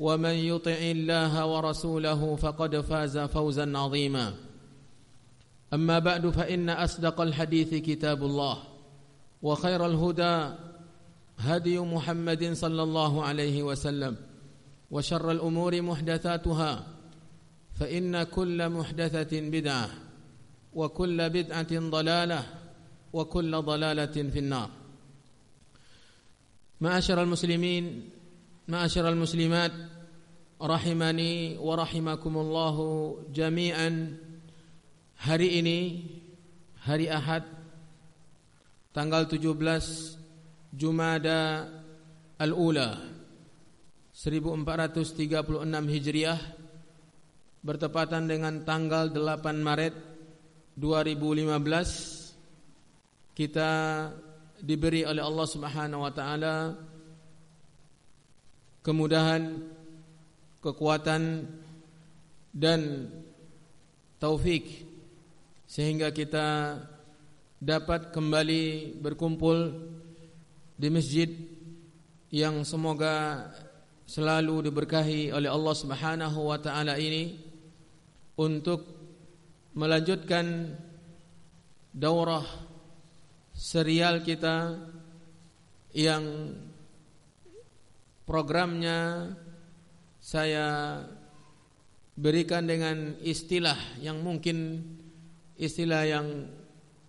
ومن يطع الله ورسوله فقد فاز فوزا عظيما. أما بعد فإن أصدق الحديث كتاب الله وخير الهدى هدي محمد صلى الله عليه وسلم وشر الأمور محدثاتها فإن كل محدثة بدعة وكل بدعة ضلالة وكل ضلالة في النار. معاشر المسلمين Ma'asyiral muslimat rahimani wa rahimakumullahu jami'an. Hari ini hari Ahad tanggal 17 Jumada Al-Ula 1436 Hijriah bertepatan dengan tanggal 8 Maret 2015 kita diberi oleh Allah Subhanahu wa taala kemudahan, kekuatan dan taufik sehingga kita dapat kembali berkumpul di masjid yang semoga selalu diberkahi oleh Allah Subhanahu wa taala ini untuk melanjutkan daurah serial kita yang programnya saya berikan dengan istilah yang mungkin istilah yang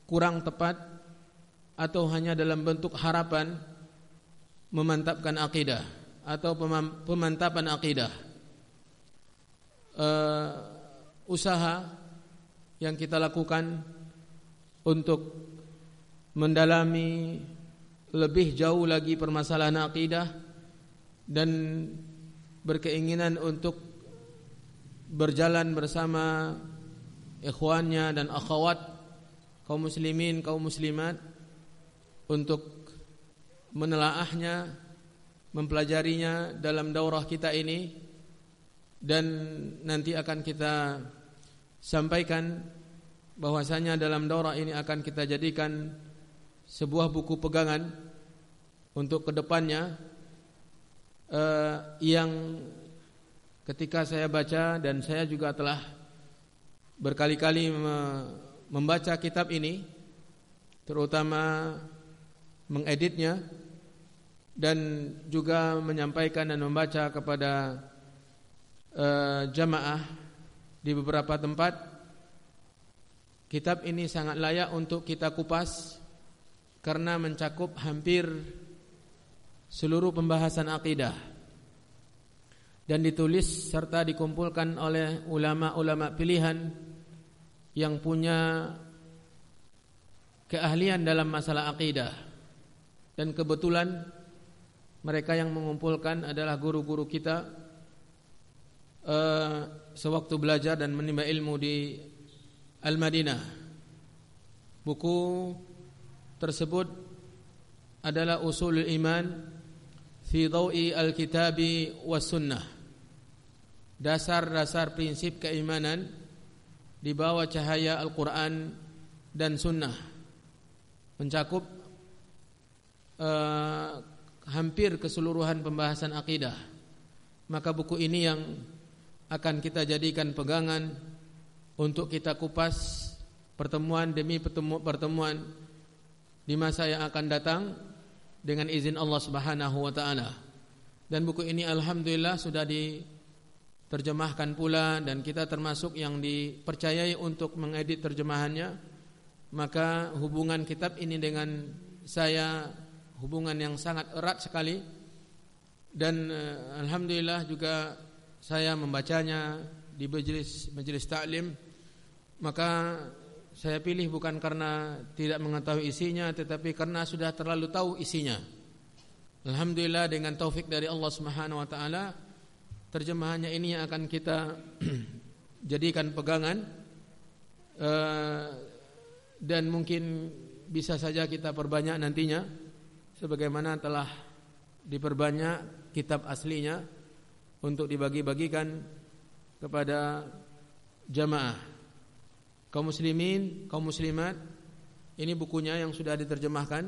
kurang tepat atau hanya dalam bentuk harapan memantapkan akidah atau pemantapan akidah. Uh, usaha yang kita lakukan untuk mendalami lebih jauh lagi permasalahan akidah dan berkeinginan untuk berjalan bersama ikhwannya dan akhwat kaum muslimin kaum muslimat untuk menelaahnya mempelajarinya dalam daurah kita ini. Dan nanti akan kita sampaikan bahwasanya dalam daurah ini akan kita jadikan sebuah buku pegangan untuk ke depannya uh, yang ketika saya baca dan saya juga telah berkali-kali membaca kitab ini terutama mengeditnya dan juga menyampaikan dan membaca kepada uh, jamaah di beberapa tempat kitab ini sangat layak untuk kita kupas karena mencakup hampir seluruh pembahasan akidah dan ditulis serta dikumpulkan oleh ulama-ulama pilihan yang punya keahlian dalam masalah akidah. Dan kebetulan mereka yang mengumpulkan adalah guru-guru kita uh, sewaktu belajar dan menimba ilmu di Al-Madinah. Buku tersebut adalah usul iman fi dhawi al-kitabi was sunnah. Dasar-dasar prinsip keimanan di bawah cahaya Al-Quran dan Sunnah. Mencakup uh, hampir keseluruhan pembahasan akidah. Maka buku ini yang akan kita jadikan pegangan untuk kita kupas pertemuan demi pertemuan di masa yang akan datang dengan izin Allah Subhanahu wa taala. Dan buku ini alhamdulillah sudah diterjemahkan pula dan kita termasuk yang dipercayai untuk mengedit terjemahannya. Maka hubungan kitab ini dengan saya hubungan yang sangat erat sekali dan uh, alhamdulillah juga saya membacanya di majelis majelis taklim maka saya pilih bukan karena tidak mengetahui isinya tetapi karena sudah terlalu tahu isinya. Alhamdulillah dengan taufik dari Allah Subhanahu wa taala terjemahannya ini yang akan kita jadikan pegangan uh, dan mungkin bisa saja kita perbanyak nantinya sebagaimana telah diperbanyak kitab aslinya untuk dibagi-bagikan kepada jamaah kaum muslimin, kaum muslimat. Ini bukunya yang sudah diterjemahkan.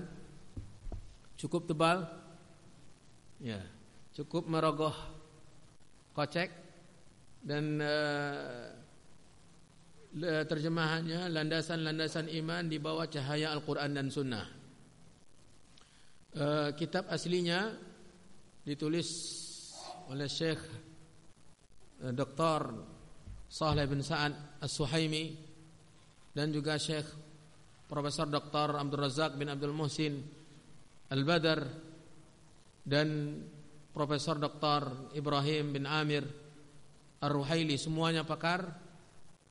Cukup tebal. Ya, cukup merogoh kocek dan uh, terjemahannya landasan-landasan iman di bawah cahaya Al-Qur'an dan Sunnah. Uh, kitab aslinya ditulis oleh Syekh uh, Dr. Saleh bin Sa'ad As-Suhaimi dan juga Syekh Profesor Dr. Abdul Razak bin Abdul Muhsin Al-Badar dan Profesor Dr. Ibrahim bin Amir Ar-Ruhaili semuanya pakar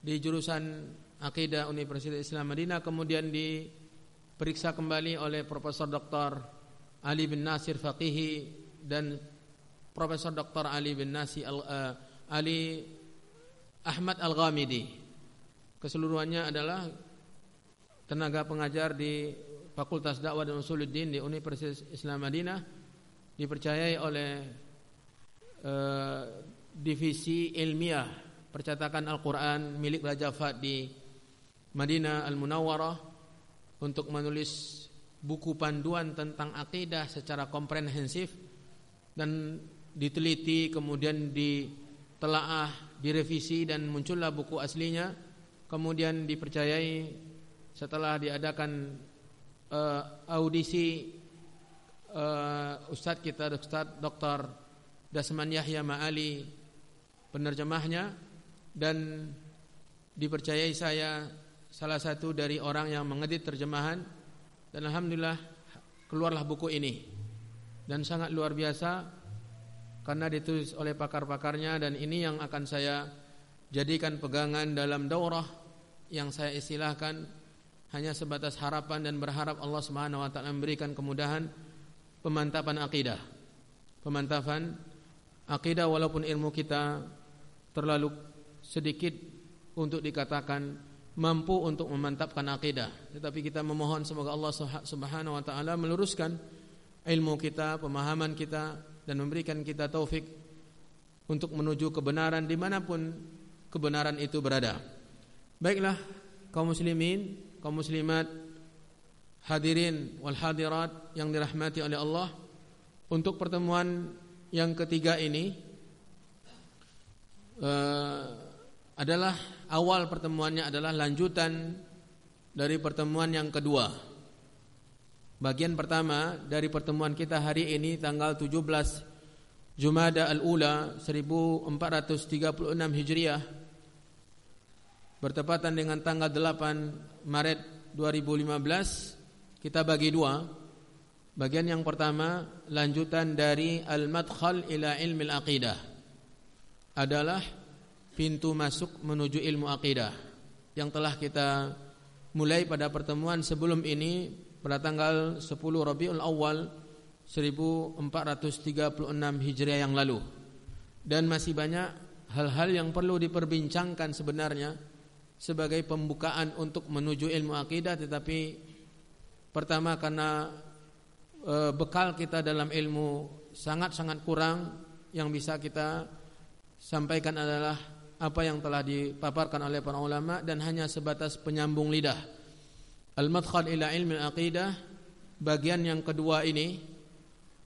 di jurusan Akidah Universitas Islam Madinah kemudian diperiksa kembali oleh Profesor Dr. Ali bin Nasir Faqihi dan Profesor Dr. Ali bin Nasi Al, uh, Ali Ahmad Al-Ghamidi keseluruhannya adalah tenaga pengajar di Fakultas Dakwah dan Usuluddin di Universitas Islam Madinah dipercayai oleh uh, divisi ilmiah percetakan Al-Qur'an milik Raja Fad di Madinah Al-Munawwarah untuk menulis buku panduan tentang akidah secara komprehensif dan diteliti kemudian ditelaah, direvisi dan muncullah buku aslinya kemudian dipercayai setelah diadakan uh, audisi uh, Ustadz kita Ustadz Dr. Dasman Yahya Ma'ali penerjemahnya dan dipercayai saya salah satu dari orang yang mengedit terjemahan dan alhamdulillah keluarlah buku ini dan sangat luar biasa karena ditulis oleh pakar-pakarnya dan ini yang akan saya jadikan pegangan dalam daurah yang saya istilahkan hanya sebatas harapan dan berharap Allah Subhanahu wa taala memberikan kemudahan pemantapan akidah. Pemantapan akidah walaupun ilmu kita terlalu sedikit untuk dikatakan mampu untuk memantapkan akidah. Tetapi kita memohon semoga Allah Subhanahu wa taala meluruskan ilmu kita, pemahaman kita dan memberikan kita taufik untuk menuju kebenaran di mana pun kebenaran itu berada. Baiklah kaum muslimin, kaum muslimat, hadirin wal hadirat yang dirahmati oleh Allah, untuk pertemuan yang ketiga ini uh, adalah awal pertemuannya adalah lanjutan dari pertemuan yang kedua. Bagian pertama dari pertemuan kita hari ini tanggal 17 Jumada al-Ula 1436 Hijriah bertepatan dengan tanggal 8 Maret 2015 kita bagi dua. Bagian yang pertama lanjutan dari al-madkhal ila ilmi al-aqidah adalah pintu masuk menuju ilmu aqidah yang telah kita mulai pada pertemuan sebelum ini pada tanggal 10 Rabiul Awal 1436 Hijriah yang lalu. Dan masih banyak hal-hal yang perlu diperbincangkan sebenarnya sebagai pembukaan untuk menuju ilmu akidah tetapi pertama karena e, bekal kita dalam ilmu sangat-sangat kurang yang bisa kita sampaikan adalah apa yang telah dipaparkan oleh para ulama dan hanya sebatas penyambung lidah. Al-madkhal ila ilmi aqidah bagian yang kedua ini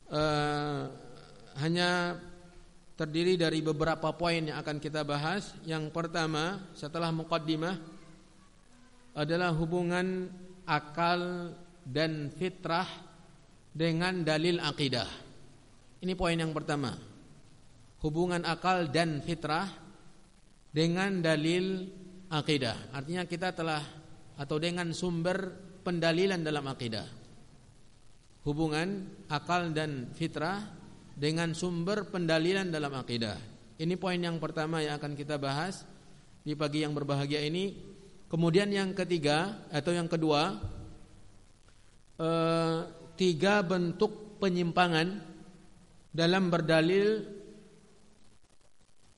uh, hanya terdiri dari beberapa poin yang akan kita bahas. Yang pertama, setelah muqaddimah adalah hubungan akal dan fitrah dengan dalil akidah. Ini poin yang pertama. Hubungan akal dan fitrah dengan dalil akidah. Artinya kita telah atau dengan sumber pendalilan dalam akidah. Hubungan akal dan fitrah dengan sumber pendalilan dalam akidah. Ini poin yang pertama yang akan kita bahas di pagi yang berbahagia ini. Kemudian yang ketiga atau yang kedua, eh, tiga bentuk penyimpangan dalam berdalil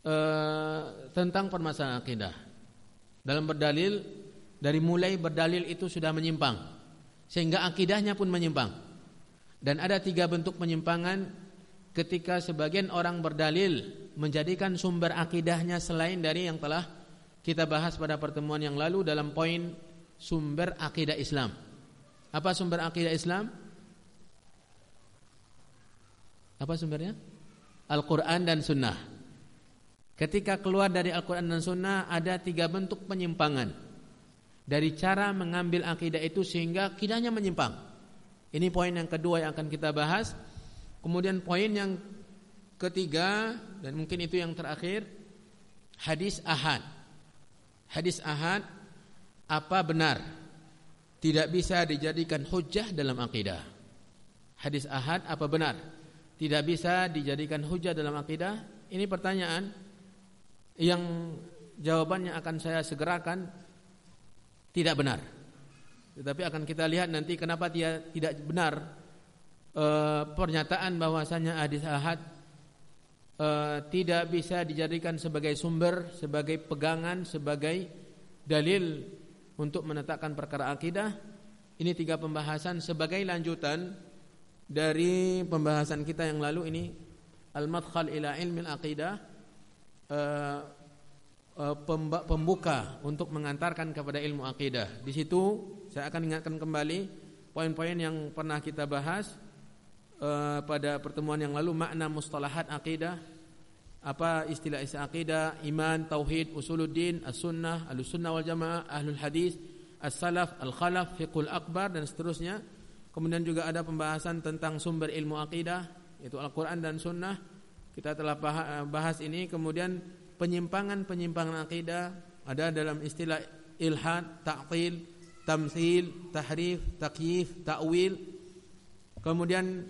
uh, tentang permasalahan akidah. Dalam berdalil dari mulai berdalil itu sudah menyimpang sehingga akidahnya pun menyimpang. Dan ada tiga bentuk penyimpangan ketika sebagian orang berdalil menjadikan sumber akidahnya selain dari yang telah kita bahas pada pertemuan yang lalu dalam poin sumber akidah Islam. Apa sumber akidah Islam? Apa sumbernya? Al-Quran dan Sunnah. Ketika keluar dari Al-Quran dan Sunnah ada tiga bentuk penyimpangan dari cara mengambil akidah itu sehingga akidahnya menyimpang. Ini poin yang kedua yang akan kita bahas. Kemudian poin yang ketiga dan mungkin itu yang terakhir hadis ahad. Hadis ahad apa benar tidak bisa dijadikan hujah dalam akidah. Hadis ahad apa benar? tidak bisa dijadikan hujah dalam akidah? Ini pertanyaan yang jawabannya akan saya segerakan tidak benar. Tetapi akan kita lihat nanti kenapa dia tidak benar e, pernyataan bahwasanya hadis ahad e, tidak bisa dijadikan sebagai sumber, sebagai pegangan, sebagai dalil untuk menetapkan perkara akidah. Ini tiga pembahasan sebagai lanjutan dari pembahasan kita yang lalu ini al-madkhal ila ilmi al-aqidah uh, uh, pembuka untuk mengantarkan kepada ilmu akidah. Di situ saya akan ingatkan kembali poin-poin yang pernah kita bahas uh, pada pertemuan yang lalu makna mustalahat akidah apa istilah istilah akidah, iman, tauhid, usuluddin, as-sunnah, al-sunnah wal jamaah, ahlul hadis, as-salaf, al-khalaf, fiqhul akbar dan seterusnya Kemudian juga ada pembahasan tentang sumber ilmu akidah yaitu Al-Qur'an dan Sunnah. Kita telah bahas ini kemudian penyimpangan-penyimpangan akidah ada dalam istilah ilhad, ta'til, tamsil, tahrif, takyif, ta'wil. Kemudian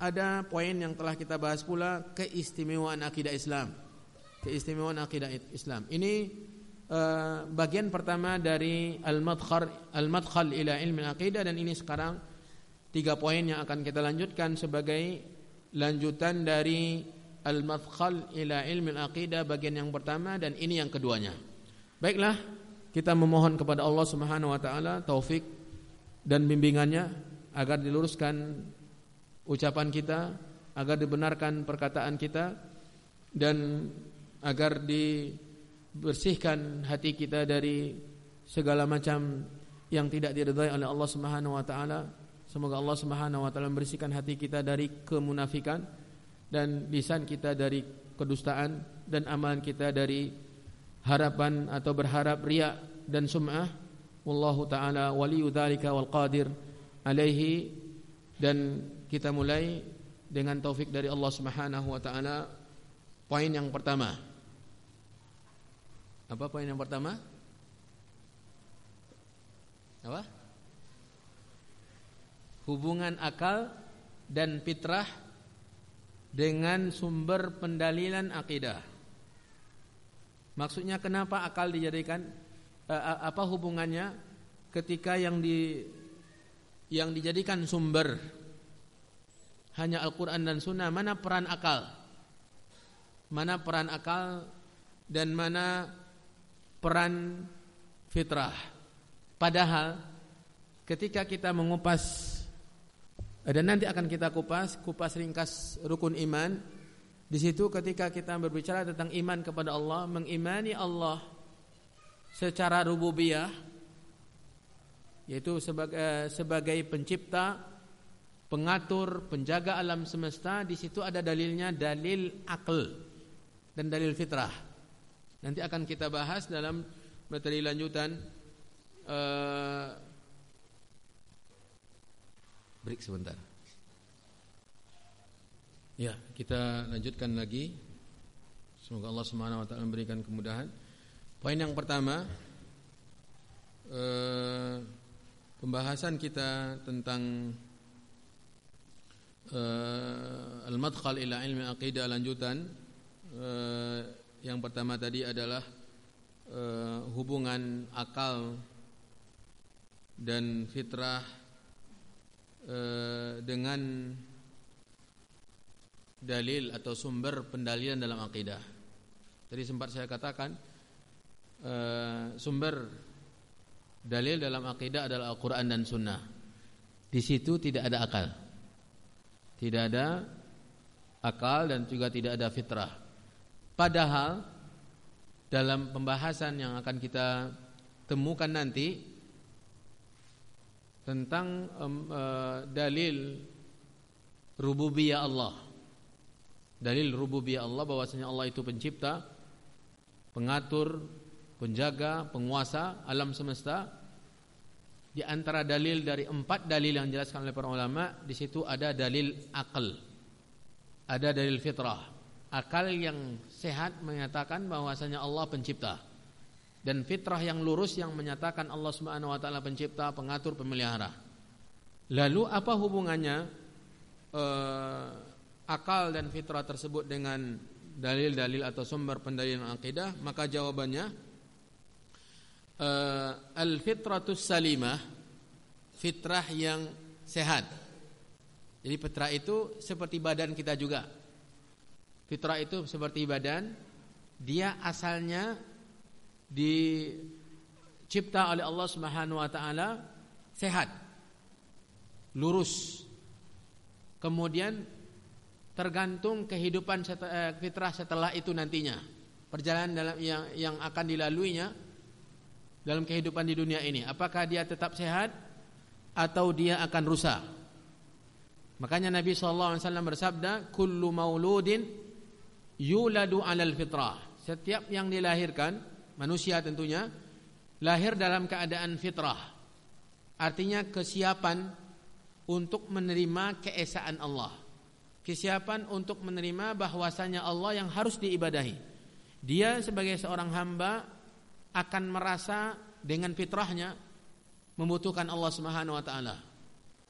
ada poin yang telah kita bahas pula keistimewaan akidah Islam. Keistimewaan akidah Islam. Ini uh, bagian pertama dari al-madkhal al-madkhal ila ilmi akidah dan ini sekarang tiga poin yang akan kita lanjutkan sebagai lanjutan dari al-madkhal ila ilmi al-aqidah bagian yang pertama dan ini yang keduanya. Baiklah, kita memohon kepada Allah Subhanahu wa taala taufik dan bimbingannya agar diluruskan ucapan kita, agar dibenarkan perkataan kita dan agar dibersihkan hati kita dari segala macam yang tidak diridhai oleh Allah Subhanahu wa taala Semoga Allah Subhanahu wa taala membersihkan hati kita dari kemunafikan dan lisan kita dari kedustaan dan amalan kita dari harapan atau berharap riya dan sum'ah. Wallahu taala waliyyu dzalika wal qadir alaihi dan kita mulai dengan taufik dari Allah Subhanahu wa taala poin yang pertama. Apa poin yang pertama? Apa? hubungan akal dan fitrah dengan sumber pendalilan akidah. Maksudnya kenapa akal dijadikan uh, apa hubungannya ketika yang di yang dijadikan sumber hanya Al-Qur'an dan Sunnah, mana peran akal? Mana peran akal dan mana peran fitrah? Padahal ketika kita mengupas dan nanti akan kita kupas, kupas ringkas rukun iman. Di situ ketika kita berbicara tentang iman kepada Allah, mengimani Allah secara rububiyah yaitu sebagai eh, sebagai pencipta, pengatur, penjaga alam semesta, di situ ada dalilnya dalil akal dan dalil fitrah. Nanti akan kita bahas dalam materi lanjutan uh, break sebentar. Ya, kita lanjutkan lagi. Semoga Allah Subhanahu wa taala memberikan kemudahan. Poin yang pertama eh, pembahasan kita tentang eh, al-madkhal ila ilmi aqidah lanjutan eh, yang pertama tadi adalah eh, hubungan akal dan fitrah eh, dengan dalil atau sumber pendalilan dalam akidah. Tadi sempat saya katakan uh, sumber dalil dalam akidah adalah Al-Qur'an dan Sunnah. Di situ tidak ada akal. Tidak ada akal dan juga tidak ada fitrah. Padahal dalam pembahasan yang akan kita temukan nanti tentang um, uh, dalil rububiyah Allah dalil rububiyah Allah bahwasanya Allah itu pencipta, pengatur, penjaga, penguasa alam semesta. Di antara dalil dari empat dalil yang dijelaskan oleh para ulama, di situ ada dalil akal, ada dalil fitrah. Akal yang sehat menyatakan bahwasanya Allah pencipta dan fitrah yang lurus yang menyatakan Allah Subhanahu wa taala pencipta, pengatur, pemelihara. Lalu apa hubungannya uh, akal dan fitrah tersebut dengan dalil-dalil atau sumber pendalilan akidah maka jawabannya uh, al-fitratus salimah fitrah yang sehat. Jadi fitrah itu seperti badan kita juga. Fitrah itu seperti badan dia asalnya dicipta oleh Allah Subhanahu wa taala sehat lurus. Kemudian tergantung kehidupan eh, fitrah setelah itu nantinya. Perjalanan dalam yang yang akan dilaluinya dalam kehidupan di dunia ini. Apakah dia tetap sehat atau dia akan rusak? Makanya Nabi SAW bersabda, "Kullu mauludin yuladu 'alal fitrah." Setiap yang dilahirkan, manusia tentunya, lahir dalam keadaan fitrah. Artinya kesiapan untuk menerima keesaan Allah kesiapan untuk menerima bahwasanya Allah yang harus diibadahi. Dia sebagai seorang hamba akan merasa dengan fitrahnya membutuhkan Allah Subhanahu wa taala,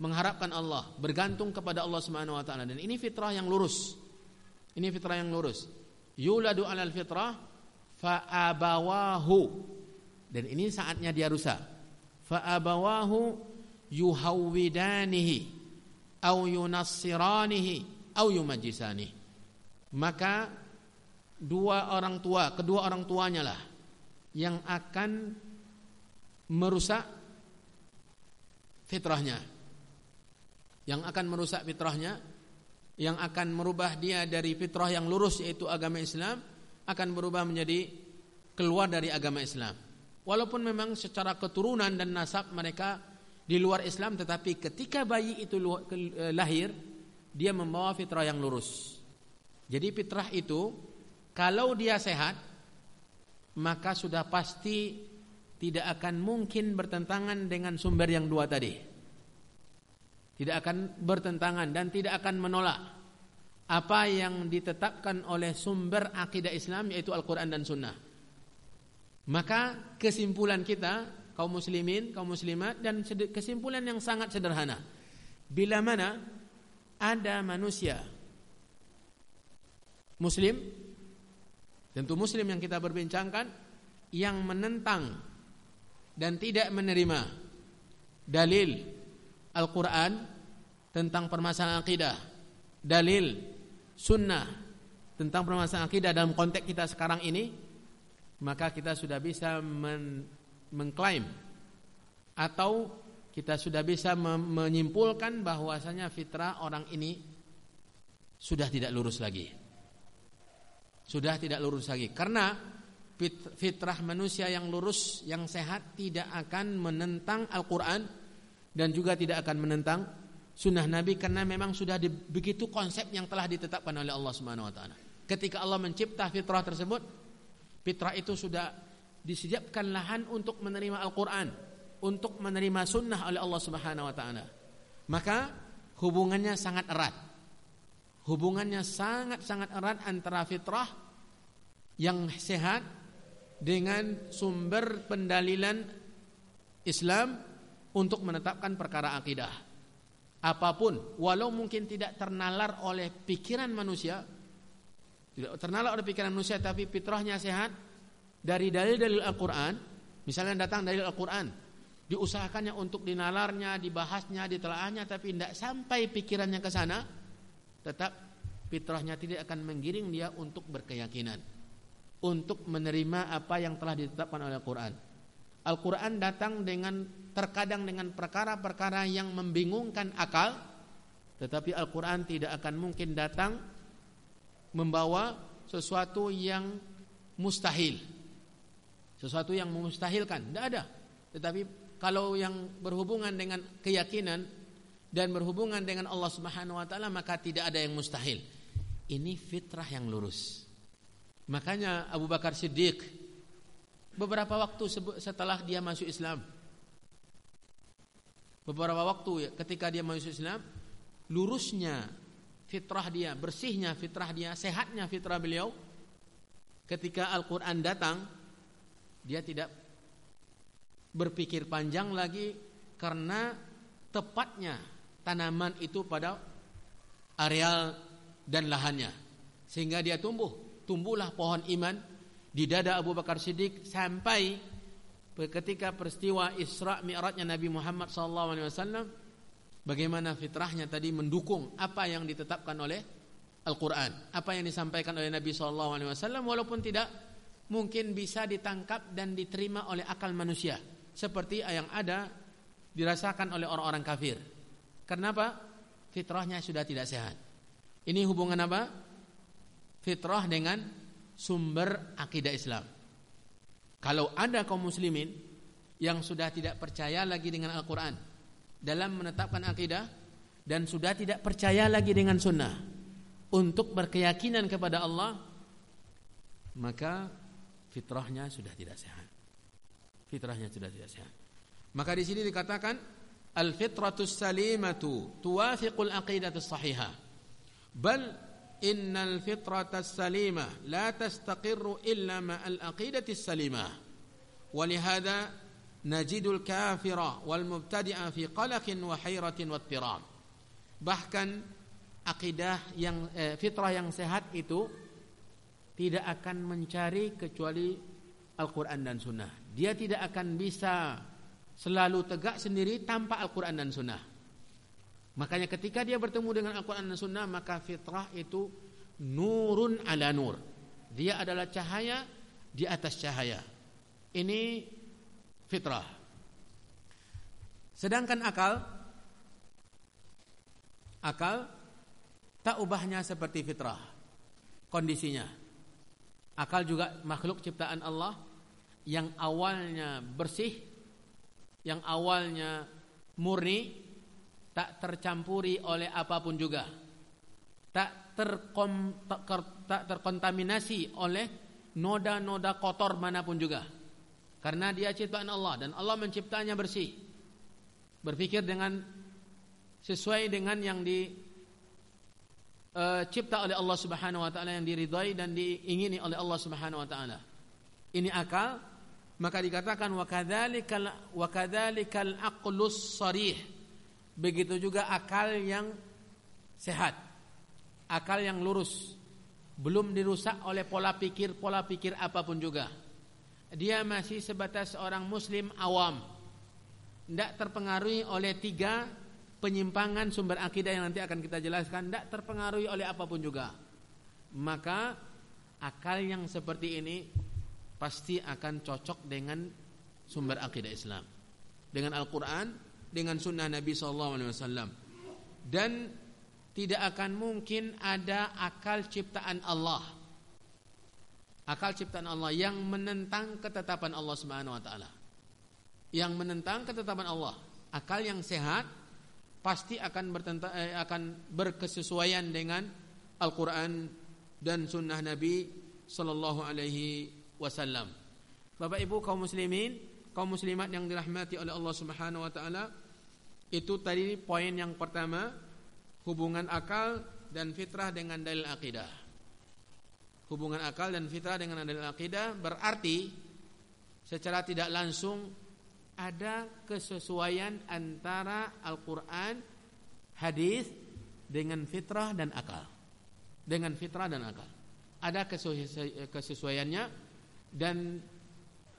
mengharapkan Allah, bergantung kepada Allah Subhanahu wa taala dan ini fitrah yang lurus. Ini fitrah yang lurus. Yuladu alal fitrah fa abawahu. Dan ini saatnya dia rusak. Fa abawahu yuhawwidanihi au yunassiranihi au yumajisani. Maka dua orang tua, kedua orang tuanya lah yang akan merusak fitrahnya. Yang akan merusak fitrahnya, yang akan merubah dia dari fitrah yang lurus yaitu agama Islam akan berubah menjadi keluar dari agama Islam. Walaupun memang secara keturunan dan nasab mereka di luar Islam tetapi ketika bayi itu eh, lahir dia membawa fitrah yang lurus. Jadi fitrah itu kalau dia sehat maka sudah pasti tidak akan mungkin bertentangan dengan sumber yang dua tadi. Tidak akan bertentangan dan tidak akan menolak apa yang ditetapkan oleh sumber akidah Islam yaitu Al-Qur'an dan Sunnah. Maka kesimpulan kita kaum muslimin, kaum muslimat dan kesimpulan yang sangat sederhana. Bila mana ada manusia muslim tentu muslim yang kita berbincangkan yang menentang dan tidak menerima dalil Al-Qur'an tentang permasalahan akidah, dalil sunnah tentang permasalahan akidah dalam konteks kita sekarang ini, maka kita sudah bisa men mengklaim atau kita sudah bisa menyimpulkan bahwasanya fitrah orang ini sudah tidak lurus lagi. Sudah tidak lurus lagi karena fitrah manusia yang lurus yang sehat tidak akan menentang Al-Qur'an dan juga tidak akan menentang sunnah Nabi karena memang sudah di, begitu konsep yang telah ditetapkan oleh Allah Subhanahu wa taala. Ketika Allah mencipta fitrah tersebut, fitrah itu sudah disediakan lahan untuk menerima Al-Qur'an, untuk menerima sunnah oleh Allah Subhanahu wa taala. Maka hubungannya sangat erat. Hubungannya sangat-sangat erat antara fitrah yang sehat dengan sumber pendalilan Islam untuk menetapkan perkara akidah. Apa pun, walau mungkin tidak ternalar oleh pikiran manusia, tidak ternalar oleh pikiran manusia tapi fitrahnya sehat dari dalil-dalil Al-Qur'an, misalnya datang dalil Al-Qur'an, diusahakannya untuk dinalarnya, dibahasnya, ditelaahnya tapi tidak sampai pikirannya ke sana, tetap fitrahnya tidak akan menggiring dia untuk berkeyakinan untuk menerima apa yang telah ditetapkan oleh Al-Quran. Al-Quran datang dengan terkadang dengan perkara-perkara yang membingungkan akal, tetapi Al-Quran tidak akan mungkin datang membawa sesuatu yang mustahil, sesuatu yang memustahilkan, tidak ada. Tetapi kalau yang berhubungan dengan keyakinan dan berhubungan dengan Allah Subhanahu Wa Taala maka tidak ada yang mustahil. Ini fitrah yang lurus. Makanya Abu Bakar Siddiq beberapa waktu setelah dia masuk Islam beberapa waktu ya, ketika dia masuk Islam lurusnya fitrah dia, bersihnya fitrah dia, sehatnya fitrah beliau ketika Al-Qur'an datang dia tidak berpikir panjang lagi karena tepatnya tanaman itu pada areal dan lahannya. Sehingga dia tumbuh. Tumbuhlah pohon iman di dada Abu Bakar Siddiq sampai ketika peristiwa Isra Mi'rajnya Nabi Muhammad SAW bagaimana fitrahnya tadi mendukung apa yang ditetapkan oleh Al-Quran apa yang disampaikan oleh Nabi SAW walaupun tidak mungkin bisa ditangkap dan diterima oleh akal manusia seperti yang ada dirasakan oleh orang-orang kafir kenapa? fitrahnya sudah tidak sehat ini hubungan apa? fitrah dengan sumber akidah Islam. Kalau ada kaum muslimin yang sudah tidak percaya lagi dengan Al-Quran dalam menetapkan akidah dan sudah tidak percaya lagi dengan sunnah untuk berkeyakinan kepada Allah maka fitrahnya sudah tidak sehat. Fitrahnya sudah tidak sehat. Maka di sini dikatakan al-fitratus salimatu tuwafiqul aqidatus sahihah. Bal innal fitrata salimah la tastaqirru illa ma al aqidati salimah ولهذا نجد الكافر والمبتدع في قلق وحيرة واضطراب bahkan akidah yang eh, fitrah yang sehat itu tidak akan mencari kecuali Al-Quran dan Sunnah dia tidak akan bisa selalu tegak sendiri tanpa Al-Quran dan Sunnah Makanya ketika dia bertemu dengan Al-Quran dan Sunnah maka fitrah itu nurun ala nur. Dia adalah cahaya di atas cahaya. Ini fitrah. Sedangkan akal akal tak ubahnya seperti fitrah kondisinya. Akal juga makhluk ciptaan Allah yang awalnya bersih, yang awalnya murni, tak tercampuri oleh apa pun juga. Tak terkom tak, terkontaminasi oleh noda-noda kotor mana pun juga. Karena dia ciptaan Allah dan Allah menciptanya bersih. Berpikir dengan sesuai dengan yang dicipta e, oleh Allah Subhanahu wa taala yang diridhai dan diingini oleh Allah Subhanahu wa taala. Ini akal maka dikatakan wa kadzalikal wa kadzalikal aqlus sarih Begitu juga akal yang sehat, akal yang lurus, belum dirusak oleh pola pikir-pola pikir apa pun juga. Dia masih sebatas orang muslim awam. Tidak terpengaruhi oleh tiga penyimpangan sumber akidah yang nanti akan kita jelaskan. Tidak terpengaruhi oleh apa pun juga. Maka akal yang seperti ini pasti akan cocok dengan sumber akidah Islam. Dengan Al-Quran dengan sunnah Nabi SAW dan tidak akan mungkin ada akal ciptaan Allah Akal ciptaan Allah yang menentang ketetapan Allah Subhanahu wa taala. Yang menentang ketetapan Allah. Akal yang sehat pasti akan bertentang eh, akan berkesesuaian dengan Al-Qur'an dan sunnah Nabi sallallahu alaihi wasallam. Bapak Ibu kaum muslimin, kaum muslimat yang dirahmati oleh Allah Subhanahu wa taala, itu tadi poin yang pertama, hubungan akal dan fitrah dengan dalil akidah hubungan akal dan fitrah dengan dalil akidah berarti secara tidak langsung ada kesesuaian antara Al-Qur'an, hadis dengan fitrah dan akal. Dengan fitrah dan akal. Ada kesesuaiannya dan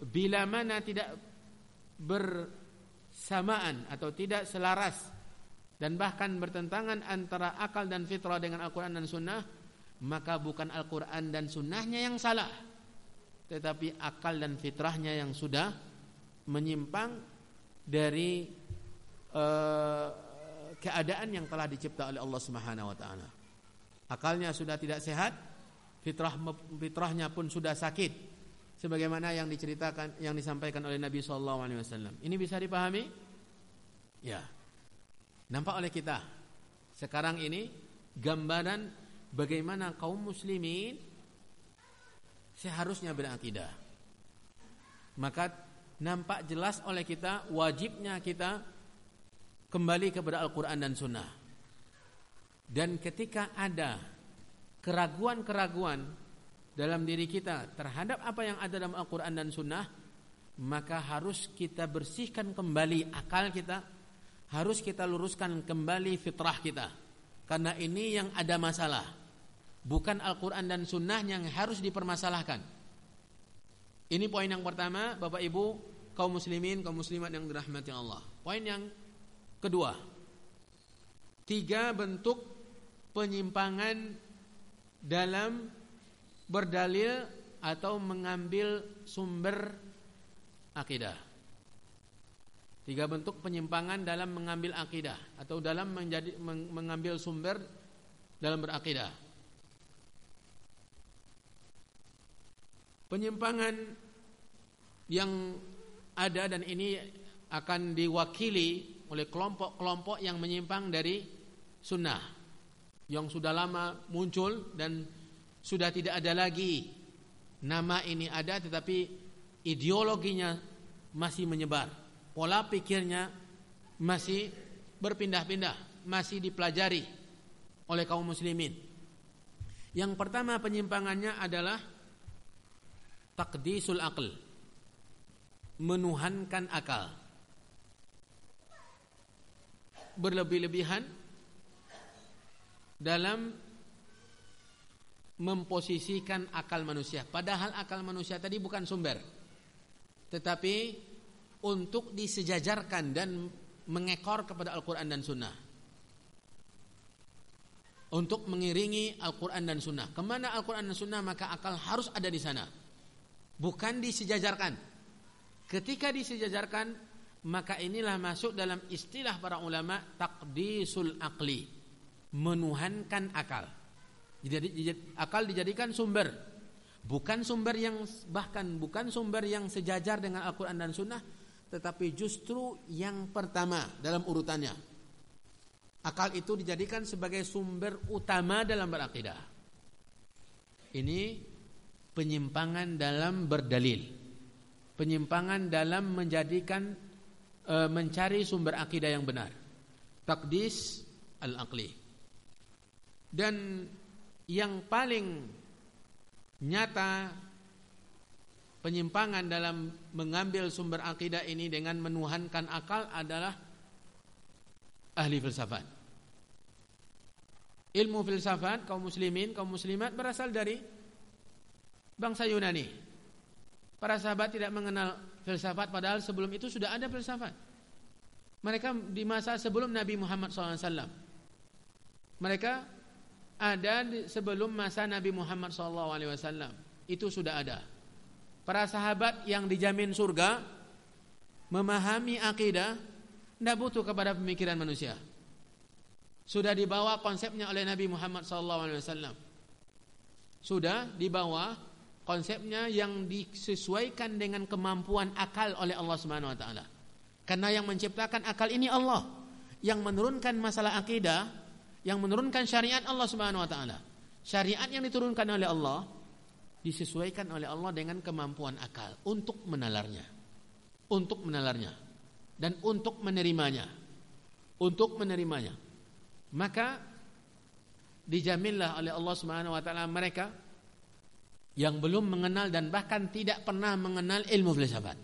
bila mana tidak bersamaan atau tidak selaras dan bahkan bertentangan antara akal dan fitrah dengan Al-Quran dan Sunnah maka bukan Al-Quran dan sunnahnya yang salah tetapi akal dan fitrahnya yang sudah menyimpang dari uh, keadaan yang telah dicipta oleh Allah Subhanahu wa taala. Akalnya sudah tidak sehat, fitrah fitrahnya pun sudah sakit. Sebagaimana yang diceritakan yang disampaikan oleh Nabi sallallahu alaihi wasallam. Ini bisa dipahami? Ya. Nampak oleh kita sekarang ini gambaran bagaimana kaum muslimin seharusnya berakidah. Maka nampak jelas oleh kita wajibnya kita kembali kepada Al-Quran dan Sunnah. Dan ketika ada keraguan-keraguan dalam diri kita terhadap apa yang ada dalam Al-Quran dan Sunnah, maka harus kita bersihkan kembali akal kita, harus kita luruskan kembali fitrah kita. Karena ini yang ada masalah. Bukan Al-Quran dan Sunnah yang harus dipermasalahkan. Ini poin yang pertama, Bapak Ibu, kaum muslimin, kaum muslimat yang dirahmati Allah. Poin yang kedua, tiga bentuk penyimpangan dalam berdalil atau mengambil sumber akidah. Tiga bentuk penyimpangan dalam mengambil akidah atau dalam menjadi mengambil sumber dalam berakidah. penyimpangan yang ada dan ini akan diwakili oleh kelompok-kelompok yang menyimpang dari sunnah yang sudah lama muncul dan sudah tidak ada lagi. Nama ini ada tetapi ideologinya masih menyebar. Pola pikirnya masih berpindah-pindah masih dipelajari oleh kaum muslimin. Yang pertama penyimpangannya adalah takdisul akal menuhankan akal. Berlebih-lebihan dalam memposisikan akal manusia. Padahal akal manusia tadi bukan sumber. Tetapi untuk disejajarkan dan mengekor kepada Al-Quran dan Sunnah. Untuk mengiringi Al-Quran dan Sunnah. Ke mana Al-Quran dan Sunnah maka akal harus ada di sana. Bukan disejajarkan. Ketika disejajarkan, maka inilah masuk dalam istilah para ulama takdisul akli, menuhankan akal. Jadi akal dijadikan sumber, bukan sumber yang bahkan bukan sumber yang sejajar dengan Al-Quran dan Sunnah, tetapi justru yang pertama dalam urutannya. Akal itu dijadikan sebagai sumber utama dalam berakidah. Ini penyimpangan dalam berdalil, penyimpangan dalam menjadikan e, mencari sumber akidah yang benar. Takdis al-aqli. Dan yang paling nyata penyimpangan dalam mengambil sumber akidah ini dengan menuhankan akal adalah ahli filsafat. Ilmu filsafat kaum muslimin, kaum muslimat berasal dari bangsa Yunani. Para sahabat tidak mengenal filsafat padahal sebelum itu sudah ada filsafat. Mereka di masa sebelum Nabi Muhammad SAW. Mereka ada sebelum masa Nabi Muhammad SAW. Itu sudah ada. Para sahabat yang dijamin surga memahami akidah tidak butuh kepada pemikiran manusia. Sudah dibawa konsepnya oleh Nabi Muhammad SAW. Sudah dibawa konsepnya yang disesuaikan dengan kemampuan akal oleh Allah Subhanahu wa taala. Karena yang menciptakan akal ini Allah, yang menurunkan masalah akidah, yang menurunkan syariat Allah Subhanahu wa taala. Syariat yang diturunkan oleh Allah disesuaikan oleh Allah dengan kemampuan akal untuk menalarnya. Untuk menalarnya dan untuk menerimanya. Untuk menerimanya. Maka dijaminlah oleh Allah Subhanahu wa taala mereka yang belum mengenal dan bahkan tidak pernah mengenal ilmu filsafat.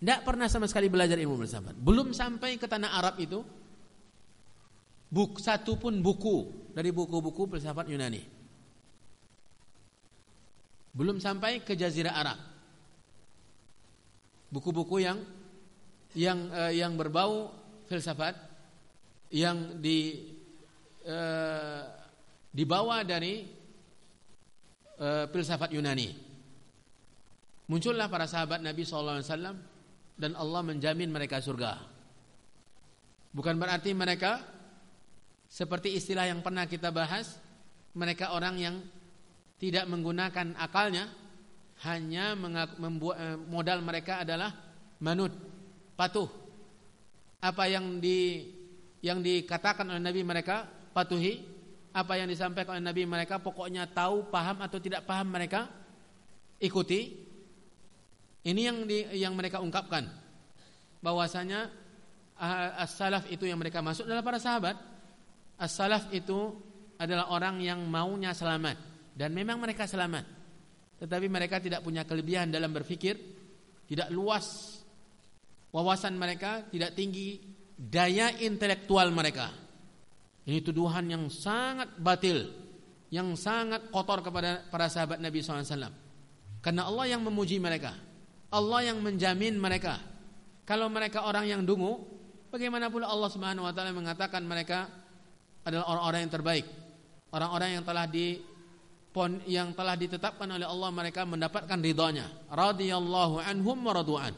Tidak pernah sama sekali belajar ilmu filsafat. Belum sampai ke tanah Arab itu buk, satu pun buku dari buku-buku filsafat Yunani. Belum sampai ke Jazirah Arab. Buku-buku yang yang uh, yang berbau filsafat yang di uh, dibawa dari uh, filsafat Yunani. Muncullah para sahabat Nabi SAW dan Allah menjamin mereka surga. Bukan berarti mereka seperti istilah yang pernah kita bahas, mereka orang yang tidak menggunakan akalnya, hanya membuat modal mereka adalah manut, patuh. Apa yang di yang dikatakan oleh Nabi mereka patuhi, apa yang disampaikan oleh Nabi mereka pokoknya tahu, paham atau tidak paham mereka ikuti. Ini yang di, yang mereka ungkapkan bahwasanya as-salaf itu yang mereka masuk adalah para sahabat. As-salaf itu adalah orang yang maunya selamat dan memang mereka selamat. Tetapi mereka tidak punya kelebihan dalam berfikir, tidak luas wawasan mereka, tidak tinggi daya intelektual mereka. Ini tuduhan yang sangat batil, yang sangat kotor kepada para sahabat Nabi SAW. Karena Allah yang memuji mereka, Allah yang menjamin mereka. Kalau mereka orang yang dungu, bagaimana pula Allah Subhanahu Wa Taala mengatakan mereka adalah orang-orang yang terbaik, orang-orang yang telah di yang telah ditetapkan oleh Allah mereka mendapatkan ridhonya. Radhiyallahu anhum wa radu'an.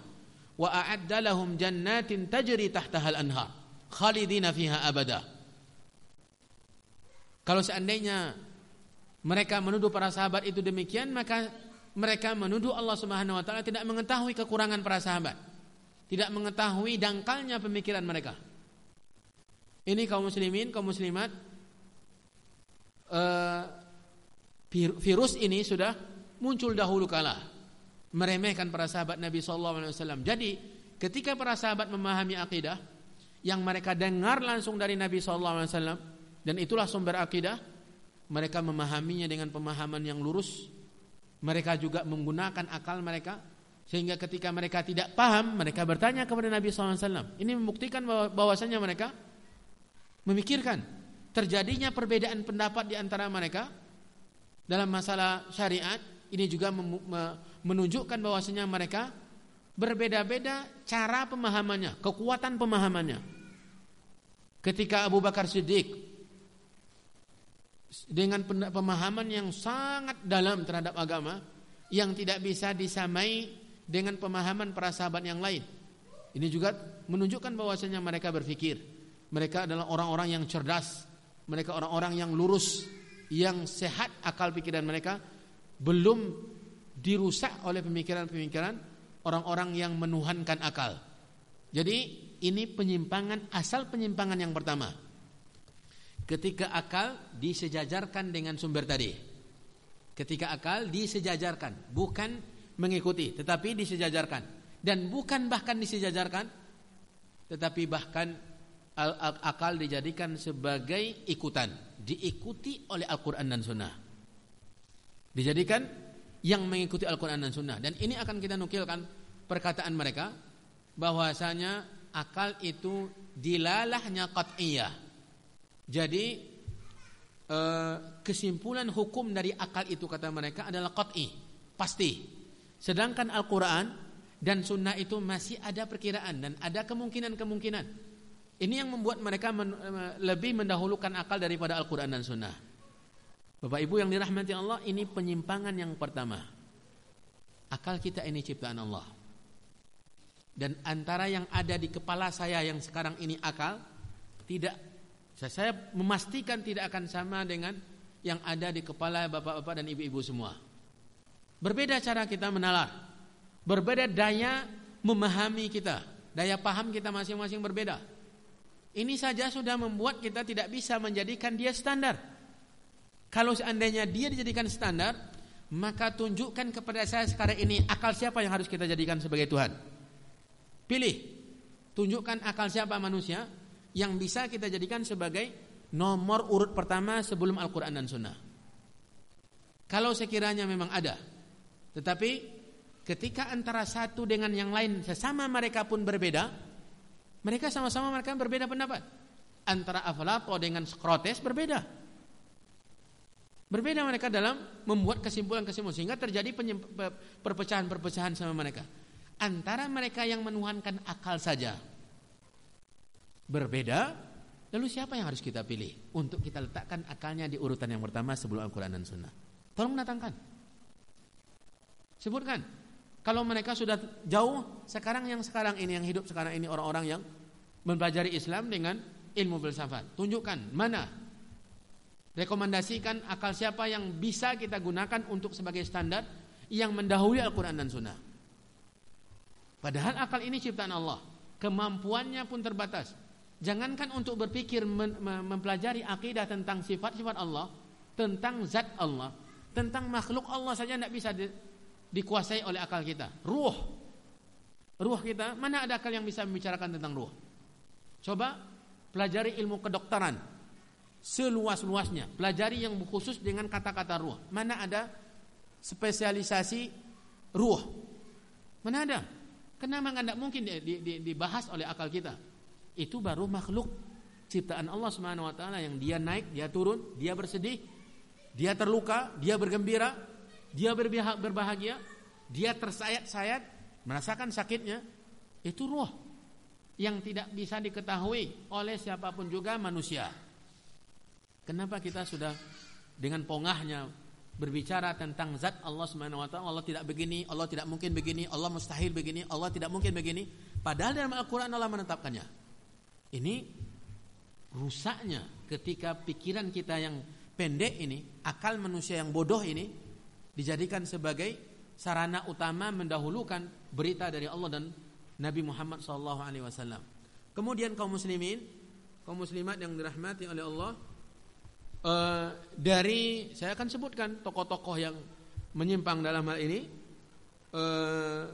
Wa a'adda lahum jannatin tajri tahtaha al-anhar. Khalidina fiha abada. Kalau seandainya mereka menuduh para sahabat itu demikian, maka mereka menuduh Allah Subhanahu wa taala tidak mengetahui kekurangan para sahabat. Tidak mengetahui dangkalnya pemikiran mereka. Ini kaum muslimin, kaum muslimat uh, virus ini sudah muncul dahulu kala meremehkan para sahabat Nabi wasallam. Jadi, ketika para sahabat memahami akidah yang mereka dengar langsung dari Nabi wasallam, dan itulah sumber akidah. Mereka memahaminya dengan pemahaman yang lurus. Mereka juga menggunakan akal mereka. Sehingga ketika mereka tidak paham, mereka bertanya kepada Nabi SAW. Ini membuktikan bahwasanya mereka memikirkan terjadinya perbedaan pendapat di antara mereka dalam masalah syariat. Ini juga menunjukkan bahwasanya mereka berbeda-beda cara pemahamannya, kekuatan pemahamannya. Ketika Abu Bakar Siddiq dengan pemahaman yang sangat dalam terhadap agama yang tidak bisa disamai dengan pemahaman para sahabat yang lain. Ini juga menunjukkan bahwasanya mereka berpikir mereka adalah orang-orang yang cerdas, mereka orang-orang yang lurus, yang sehat akal pikiran mereka belum dirusak oleh pemikiran-pemikiran orang-orang yang menuhankan akal. Jadi ini penyimpangan asal penyimpangan yang pertama ketika akal disejajarkan dengan sumber tadi. Ketika akal disejajarkan, bukan mengikuti, tetapi disejajarkan. Dan bukan bahkan disejajarkan, tetapi bahkan akal dijadikan sebagai ikutan, diikuti oleh Al-Quran dan Sunnah. Dijadikan yang mengikuti Al-Quran dan Sunnah. Dan ini akan kita nukilkan perkataan mereka bahwasanya akal itu dilalahnya qat'iyah jadi eh, kesimpulan hukum dari akal itu kata mereka adalah qat'i, pasti. Sedangkan Al-Qur'an dan sunnah itu masih ada perkiraan dan ada kemungkinan-kemungkinan. Ini yang membuat mereka men, eh, lebih mendahulukan akal daripada Al-Qur'an dan sunnah. Bapak Ibu yang dirahmati Allah, ini penyimpangan yang pertama. Akal kita ini ciptaan Allah. Dan antara yang ada di kepala saya yang sekarang ini akal tidak saya memastikan tidak akan sama dengan yang ada di kepala bapak-bapak dan ibu-ibu semua. Berbeda cara kita menalar. Berbeda daya memahami kita. Daya paham kita masing-masing berbeda. Ini saja sudah membuat kita tidak bisa menjadikan dia standar. Kalau seandainya dia dijadikan standar, maka tunjukkan kepada saya sekarang ini akal siapa yang harus kita jadikan sebagai Tuhan. Pilih. Tunjukkan akal siapa manusia yang bisa kita jadikan sebagai nomor urut pertama sebelum Al-Quran dan Sunnah. Kalau sekiranya memang ada. Tetapi ketika antara satu dengan yang lain sesama mereka pun berbeda, mereka sama-sama mereka berbeda pendapat. Antara Aflato dengan Skrotes berbeda. Berbeda mereka dalam membuat kesimpulan-kesimpulan sehingga terjadi perpecahan-perpecahan sama mereka. Antara mereka yang menuhankan akal saja berbeda, lalu siapa yang harus kita pilih untuk kita letakkan akalnya di urutan yang pertama sebelum Al-Quran dan Sunnah? Tolong mendatangkan. Sebutkan. Kalau mereka sudah jauh, sekarang yang sekarang ini yang hidup sekarang ini orang-orang yang mempelajari Islam dengan ilmu filsafat. Tunjukkan mana Rekomendasikan akal siapa yang bisa kita gunakan untuk sebagai standar yang mendahului Al-Quran dan Sunnah. Padahal akal ini ciptaan Allah. Kemampuannya pun terbatas. Jangankan untuk berpikir mempelajari akidah tentang sifat-sifat Allah, tentang zat Allah, tentang makhluk Allah saja tidak bisa dikuasai oleh akal kita. Ruh, ruh kita mana ada akal yang bisa membicarakan tentang ruh? Coba pelajari ilmu kedokteran, seluas-luasnya. Pelajari yang khusus dengan kata-kata ruh. Mana ada spesialisasi ruh? Mana ada? Kenapa nggak mungkin dibahas oleh akal kita? Itu baru makhluk ciptaan Allah Subhanahu wa taala yang dia naik, dia turun, dia bersedih, dia terluka, dia bergembira, dia berbahagia, dia tersayat-sayat, merasakan sakitnya. Itu ruh yang tidak bisa diketahui oleh siapa pun juga manusia. Kenapa kita sudah dengan pongahnya berbicara tentang zat Allah Subhanahu wa taala, Allah tidak begini, Allah tidak mungkin begini, Allah mustahil begini, Allah tidak mungkin begini, padahal dalam Al-Qur'an Allah menetapkannya. Ini rusaknya ketika pikiran kita yang pendek ini, akal manusia yang bodoh ini dijadikan sebagai sarana utama mendahulukan berita dari Allah dan Nabi Muhammad SAW. Kemudian kaum muslimin, kaum muslimat yang dirahmati oleh Allah, uh, dari saya akan sebutkan tokoh-tokoh yang menyimpang dalam hal ini. Uh,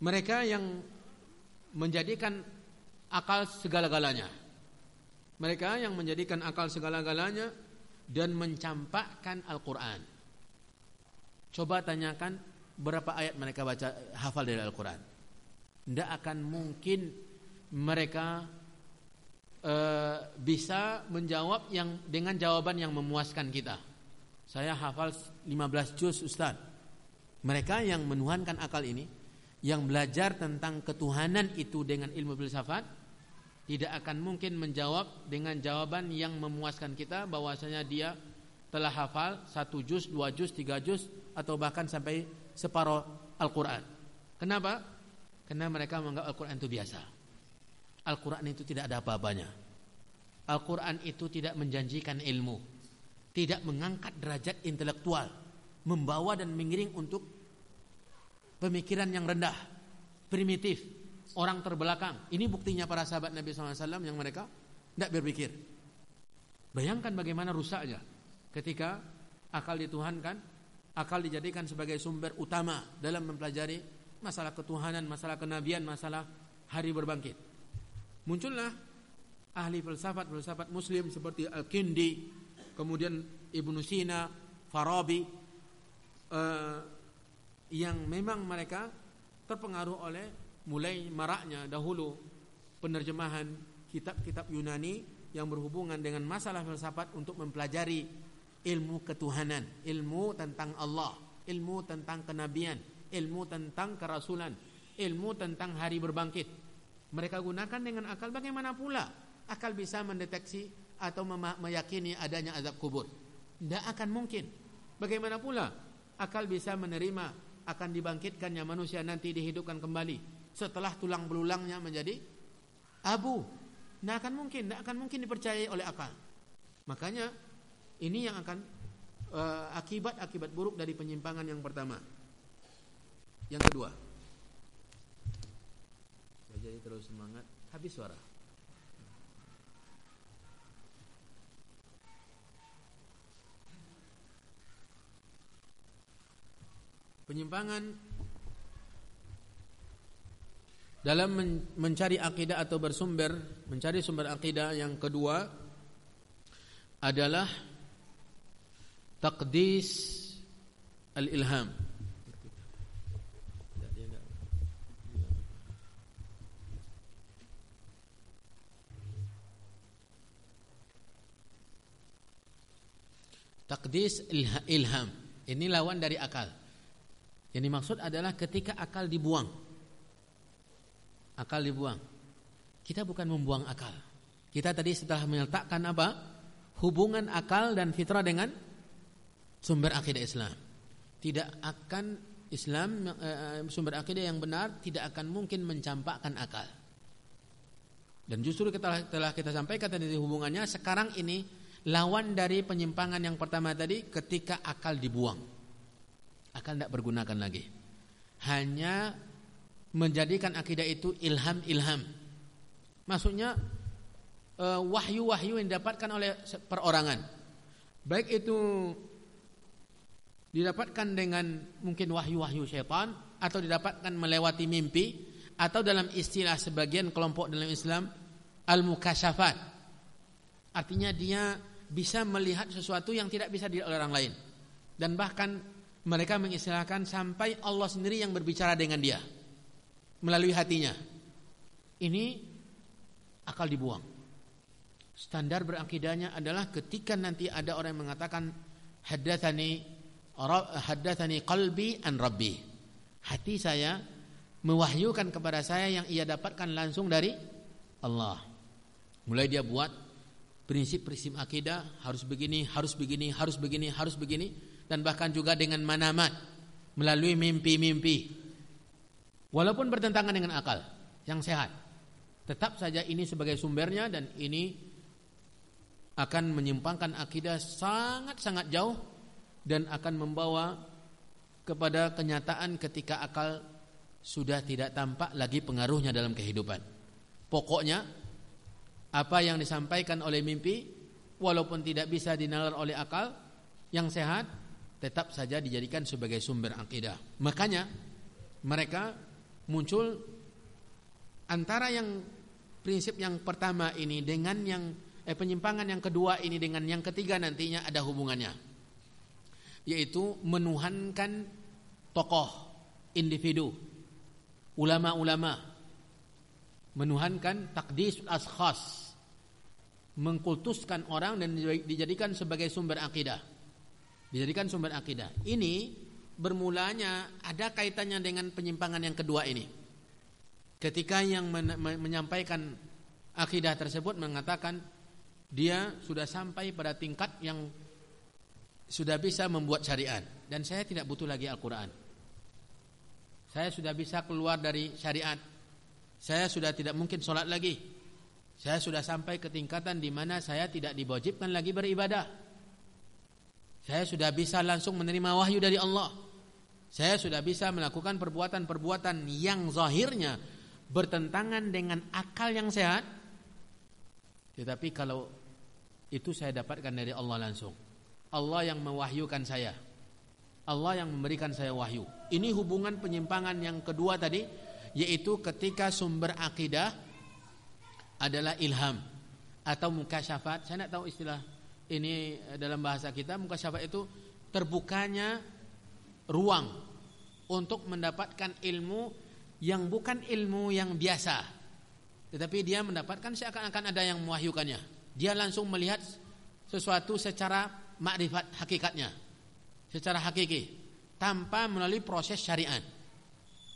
mereka yang menjadikan akal segala-galanya. Mereka yang menjadikan akal segala-galanya dan mencampakkan Al-Quran coba tanyakan berapa ayat mereka baca hafal dari Al-Quran tidak akan mungkin mereka e, bisa menjawab yang dengan jawaban yang memuaskan kita. Saya hafal 15 juz Ustaz. Mereka yang menuhankan akal ini, yang belajar tentang ketuhanan itu dengan ilmu filsafat, tidak akan mungkin menjawab dengan jawaban yang memuaskan kita bahwasanya dia telah hafal satu juz, dua juz, tiga juz atau bahkan sampai separuh Al-Quran. Kenapa? Karena mereka menganggap Al-Quran itu biasa. Al-Quran itu tidak ada apa-apanya. Al-Quran itu tidak menjanjikan ilmu, tidak mengangkat derajat intelektual, membawa dan mengiring untuk pemikiran yang rendah, primitif, orang terbelakang. Ini buktinya para sahabat Nabi SAW yang mereka tidak berpikir. Bayangkan bagaimana rusaknya ketika akal dituhankan, akal dijadikan sebagai sumber utama dalam mempelajari masalah ketuhanan, masalah kenabian, masalah hari berbangkit. Muncullah ahli filsafat-filsafat muslim seperti Al-Kindi, kemudian Ibnu Sina, Farabi uh, yang memang mereka terpengaruh oleh mulai maraknya dahulu penerjemahan kitab-kitab Yunani yang berhubungan dengan masalah filsafat untuk mempelajari ilmu ketuhanan, ilmu tentang Allah, ilmu tentang kenabian, ilmu tentang kerasulan, ilmu tentang hari berbangkit. Mereka gunakan dengan akal bagaimana pula akal bisa mendeteksi atau meyakini adanya azab kubur. Tidak akan mungkin. Bagaimana pula akal bisa menerima akan dibangkitkannya manusia nanti dihidupkan kembali setelah tulang belulangnya menjadi abu. Tidak akan mungkin, tidak akan mungkin dipercayai oleh akal. Makanya ini yang akan akibat-akibat buruk dari penyimpangan yang pertama. Yang kedua. Jadi terus semangat, habis suara. Penyimpangan dalam mencari akidah atau bersumber mencari sumber akidah yang kedua adalah taqdis al-ilham Takdis ilham. Ini lawan dari akal. Yang dimaksud adalah ketika akal dibuang. Akal dibuang. Kita bukan membuang akal. Kita tadi setelah meletakkan apa? Hubungan akal dan fitrah dengan sumber akidah Islam. Tidak akan Islam eh, sumber akidah yang benar tidak akan mungkin mencampakkan akal. Dan justru kita telah kita sampaikan tadi hubungannya sekarang ini lawan dari penyimpangan yang pertama tadi ketika akal dibuang akan tidak bergunakan lagi. Hanya menjadikan akidah itu ilham-ilham. Maksudnya eh, wahyu-wahyu yang didapatkan oleh perorangan. Baik itu didapatkan dengan mungkin wahyu-wahyu syaitan atau didapatkan melewati mimpi atau dalam istilah sebagian kelompok dalam Islam al-mukasyafat. Artinya dia bisa melihat sesuatu yang tidak bisa dilihat oleh orang lain dan bahkan mereka mengistilahkan sampai Allah sendiri yang berbicara dengan dia melalui hatinya. Ini akal dibuang. Standar berakidahnya adalah ketika nanti ada orang yang mengatakan haddatsani haddatsani qalbi an rabbi. Hati saya mewahyukan kepada saya yang ia dapatkan langsung dari Allah. Mulai dia buat prinsip-prinsip akidah harus begini, harus begini, harus begini, harus begini dan bahkan juga dengan manamat melalui mimpi-mimpi. Walaupun bertentangan dengan akal yang sehat. Tetap saja ini sebagai sumbernya dan ini akan menyimpangkan akidah sangat-sangat jauh dan akan membawa kepada kenyataan ketika akal sudah tidak tampak lagi pengaruhnya dalam kehidupan. Pokoknya apa yang disampaikan oleh mimpi walaupun tidak bisa dinalar oleh akal yang sehat tetap saja dijadikan sebagai sumber akidah. Makanya mereka muncul antara yang prinsip yang pertama ini dengan yang eh, penyimpangan yang kedua ini dengan yang ketiga nantinya ada hubungannya. Yaitu menuhankan tokoh individu ulama-ulama menuhankan takdis askhas mengkultuskan orang dan dijadikan sebagai sumber akidah dijadikan sumber akidah. Ini bermulanya ada kaitannya dengan penyimpangan yang kedua ini. Ketika yang men menyampaikan akidah tersebut mengatakan dia sudah sampai pada tingkat yang sudah bisa membuat syariat dan saya tidak butuh lagi Al-Qur'an. Saya sudah bisa keluar dari syariat. Saya sudah tidak mungkin sholat lagi. Saya sudah sampai ke tingkatan di mana saya tidak diwajibkan lagi beribadah. Saya sudah bisa langsung menerima wahyu dari Allah. Saya sudah bisa melakukan perbuatan-perbuatan yang zahirnya bertentangan dengan akal yang sehat. Tetapi kalau itu saya dapatkan dari Allah langsung. Allah yang mewahyukan saya. Allah yang memberikan saya wahyu. Ini hubungan penyimpangan yang kedua tadi yaitu ketika sumber akidah adalah ilham atau mukasyafat. Saya tidak tahu istilah ini dalam bahasa kita muka syafa itu terbukanya ruang untuk mendapatkan ilmu yang bukan ilmu yang biasa tetapi dia mendapatkan seakan-akan ada yang mewahyukannya dia langsung melihat sesuatu secara makrifat hakikatnya. Secara hakiki. Tanpa melalui proses syariat.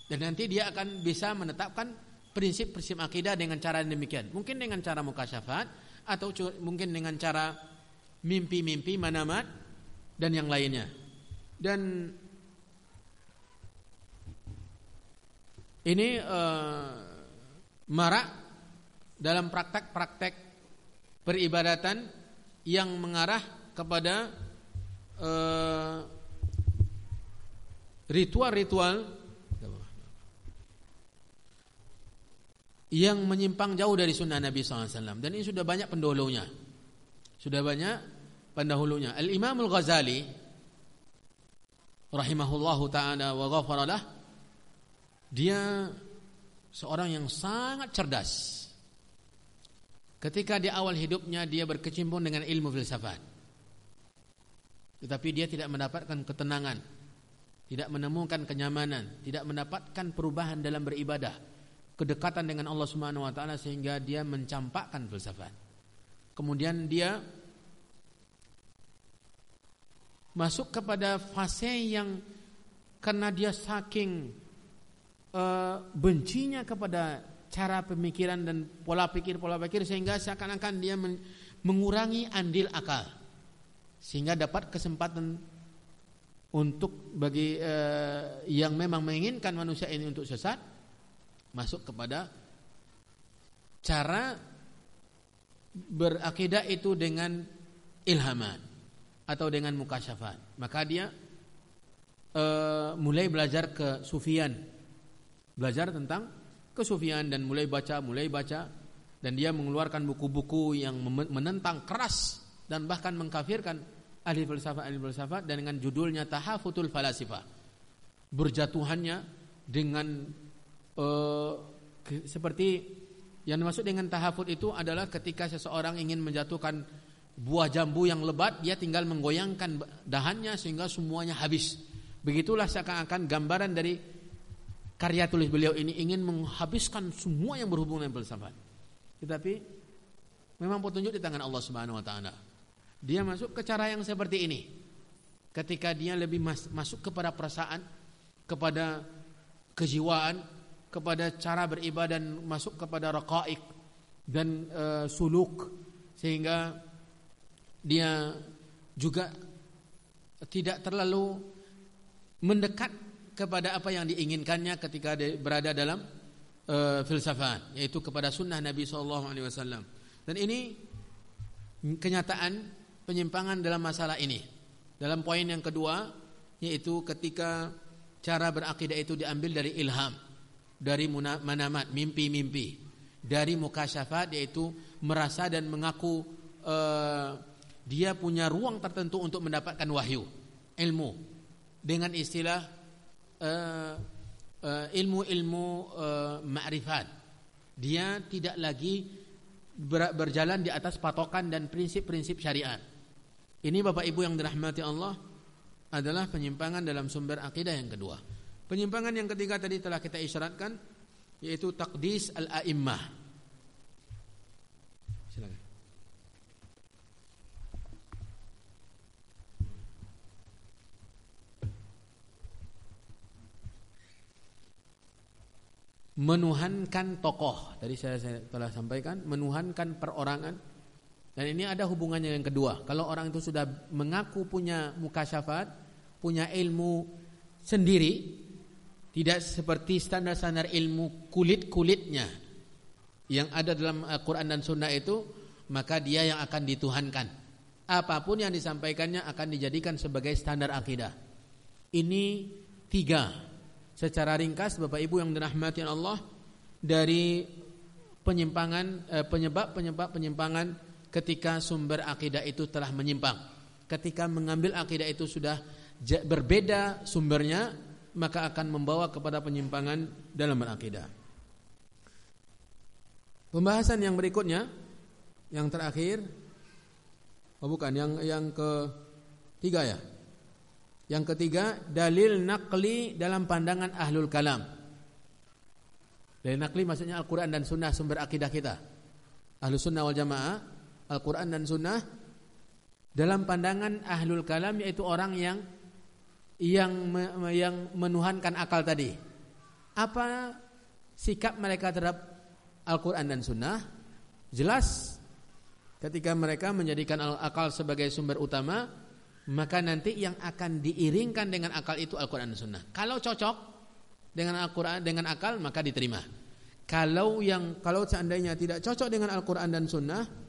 Dan nanti dia akan bisa menetapkan prinsip-prinsip akidah dengan cara demikian. Mungkin dengan cara mukasyafat atau mungkin dengan cara mimpi-mimpi manamat dan yang lainnya. Dan ini uh, marak dalam praktek-praktek peribadatan yang mengarah kepada uh, ritual-ritual yang menyimpang jauh dari sunnah Nabi SAW dan ini sudah banyak pendahulunya. Sudah banyak pendahulunya. Al Imam Al Ghazali rahimahullahu taala wa ghafaralah dia seorang yang sangat cerdas. Ketika di awal hidupnya dia berkecimpung dengan ilmu filsafat tetapi dia tidak mendapatkan ketenangan tidak menemukan kenyamanan tidak mendapatkan perubahan dalam beribadah kedekatan dengan Allah Subhanahu wa taala sehingga dia mencampakkan filsafat kemudian dia masuk kepada fase yang karena dia saking uh, bencinya kepada cara pemikiran dan pola pikir pola pikir sehingga seakan-akan dia men mengurangi andil akal sehingga dapat kesempatan untuk bagi uh, yang memang menginginkan manusia ini untuk sesat masuk kepada cara berakidah itu dengan ilhaman atau dengan mukasyafat. Maka dia uh, mulai belajar ke sufian. Belajar tentang kesufian dan mulai baca, mulai baca dan dia mengeluarkan buku-buku yang menentang keras dan bahkan mengkafirkan ahli filsafat ahli filsafat dan dengan judulnya Tahafutul Falasifah. Berjatuhannya dengan uh, seperti yang dimaksud dengan tahafut itu adalah ketika seseorang ingin menjatuhkan buah jambu yang lebat dia tinggal menggoyangkan dahannya sehingga semuanya habis. Begitulah seakan-akan gambaran dari karya tulis beliau ini ingin menghabiskan semua yang berhubungan dengan filsafat. Tetapi memang petunjuk di tangan Allah Subhanahu wa taala. Dia masuk ke cara yang seperti ini. Ketika dia lebih mas masuk kepada perasaan, kepada kejiwaan, kepada cara beribadah dan masuk kepada raqaik dan uh, suluk sehingga dia juga tidak terlalu mendekat kepada apa yang diinginkannya ketika berada dalam uh, filsafat yaitu kepada sunnah Nabi Shallallahu Alaihi Wasallam dan ini kenyataan penyimpangan dalam masalah ini dalam poin yang kedua yaitu ketika cara berakidah itu diambil dari ilham dari manamat mimpi-mimpi dari mukasyafat yaitu merasa dan mengaku uh, dia punya ruang tertentu untuk mendapatkan wahyu, ilmu dengan istilah ilmu-ilmu uh, uh, uh, ma'rifat. Dia tidak lagi ber, berjalan di atas patokan dan prinsip-prinsip syariat. Ini Bapak Ibu yang dirahmati Allah adalah penyimpangan dalam sumber akidah yang kedua. Penyimpangan yang ketiga tadi telah kita isyaratkan yaitu takdis al-a'immah menuhankan tokoh. Tadi saya, saya telah sampaikan menuhankan perorangan. Dan ini ada hubungannya yang kedua. Kalau orang itu sudah mengaku punya mukasyafat, punya ilmu sendiri, tidak seperti standar-standar ilmu kulit-kulitnya yang ada dalam Al-Quran dan Sunnah itu, maka dia yang akan dituhankan. Apa pun yang disampaikannya akan dijadikan sebagai standar akidah. Ini tiga secara ringkas Bapak Ibu yang dirahmati Allah dari penyimpangan eh, penyebab-penyebab penyimpangan ketika sumber akidah itu telah menyimpang. Ketika mengambil akidah itu sudah berbeda sumbernya, maka akan membawa kepada penyimpangan dalam berakidah. Pembahasan yang berikutnya yang terakhir oh bukan yang yang ketiga ya yang ketiga, dalil nakli dalam pandangan ahlul kalam. Dalil nakli maksudnya Al-Quran dan Sunnah sumber akidah kita. Ahlul Sunnah wal Jamaah, Al-Quran dan Sunnah dalam pandangan ahlul kalam yaitu orang yang yang yang menuhankan akal tadi. Apa sikap mereka terhadap Al-Quran dan Sunnah? Jelas ketika mereka menjadikan akal sebagai sumber utama maka nanti yang akan diiringkan dengan akal itu Al-Quran dan Sunnah. Kalau cocok dengan Al-Quran dengan akal maka diterima. Kalau yang kalau seandainya tidak cocok dengan Al-Quran dan Sunnah,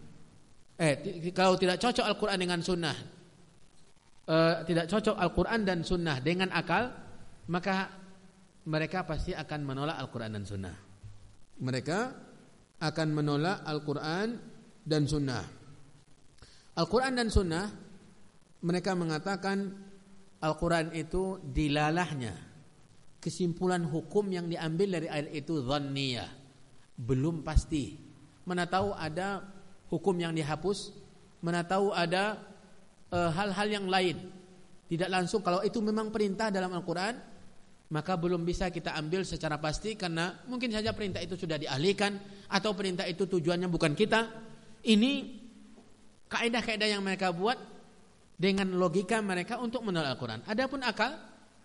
eh kalau tidak cocok Al-Quran dengan Sunnah uh, tidak cocok Al-Quran dan Sunnah dengan akal, maka mereka pasti akan menolak Al-Quran dan Sunnah. Mereka akan menolak Al-Quran dan Sunnah. Al-Quran dan Sunnah mereka mengatakan Al-Quran itu dilalahnya kesimpulan hukum yang diambil dari ayat itu dhanniyah belum pasti mana tahu ada hukum yang dihapus mana tahu ada Eh, hal-hal yang lain. Tidak langsung kalau itu memang perintah dalam Al-Qur'an, maka belum bisa kita ambil secara pasti karena mungkin saja perintah itu sudah dialihkan atau perintah itu tujuannya bukan kita. Ini kaidah-kaidah yang mereka buat dengan logika mereka untuk menolak Al-Qur'an. Adapun akal,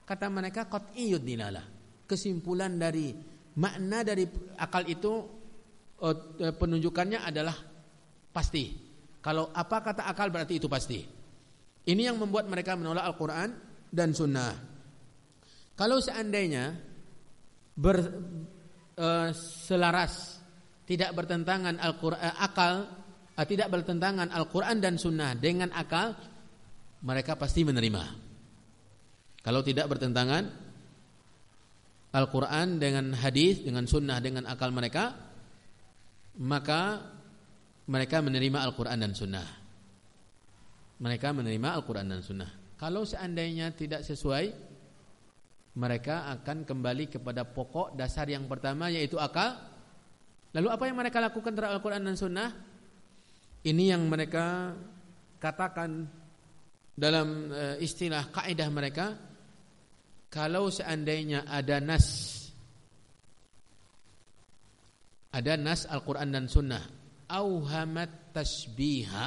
kata mereka qat'iyud dilalah. Kesimpulan dari makna dari akal itu eh, penunjukannya adalah pasti. Kalau apa kata akal berarti itu pasti. Ini yang membuat mereka menolak Al-Quran dan Sunnah. Kalau seandainya ber, uh, selaras, tidak bertentangan Al-Quran, uh, akal, uh, tidak bertentangan Al-Quran dan Sunnah dengan akal, mereka pasti menerima. Kalau tidak bertentangan Al-Quran dengan hadis, dengan Sunnah, dengan akal mereka, maka mereka menerima Al-Quran dan Sunnah mereka menerima Al-Quran dan Sunnah. Kalau seandainya tidak sesuai, mereka akan kembali kepada pokok dasar yang pertama yaitu akal. Lalu apa yang mereka lakukan terhadap Al-Quran dan Sunnah? Ini yang mereka katakan dalam eh, istilah kaidah mereka. Kalau seandainya ada nas, ada nas Al-Quran dan Sunnah, auhamat tasbiha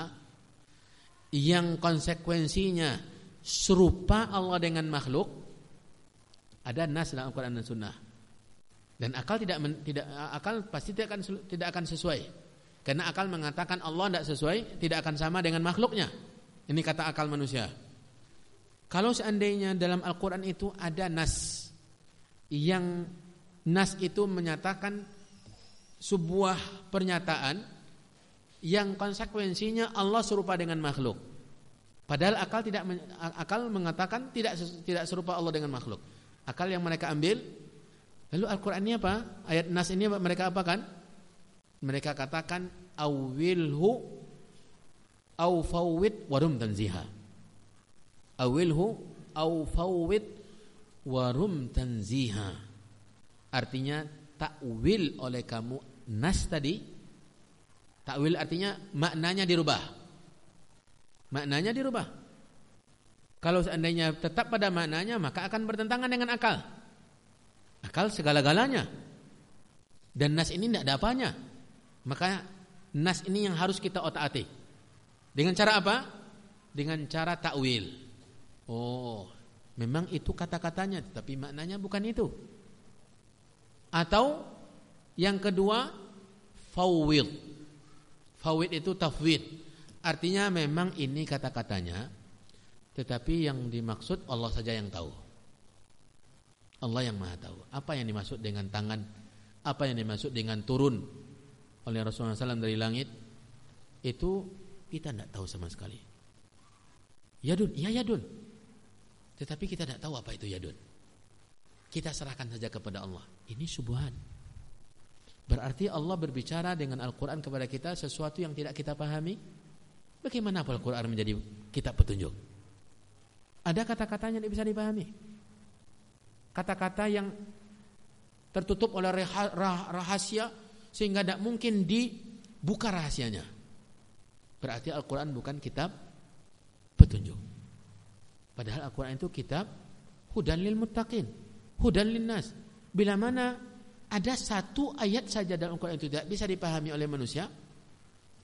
yang konsekuensinya serupa Allah dengan makhluk ada nas dalam Al-Qur'an dan Sunnah. Dan akal tidak tidak akal pasti tidak akan tidak akan sesuai. Karena akal mengatakan Allah tidak sesuai, tidak akan sama dengan makhluknya. Ini kata akal manusia. Kalau seandainya dalam Al-Qur'an itu ada nas yang nas itu menyatakan sebuah pernyataan yang konsekuensinya Allah serupa dengan makhluk. Padahal akal tidak akal mengatakan tidak tidak serupa Allah dengan makhluk. Akal yang mereka ambil lalu Al-Qur'an ini apa? Ayat Nas ini mereka apa kan? Mereka katakan awilhu au fawwid warum tanziha. Awilhu au fawwid warum tanziha. Artinya takwil oleh kamu nas tadi Takwil artinya maknanya dirubah. Maknanya dirubah. Kalau seandainya tetap pada maknanya maka akan bertentangan dengan akal. Akal segala-galanya. Dan nas ini tidak ada apanya. Maka nas ini yang harus kita otak-atik. Dengan cara apa? Dengan cara takwil. Oh, memang itu kata-katanya, tapi maknanya bukan itu. Atau yang kedua, fawwid. Fawid itu tafwid. Artinya memang ini kata-katanya tetapi yang dimaksud Allah saja yang tahu. Allah yang Maha tahu. Apa yang dimaksud dengan tangan? Apa yang dimaksud dengan turun oleh Rasulullah SAW dari langit? Itu kita tidak tahu sama sekali. Yadun, iya yadun. Tetapi kita tidak tahu apa itu yadun. Kita serahkan saja kepada Allah. Ini subuhan. Berarti Allah berbicara dengan Al-Quran kepada kita sesuatu yang tidak kita pahami. Bagaimana Al-Quran menjadi kitab petunjuk? Ada kata-katanya yang bisa dipahami. Kata-kata yang tertutup oleh rahasia sehingga tidak mungkin dibuka rahasianya. Berarti Al-Quran bukan kitab petunjuk. Padahal Al-Quran itu kitab hudan lil muttaqin, hudan lin nas. Bila mana ada satu ayat saja dalam Al-Quran itu tidak bisa dipahami oleh manusia,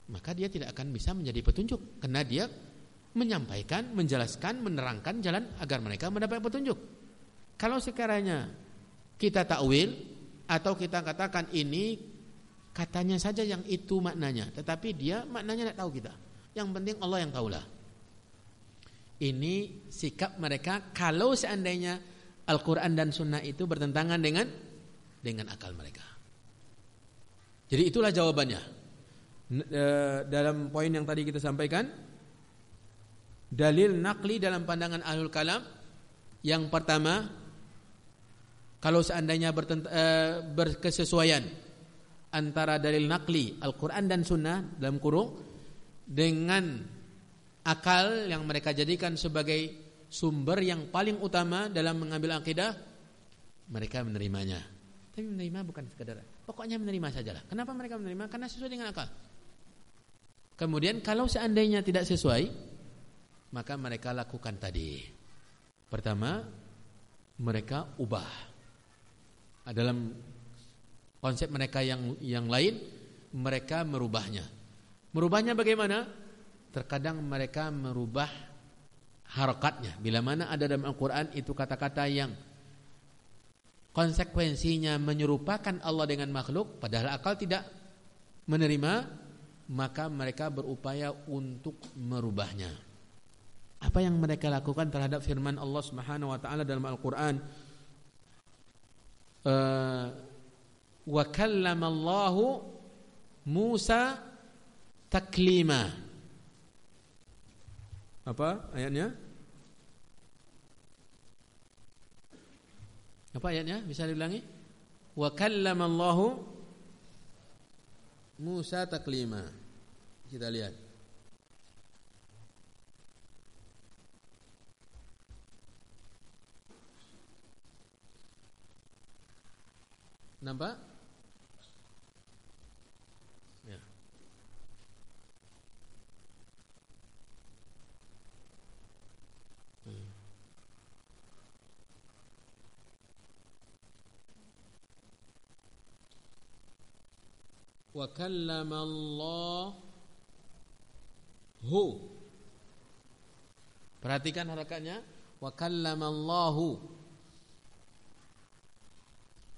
maka dia tidak akan bisa menjadi petunjuk karena dia menyampaikan, menjelaskan, menerangkan jalan agar mereka mendapat petunjuk. Kalau sekiranya kita takwil atau kita katakan ini katanya saja yang itu maknanya, tetapi dia maknanya tidak tahu kita. Yang penting Allah yang tahulah. Ini sikap mereka kalau seandainya Al-Quran dan Sunnah itu bertentangan dengan dengan akal mereka. Jadi itulah jawabannya. E, dalam poin yang tadi kita sampaikan dalil nakli dalam pandangan ahlul kalam yang pertama kalau seandainya uh, berkesesuaian antara dalil nakli Al-Quran dan Sunnah dalam kurung dengan akal yang mereka jadikan sebagai sumber yang paling utama dalam mengambil akidah mereka menerimanya tapi menerima bukan sekadar pokoknya menerima sajalah kenapa mereka menerima karena sesuai dengan akal kemudian kalau seandainya tidak sesuai maka mereka lakukan tadi. Pertama, mereka ubah. Dalam konsep mereka yang yang lain, mereka merubahnya. Merubahnya bagaimana? Terkadang mereka merubah harokatnya. Bila mana ada dalam Al-Quran itu kata-kata yang konsekuensinya menyerupakan Allah dengan makhluk, padahal akal tidak menerima, maka mereka berupaya untuk merubahnya. Apa yang mereka lakukan terhadap firman Allah Subhanahu wa taala dalam Al-Qur'an? Uh, wa kallamallahu Musa taklima. Apa ayatnya? Apa ayatnya? Bisa diulangi? Wa kallamallahu Musa taklima. Kita lihat. Nampak? Ya. Hmm. Wa kallama Allahu Perhatikan harakatnya. Wa kallama Allahu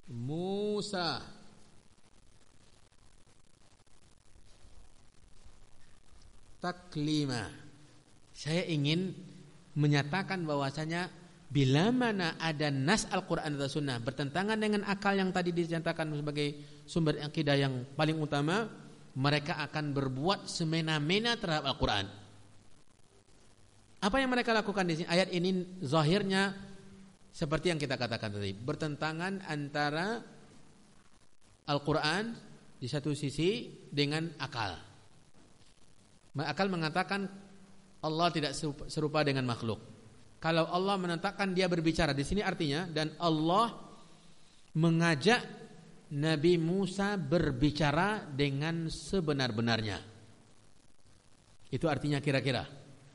Musa. Taklima. Saya ingin menyatakan bahwasanya bila mana ada nas Al-Qur'an atau sunnah bertentangan dengan akal yang tadi dinyatakan sebagai sumber akidah yang paling utama mereka akan berbuat semena-mena terhadap Al-Qur'an apa yang mereka lakukan di sini ayat ini zahirnya seperti yang kita katakan tadi, bertentangan antara Al-Quran di satu sisi dengan akal. Akal mengatakan Allah tidak serupa dengan makhluk. Kalau Allah menetapkan dia berbicara di sini artinya dan Allah mengajak Nabi Musa berbicara dengan sebenar-benarnya. Itu artinya kira-kira.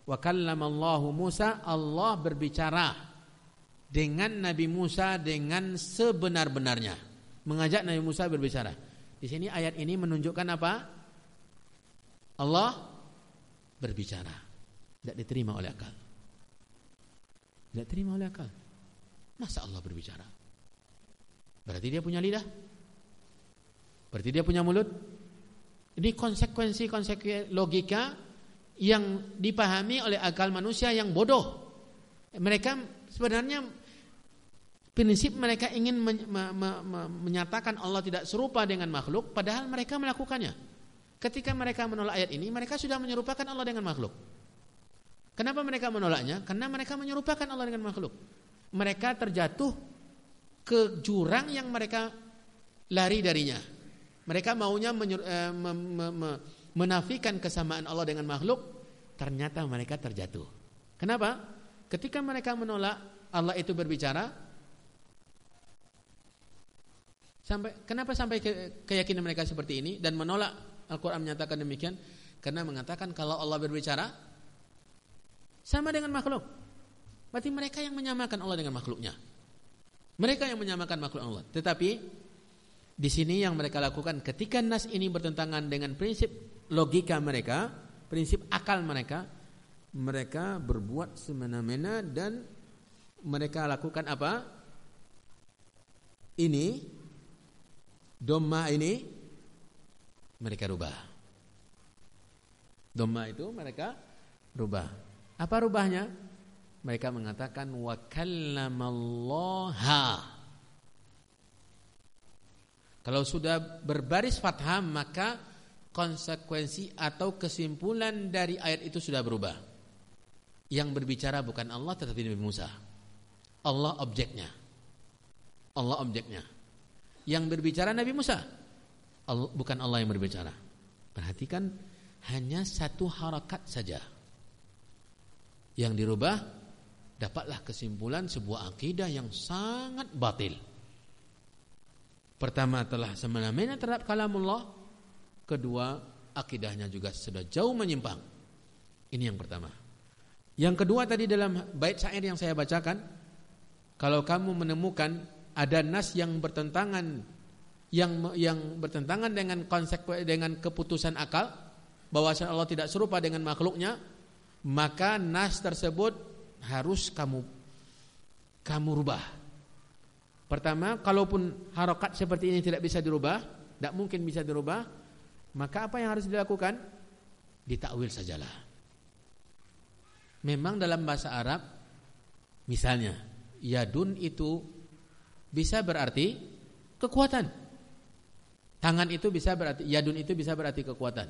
Wa kallamallahu Musa Allah berbicara dengan Nabi Musa dengan sebenar-benarnya. Mengajak Nabi Musa berbicara. Di sini ayat ini menunjukkan apa? Allah berbicara. Tidak diterima oleh akal. Tidak diterima oleh akal. Masa Allah berbicara? Berarti dia punya lidah? Berarti dia punya mulut? Ini konsekuensi-konsekuensi logika yang dipahami oleh akal manusia yang bodoh. Mereka sebenarnya prinsip mereka ingin men, me, me, me, menyatakan Allah tidak serupa dengan makhluk padahal mereka melakukannya. Ketika mereka menolak ayat ini, mereka sudah menyerupakan Allah dengan makhluk. Kenapa mereka menolaknya? Karena mereka menyerupakan Allah dengan makhluk. Mereka terjatuh ke jurang yang mereka lari darinya. Mereka maunya menyur, eh, me, me, me, menafikan kesamaan Allah dengan makhluk, ternyata mereka terjatuh. Kenapa? Ketika mereka menolak Allah itu berbicara, sampai kenapa sampai ke, keyakinan mereka seperti ini dan menolak Al-Qur'an menyatakan demikian? Karena mengatakan kalau Allah berbicara sama dengan makhluk. Berarti mereka yang menyamakan Allah dengan makhluknya. Mereka yang menyamakan makhluk Allah. Tetapi di sini yang mereka lakukan ketika nas ini bertentangan dengan prinsip logika mereka, prinsip akal mereka, mereka berbuat semena-mena dan mereka lakukan apa? Ini doma ini mereka rubah. Doma itu mereka rubah. Apa rubahnya? Mereka mengatakan wa kallamallaha. Kalau sudah berbaris fathah maka konsekuensi atau kesimpulan dari ayat itu sudah berubah. Yang berbicara bukan Allah tetapi Nabi Musa. Allah objeknya. Allah objeknya. Yang berbicara Nabi Musa. Allah, bukan Allah yang berbicara. Perhatikan hanya satu harakat saja. Yang dirubah dapatlah kesimpulan sebuah akidah yang sangat batil. Pertama telah semena-mena terhadap kalamullah, kedua akidahnya juga sudah jauh menyimpang. Ini yang pertama. Yang kedua tadi dalam bait syair yang saya bacakan, kalau kamu menemukan ada nas yang bertentangan yang yang bertentangan dengan konsep dengan keputusan akal bahwa Allah tidak serupa dengan makhluknya, maka nas tersebut harus kamu kamu rubah. Pertama, kalaupun harokat seperti ini tidak bisa dirubah, tidak mungkin bisa dirubah, maka apa yang harus dilakukan? Ditakwil sajalah. Memang dalam bahasa Arab, misalnya, yadun itu bisa berarti kekuatan. Tangan itu bisa berarti, yadun itu bisa berarti kekuatan.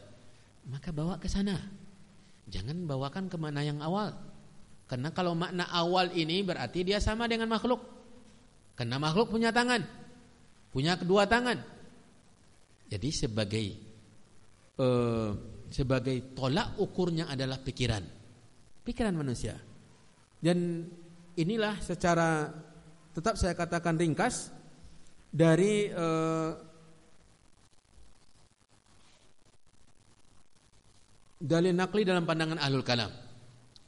Maka bawa ke sana. Jangan bawakan ke mana yang awal. Karena kalau makna awal ini berarti dia sama dengan makhluk. Karena makhluk punya tangan, punya kedua tangan. Jadi sebagai eh, sebagai tolak ukurnya adalah pikiran, pikiran manusia. Dan inilah secara tetap saya katakan ringkas dari eh, dalil nakli dalam pandangan ahlul kalam.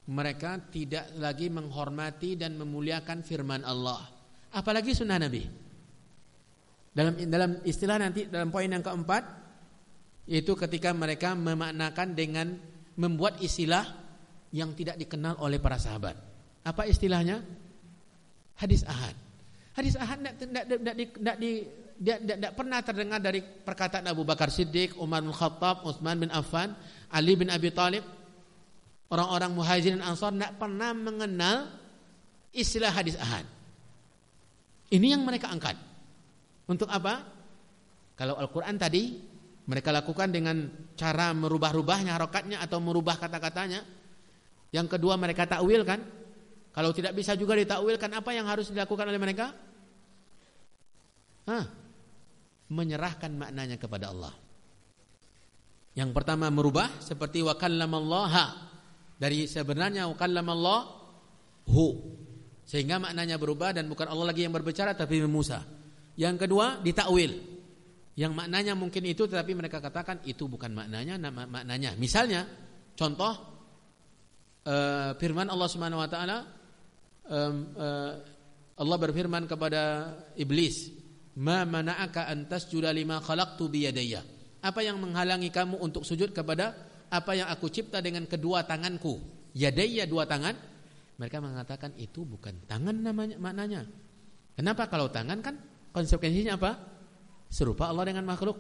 Mereka tidak lagi menghormati dan memuliakan firman Allah apalagi sunnah Nabi. Dalam dalam istilah nanti dalam poin yang keempat yaitu ketika mereka memaknakan dengan membuat istilah yang tidak dikenal oleh para sahabat. Apa istilahnya? Hadis ahad. Hadis ahad tidak pernah terdengar dari perkataan Abu Bakar Siddiq, Umar bin Khattab, Utsman bin Affan, Ali bin Abi Thalib. Orang-orang muhajirin ansar tidak pernah mengenal istilah hadis ahad. Ini yang mereka angkat. Untuk apa? Kalau Al-Quran tadi mereka lakukan dengan cara merubah-rubahnya harokatnya atau merubah kata-katanya. Yang kedua mereka takwil kan? Kalau tidak bisa juga ditakwilkan apa yang harus dilakukan oleh mereka? Hah? Menyerahkan maknanya kepada Allah. Yang pertama merubah seperti wa kallamallaha. Dari sebenarnya wa sehingga maknanya berubah dan bukan Allah lagi yang berbicara tapi Musa. Yang kedua ditakwil. Yang maknanya mungkin itu tetapi mereka katakan itu bukan maknanya nama maknanya. Misalnya contoh uh, firman Allah Subhanahu wa taala um, uh, Allah berfirman kepada iblis, "Ma mana'aka an tasjuda lima khalaqtu biyadayya?" Apa yang menghalangi kamu untuk sujud kepada apa yang aku cipta dengan kedua tanganku? Yadayya dua tangan mereka mengatakan itu bukan tangan namanya maknanya. Kenapa kalau tangan kan konsekuensinya apa? Serupa Allah dengan makhluk.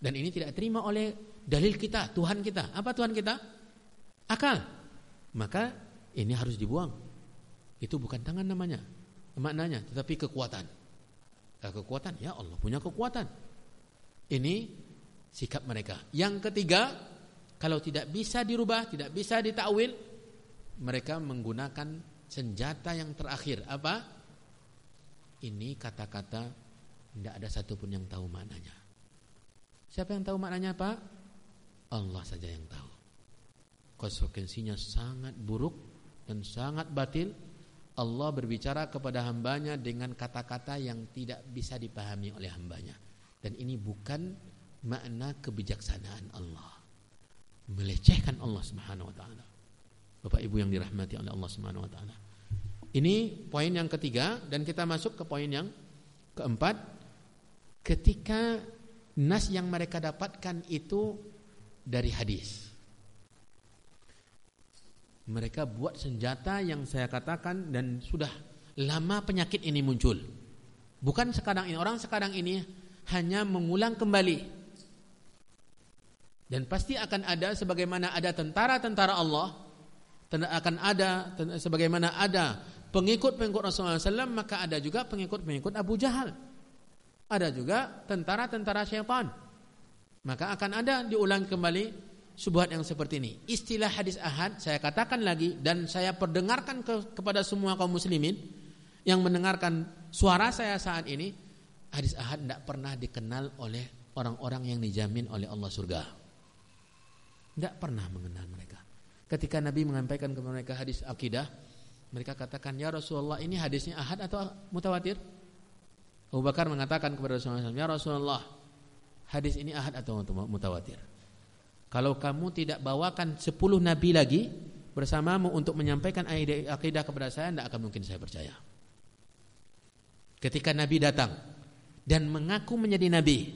Dan ini tidak terima oleh dalil kita, Tuhan kita. Apa Tuhan kita? Akal. Maka ini harus dibuang. Itu bukan tangan namanya, maknanya, tetapi kekuatan. Nah, kekuatan, ya Allah punya kekuatan. Ini sikap mereka. Yang ketiga, kalau tidak bisa dirubah, tidak bisa ditakwil, mereka menggunakan senjata yang terakhir apa? Ini kata-kata tidak ada satupun yang tahu maknanya. Siapa yang tahu maknanya Pak? Allah saja yang tahu. Konsekuensinya sangat buruk dan sangat batil. Allah berbicara kepada hambanya dengan kata-kata yang tidak bisa dipahami oleh hambanya. Dan ini bukan makna kebijaksanaan Allah. Melecehkan Allah Subhanahu wa taala. Bapak Ibu yang dirahmati oleh Allah Subhanahu wa taala. Ini poin yang ketiga dan kita masuk ke poin yang keempat. Ketika nas yang mereka dapatkan itu dari hadis. Mereka buat senjata yang saya katakan dan sudah lama penyakit ini muncul. Bukan sekarang ini, orang sekarang ini hanya mengulang kembali dan pasti akan ada sebagaimana ada tentara-tentara Allah akan ada sebagaimana ada pengikut-pengikut Rasulullah SAW maka ada juga pengikut-pengikut Abu Jahal ada juga tentara-tentara syaitan maka akan ada diulang kembali subhat yang seperti ini. Istilah hadis ahad saya katakan lagi dan saya perdengarkan ke, kepada semua kaum muslimin yang mendengarkan suara saya saat ini, hadis ahad tidak pernah dikenal oleh orang-orang yang dijamin oleh Allah surga. Tidak pernah mengenal mereka. Ketika Nabi menyampaikan kepada mereka hadis akidah, mereka katakan, "Ya Rasulullah, ini hadisnya ahad atau mutawatir?" Abu Bakar mengatakan kepada Rasulullah "Ya Rasulullah, hadis ini ahad atau mutawatir?" Kalau kamu tidak bawakan 10 nabi lagi bersamamu untuk menyampaikan akidah kepada saya, tidak akan mungkin saya percaya. Ketika nabi datang dan mengaku menjadi nabi,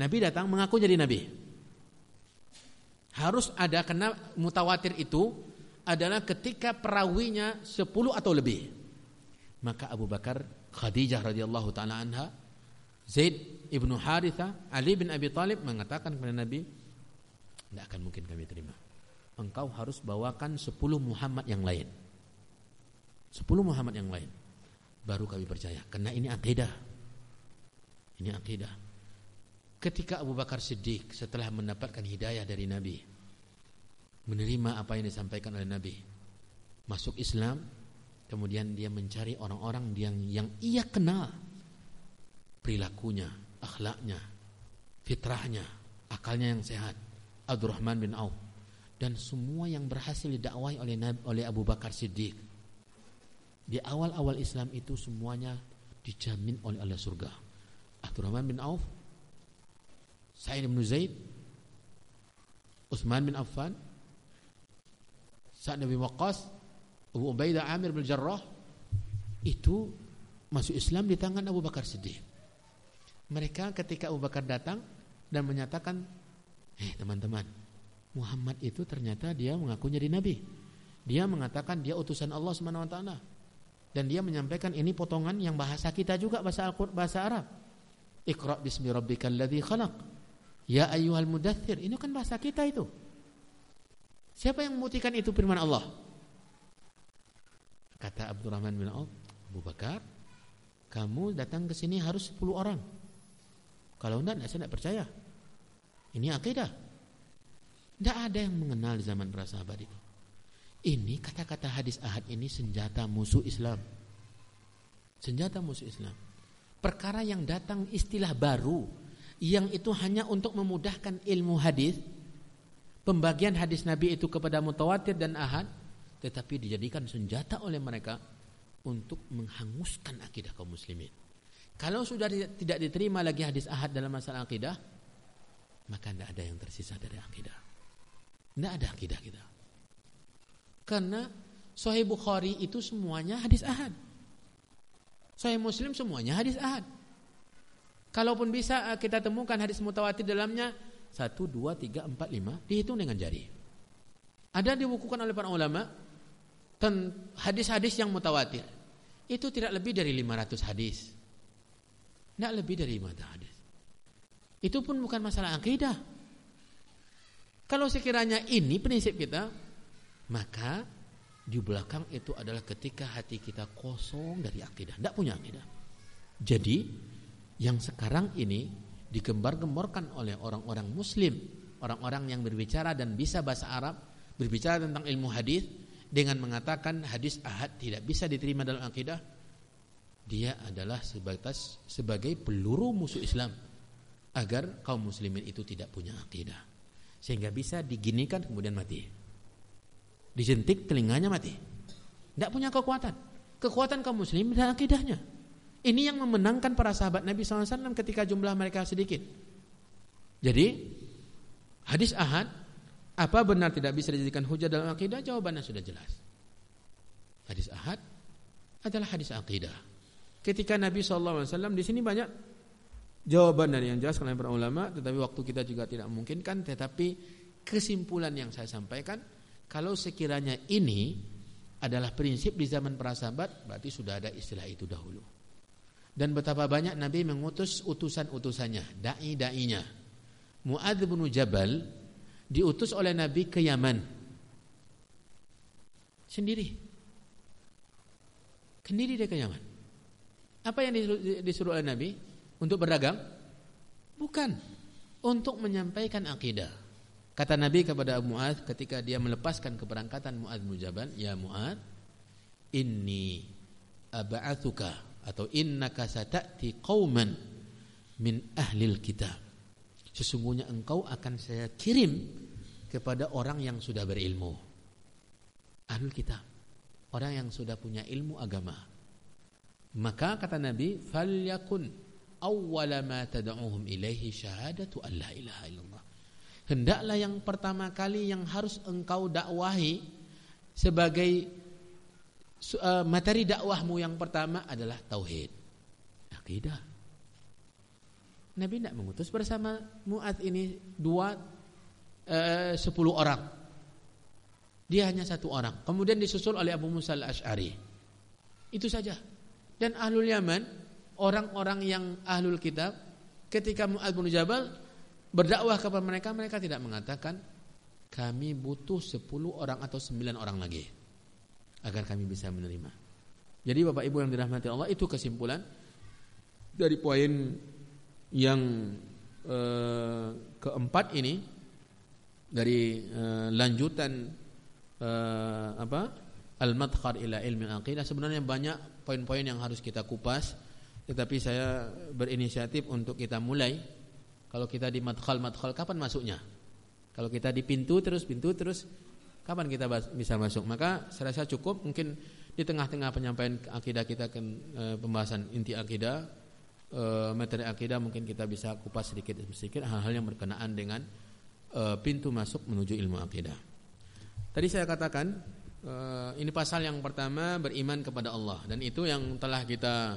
nabi datang mengaku jadi nabi. Harus ada karena mutawatir itu adalah ketika perawinya 10 atau lebih. Maka Abu Bakar, Khadijah radhiyallahu taala anha, Zaid ibnu Haritha, Ali bin Abi Talib mengatakan kepada Nabi, tidak akan mungkin kami terima. Engkau harus bawakan 10 Muhammad yang lain. 10 Muhammad yang lain. Baru kami percaya. Karena ini akidah. Ini akidah. Ketika Abu Bakar Siddiq setelah mendapatkan hidayah dari Nabi. Menerima apa yang disampaikan oleh Nabi. Masuk Islam. Kemudian dia mencari orang-orang yang, yang ia kenal. Perilakunya, akhlaknya, fitrahnya, akalnya yang sehat Abdurrahman bin Auf dan semua yang berhasil didakwai oleh oleh Abu Bakar Siddiq di awal-awal Islam itu semuanya dijamin oleh Allah surga Abdurrahman bin Auf Sa'id bin Zaid Utsman bin Affan Sa'ad bin Waqqas Abu Ubaidah Amir bin Jarrah itu masuk Islam di tangan Abu Bakar Siddiq mereka ketika Abu Bakar datang dan menyatakan Eh teman-teman, Muhammad itu ternyata dia mengaku jadi nabi. Dia mengatakan dia utusan Allah wa taala. Dan dia menyampaikan ini potongan yang bahasa kita juga bahasa Al bahasa Arab. Iqra bismi rabbikal ladzi khalaq. Ya ayyuhal mudaththir. Ini kan bahasa kita itu. Siapa yang membuktikan itu firman Allah? Kata Abdurrahman bin Auf, Abu Bakar, kamu datang ke sini harus 10 orang. Kalau enggak, saya tidak percaya. Ini akidah. Tidak ada yang mengenal zaman para sahabat itu. Ini kata-kata hadis ahad ini senjata musuh Islam. Senjata musuh Islam. Perkara yang datang istilah baru yang itu hanya untuk memudahkan ilmu hadis, pembagian hadis Nabi itu kepada mutawatir dan ahad, tetapi dijadikan senjata oleh mereka untuk menghanguskan akidah kaum muslimin. Kalau sudah tidak diterima lagi hadis ahad dalam masalah akidah, maka tidak ada yang tersisa dari akidah. Tidak ada akidah kita. Karena Sahih Bukhari itu semuanya hadis ahad. Sahih Muslim semuanya hadis ahad. Kalaupun bisa eh, kita temukan hadis mutawatir dalamnya satu, dua, tiga, empat, lima dihitung dengan jari. Ada dibukukan oleh para ulama hadis-hadis yang mutawatir. Itu tidak lebih dari 500 hadis. Tidak lebih dari 500 hadis. Itu pun bukan masalah akidah. Kalau sekiranya ini prinsip kita, maka di belakang itu adalah ketika hati kita kosong dari akidah, tidak punya akidah. Jadi yang sekarang ini digembar-gemborkan oleh orang-orang muslim, orang-orang yang berbicara dan bisa bahasa Arab, berbicara tentang ilmu hadis dengan mengatakan hadis ahad tidak bisa diterima dalam akidah, dia adalah sebatas sebagai peluru musuh Islam agar kaum muslimin itu tidak punya akidah. Sehingga bisa diginikan kemudian mati. Dijentik telinganya mati. Tidak punya kekuatan. Kekuatan kaum muslim dan akidahnya ini yang memenangkan para sahabat Nabi SAW ketika jumlah mereka sedikit. Jadi hadis ahad apa benar tidak bisa dijadikan hujah dalam akidah? Jawabannya sudah jelas. Hadis ahad adalah hadis akidah. Ketika Nabi SAW di sini banyak jawaban dari yang jelas oleh para ulama tetapi waktu kita juga tidak memungkinkan tetapi kesimpulan yang saya sampaikan kalau sekiranya ini adalah prinsip di zaman para sahabat berarti sudah ada istilah itu dahulu dan betapa banyak Nabi mengutus utusan-utusannya dai-dainya Muadz bin Jabal diutus oleh Nabi ke Yaman sendiri sendiri dia ke Yaman apa yang disuruh oleh Nabi untuk berdagang? Bukan. Untuk menyampaikan akidah. Kata Nabi kepada Abu Mu'ad ketika dia melepaskan keberangkatan Mu'ad bin Jabal, "Ya Mu'ad, inni ab'atsuka atau innaka sata'ti qauman min ahlil kitab." Sesungguhnya engkau akan saya kirim kepada orang yang sudah berilmu. Ahlul kitab. Orang yang sudah punya ilmu agama. Maka kata Nabi, "Falyakun awwala ma tad'uhum ilaihi syahadatu an la ilaha illallah." Hendaklah yang pertama kali yang harus engkau dakwahi sebagai materi dakwahmu yang pertama adalah tauhid. Akidah. Nabi tidak mengutus bersama Mu'ad ini dua uh, sepuluh orang. Dia hanya satu orang. Kemudian disusul oleh Abu Musa al-Ash'ari. Itu saja. Dan ahlul Yaman, orang-orang yang ahlul kitab, ketika Mu'ad bin Jabal berdakwah kepada mereka, mereka tidak mengatakan kami butuh 10 orang atau 9 orang lagi agar kami bisa menerima. Jadi Bapak Ibu yang dirahmati Allah itu kesimpulan dari poin yang eh, keempat ini dari eh, lanjutan eh, apa al-madkhar ila ilmi aqidah sebenarnya banyak poin-poin yang harus kita kupas tetapi saya berinisiatif untuk kita mulai kalau kita di madkhal-madkhal kapan masuknya? Kalau kita di pintu terus pintu terus kapan kita bisa masuk? Maka saya rasa cukup mungkin di tengah-tengah penyampaian akidah kita ke e, pembahasan inti akidah e, materi akidah mungkin kita bisa kupas sedikit sedikit hal-hal yang berkenaan dengan e, pintu masuk menuju ilmu akidah. Tadi saya katakan ini pasal yang pertama beriman kepada Allah dan itu yang telah kita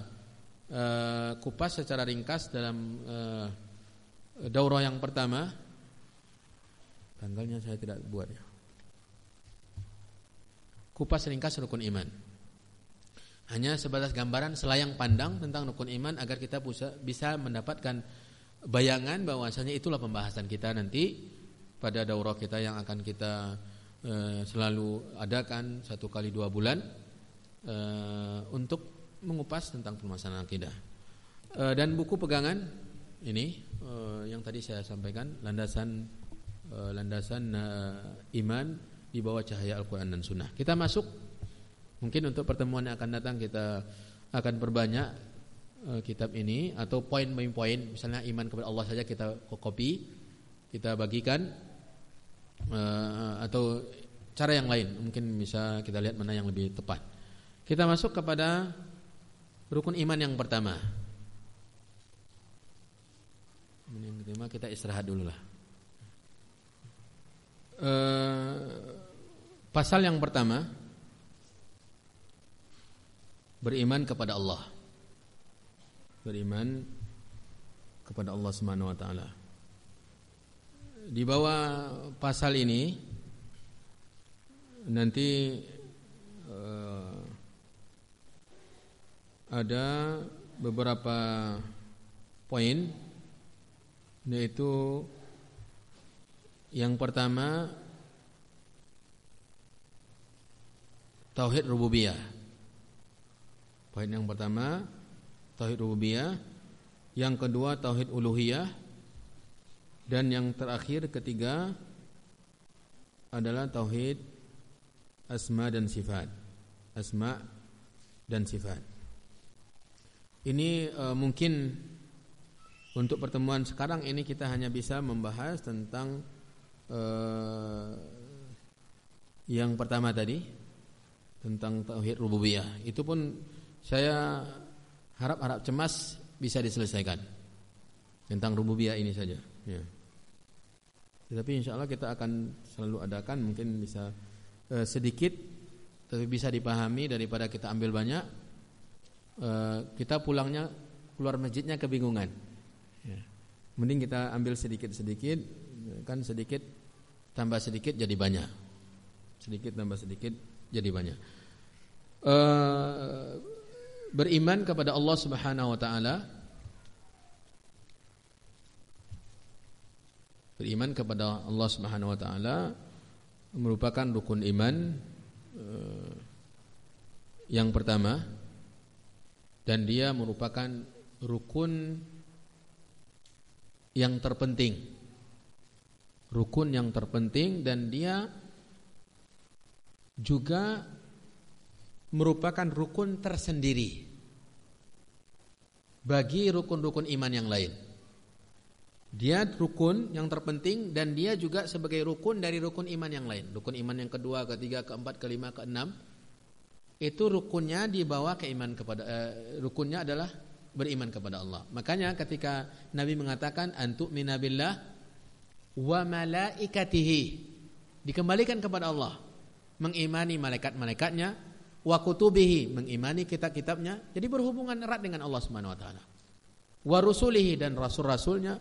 kupas secara ringkas dalam daurah yang pertama tanggalnya saya tidak buat ya. Kupas ringkas rukun iman. Hanya sebatas gambaran selayang pandang tentang rukun iman agar kita bisa mendapatkan bayangan bahwasanya itulah pembahasan kita nanti pada daurah kita yang akan kita e, selalu adakan satu kali dua bulan e, untuk mengupas tentang permasalahan akidah. E, dan buku pegangan ini uh, yang tadi saya sampaikan landasan uh, landasan uh, iman di bawah cahaya Al-Qur'an dan Sunnah. Kita masuk mungkin untuk pertemuan yang akan datang kita akan perbanyak uh, kitab ini atau poin-poin misalnya iman kepada Allah saja kita copy, kita bagikan uh, atau cara yang lain mungkin bisa kita lihat mana yang lebih tepat. Kita masuk kepada rukun iman yang pertama yang kelima kita istirahat dulu lah. E, pasal yang pertama beriman kepada Allah. Beriman kepada Allah Subhanahu wa taala. Di bawah pasal ini nanti uh, ada beberapa poin yaitu yang pertama tauhid rububiyah. Poin yang pertama tauhid rububiyah, yang kedua tauhid uluhiyah dan yang terakhir ketiga adalah tauhid asma dan sifat. Asma dan sifat. Ini uh, mungkin untuk pertemuan sekarang ini kita hanya bisa membahas tentang uh, yang pertama tadi tentang tauhid rububiyah. Itu pun saya harap-harap cemas bisa diselesaikan tentang rububiyah ini saja. Ya. Tetapi insya Allah kita akan selalu adakan mungkin bisa uh, sedikit tapi bisa dipahami daripada kita ambil banyak. Uh, kita pulangnya keluar masjidnya kebingungan. Ya. Mending kita ambil sedikit-sedikit, kan sedikit tambah sedikit jadi banyak. Sedikit tambah sedikit jadi banyak. Uh, beriman kepada Allah Subhanahu wa taala. Beriman kepada Allah Subhanahu wa taala merupakan rukun iman uh, yang pertama. Dan dia merupakan rukun yang terpenting. Rukun yang terpenting dan dia juga merupakan rukun tersendiri bagi rukun-rukun iman yang lain. Dia rukun yang terpenting dan dia juga sebagai rukun dari rukun iman yang lain. Rukun iman yang kedua, ketiga, keempat, kelima, keenam itu rukunnya dibawa ke iman kepada eh, rukunnya adalah beriman kepada Allah. Makanya ketika Nabi mengatakan antu minabillah wa malaikatihi dikembalikan kepada Allah, mengimani malaikat-malaikatnya, wa kutubihi mengimani kitab-kitabnya, jadi berhubungan erat dengan Allah Subhanahu wa taala. Wa rusulihi dan rasul-rasulnya,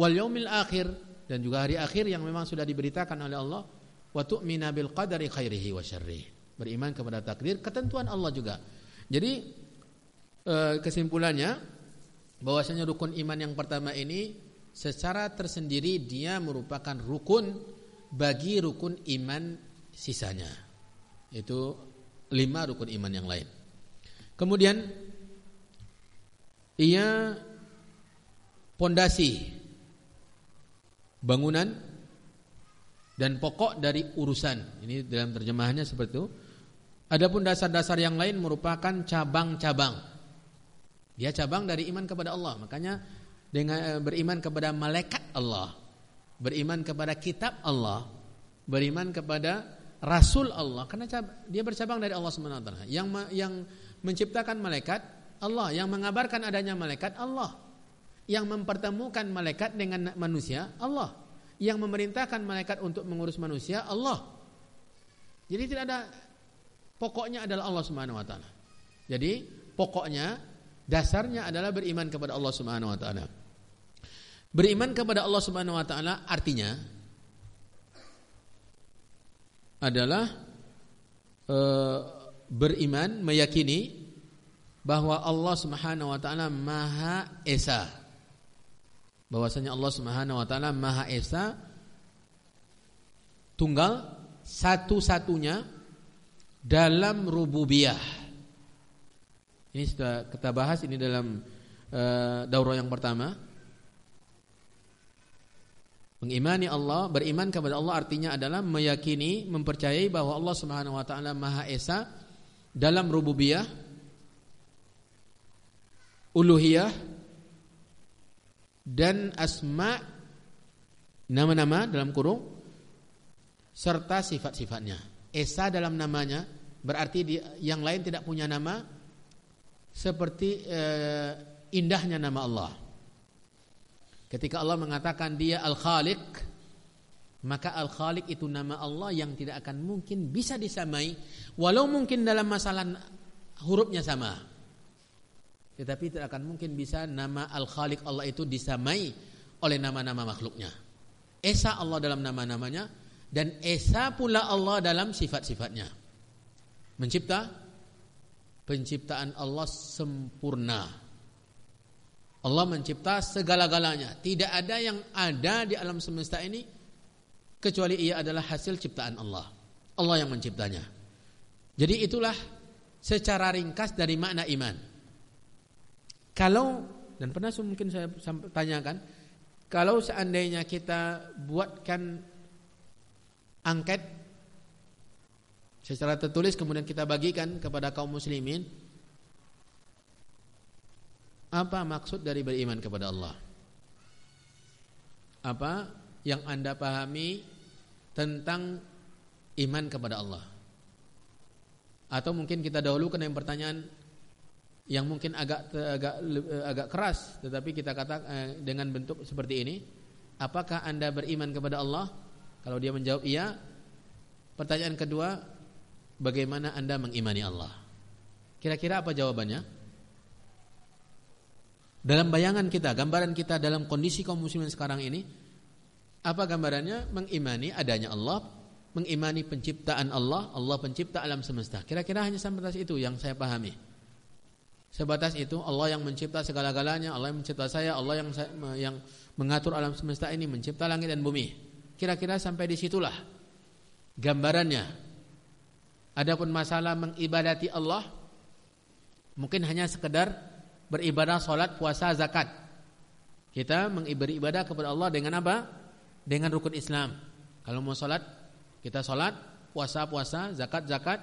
wal yaumil akhir dan juga hari akhir yang memang sudah diberitakan oleh Allah wa tu'mina bil qadari khairihi wa syarrihi. Beriman kepada takdir ketentuan Allah juga. Jadi eh, kesimpulannya bahwasanya rukun iman yang pertama ini secara tersendiri dia merupakan rukun bagi rukun iman sisanya. Itu lima rukun iman yang lain kemudian ia pondasi bangunan dan pokok dari urusan. Ini dalam terjemahannya seperti itu. Adapun dasar-dasar yang lain merupakan cabang-cabang. Dia cabang dari iman kepada Allah. Makanya dengan eh, beriman kepada malaikat Allah, beriman kepada kitab Allah, beriman kepada rasul Allah karena dia bercabang dari Allah taala. Yang yang menciptakan malaikat Allah, yang mengabarkan adanya malaikat Allah. Yang mempertemukan malaikat dengan manusia Allah. Yang memerintahkan malaikat untuk mengurus manusia Allah. Jadi tidak ada pokoknya adalah Allah Subhanahu. Jadi pokoknya dasarnya adalah beriman kepada Allah Subhanahu. Beriman kepada Allah Subhanahu artinya adalah e, beriman meyakini bahwa Allah Subhanahu wa taala Maha Esa bahwasanya Allah Subhanahu wa taala Maha Esa tunggal satu-satunya dalam rububiyah. Ini sudah kita bahas ini dalam uh, daurah yang pertama. Mengimani Allah, beriman kepada Allah artinya adalah meyakini, mempercayai bahwa Allah Subhanahu wa taala Maha Esa dalam rububiyah, uluhiyah dan asma nama-nama dalam kurung serta sifat-sifatnya. Esa dalam namanya berarti di, yang lain tidak punya nama seperti eh, indahnya nama Allah. Ketika Allah mengatakan dia Al-Khaliq, maka Al-Khaliq itu nama Allah yang tidak akan mungkin bisa disamai walau mungkin dalam masalah hurufnya sama. Tetapi tidak akan mungkin bisa nama Al-Khaliq Allah itu disamai oleh nama-nama makhluknya. Esa Allah dalam nama-namanya dan Esa pula Allah dalam sifat-sifatnya. Mencipta penciptaan Allah sempurna. Allah mencipta segala-galanya. Tidak ada yang ada di alam semesta ini kecuali ia adalah hasil ciptaan Allah. Allah yang menciptanya. Jadi itulah secara ringkas dari makna iman. Kalau dan pernah mungkin saya tanyakan, kalau seandainya kita buatkan angket secara tertulis kemudian kita bagikan kepada kaum muslimin apa maksud dari beriman kepada Allah? Apa yang Anda pahami tentang iman kepada Allah? Atau mungkin kita dahulu kena yang pertanyaan yang mungkin agak agak agak keras tetapi kita kata eh, dengan bentuk seperti ini apakah Anda beriman kepada Allah kalau dia menjawab iya pertanyaan kedua bagaimana Anda mengimani Allah kira-kira apa jawabannya dalam bayangan kita gambaran kita dalam kondisi kaum muslimin sekarang ini apa gambarannya mengimani adanya Allah mengimani penciptaan Allah Allah pencipta alam semesta kira-kira hanya sampai itu yang saya pahami Sebatas itu Allah yang mencipta segala-galanya, Allah yang mencipta saya, Allah yang yang mengatur alam semesta ini, mencipta langit dan bumi. Kira-kira sampai di situlah gambarannya. Adapun masalah mengibadati Allah mungkin hanya sekedar beribadah salat, puasa, zakat. Kita mengiberibadah kepada Allah dengan apa? dengan rukun Islam. Kalau mau sholat, kita sholat, puasa puasa, zakat zakat.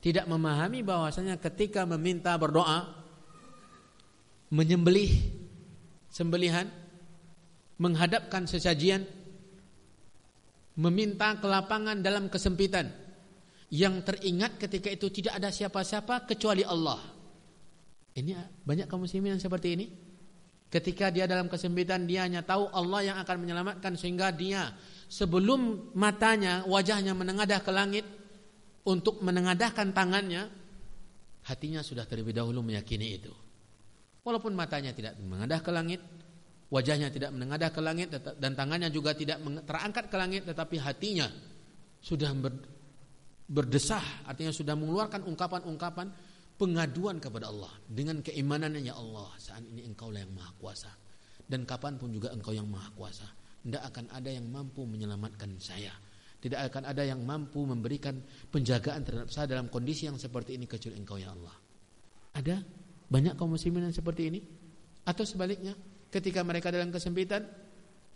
Tidak memahami bahwasanya ketika meminta berdoa, menyembelih sembelihan, menghadapkan sesajian, meminta kelapangan dalam kesempitan, yang teringat ketika itu tidak ada siapa-siapa kecuali Allah. Ini banyak kaum muslimin yang seperti ini. Ketika dia dalam kesempitan dia hanya tahu Allah yang akan menyelamatkan sehingga dia sebelum matanya wajahnya menengadah ke langit untuk menengadahkan tangannya hatinya sudah terlebih dahulu meyakini itu. Walaupun matanya tidak menengadah ke langit, wajahnya tidak menengadah ke langit dan tangannya juga tidak terangkat ke langit tetapi hatinya sudah berdesah artinya sudah mengeluarkan ungkapan-ungkapan pengaduan kepada Allah dengan keimanannya ya Allah saat ini engkau lah yang maha kuasa. Dan kapan pun juga engkau yang maha kuasa. Tidak akan ada yang mampu menyelamatkan saya. Tidak akan ada yang mampu memberikan penjagaan terhadap saya dalam kondisi yang seperti ini kecuali engkau ya Allah. Ada banyak kaum muslimin yang seperti ini? Atau sebaliknya ketika mereka dalam kesempitan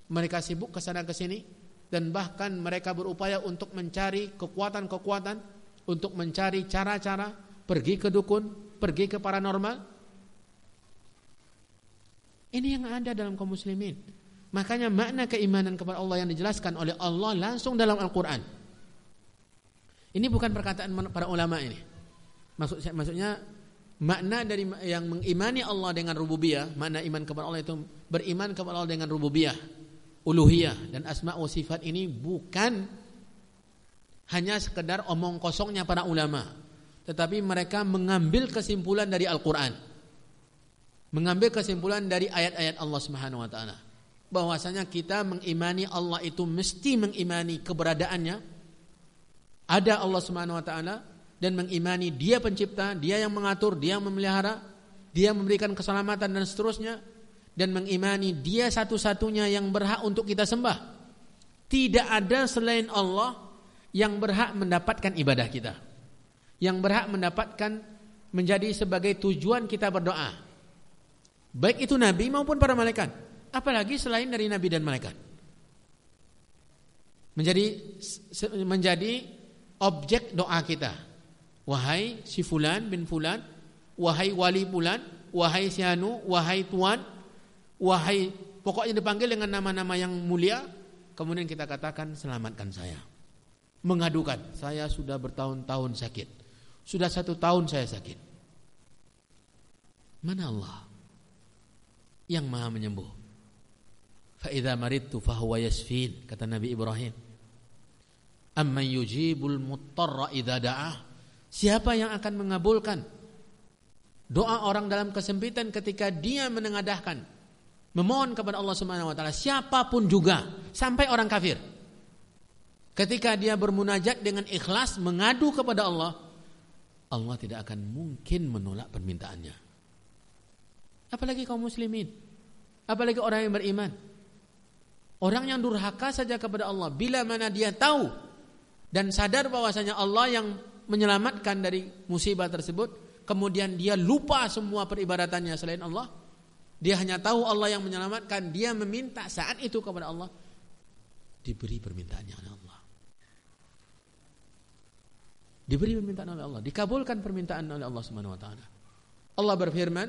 mereka sibuk ke sana ke sini dan bahkan mereka berupaya untuk mencari kekuatan-kekuatan untuk mencari cara-cara pergi ke dukun, pergi ke paranormal. Ini yang ada dalam kaum muslimin. Makanya makna keimanan kepada Allah yang dijelaskan oleh Allah langsung dalam Al-Qur'an. Ini bukan perkataan para ulama ini. Maksud maksudnya makna dari yang mengimani Allah dengan rububiyah, makna iman kepada Allah itu beriman kepada Allah dengan rububiyah uluhiyah dan asma wa sifat ini bukan hanya sekedar omong kosongnya para ulama tetapi mereka mengambil kesimpulan dari Al-Qur'an mengambil kesimpulan dari ayat-ayat Allah Subhanahu wa taala bahwasanya kita mengimani Allah itu mesti mengimani keberadaannya ada Allah Subhanahu wa taala dan mengimani dia pencipta, dia yang mengatur, dia yang memelihara, dia memberikan keselamatan dan seterusnya dan mengimani dia satu-satunya yang berhak untuk kita sembah. Tidak ada selain Allah yang berhak mendapatkan ibadah kita. Yang berhak mendapatkan menjadi sebagai tujuan kita berdoa. Baik itu nabi maupun para malaikat. Apalagi selain dari nabi dan malaikat. Menjadi menjadi objek doa kita. Wahai si fulan bin fulan, wahai wali fulan, wahai si anu, wahai tuan, wahai pokoknya dipanggil dengan nama-nama yang mulia, kemudian kita katakan selamatkan saya. Mengadukan, saya sudah bertahun-tahun sakit. Sudah satu tahun saya sakit. Mana Allah yang maha menyembuh? Fa'idha maridtu fahuwa yasfin, kata Nabi Ibrahim. Amma yujibul muttarra idha da'ah. Siapa yang akan mengabulkan doa orang dalam kesempitan ketika dia menengadahkan memohon kepada Allah Subhanahu wa taala siapa pun juga sampai orang kafir ketika dia bermunajat dengan ikhlas mengadu kepada Allah Allah tidak akan mungkin menolak permintaannya apalagi kaum muslimin apalagi orang yang beriman orang yang durhaka saja kepada Allah bila mana dia tahu dan sadar bahwasanya Allah yang menyelamatkan dari musibah tersebut kemudian dia lupa semua peribadatannya selain Allah dia hanya tahu Allah yang menyelamatkan. Dia meminta saat itu kepada Allah. Diberi permintaannya oleh Allah. Diberi permintaan oleh Allah. Dikabulkan permintaan oleh Allah Subhanahu wa taala. Allah berfirman,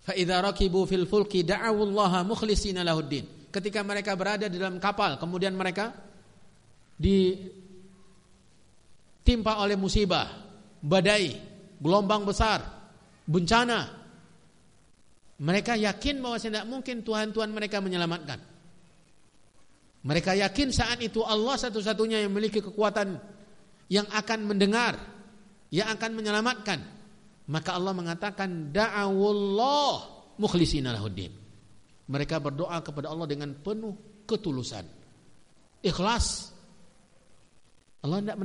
"Fa idza rakibu fil fulki da'awu Allah mukhlishina lahuddin." Ketika mereka berada di dalam kapal, kemudian mereka ditimpa oleh musibah, badai, gelombang besar, bencana, mereka yakin bahwa tidak mungkin Tuhan-Tuhan mereka menyelamatkan. Mereka yakin saat itu Allah satu-satunya yang memiliki kekuatan yang akan mendengar, yang akan menyelamatkan. Maka Allah mengatakan da'awullah mukhlisina lahuddin. Mereka berdoa kepada Allah dengan penuh ketulusan. Ikhlas. Allah tidak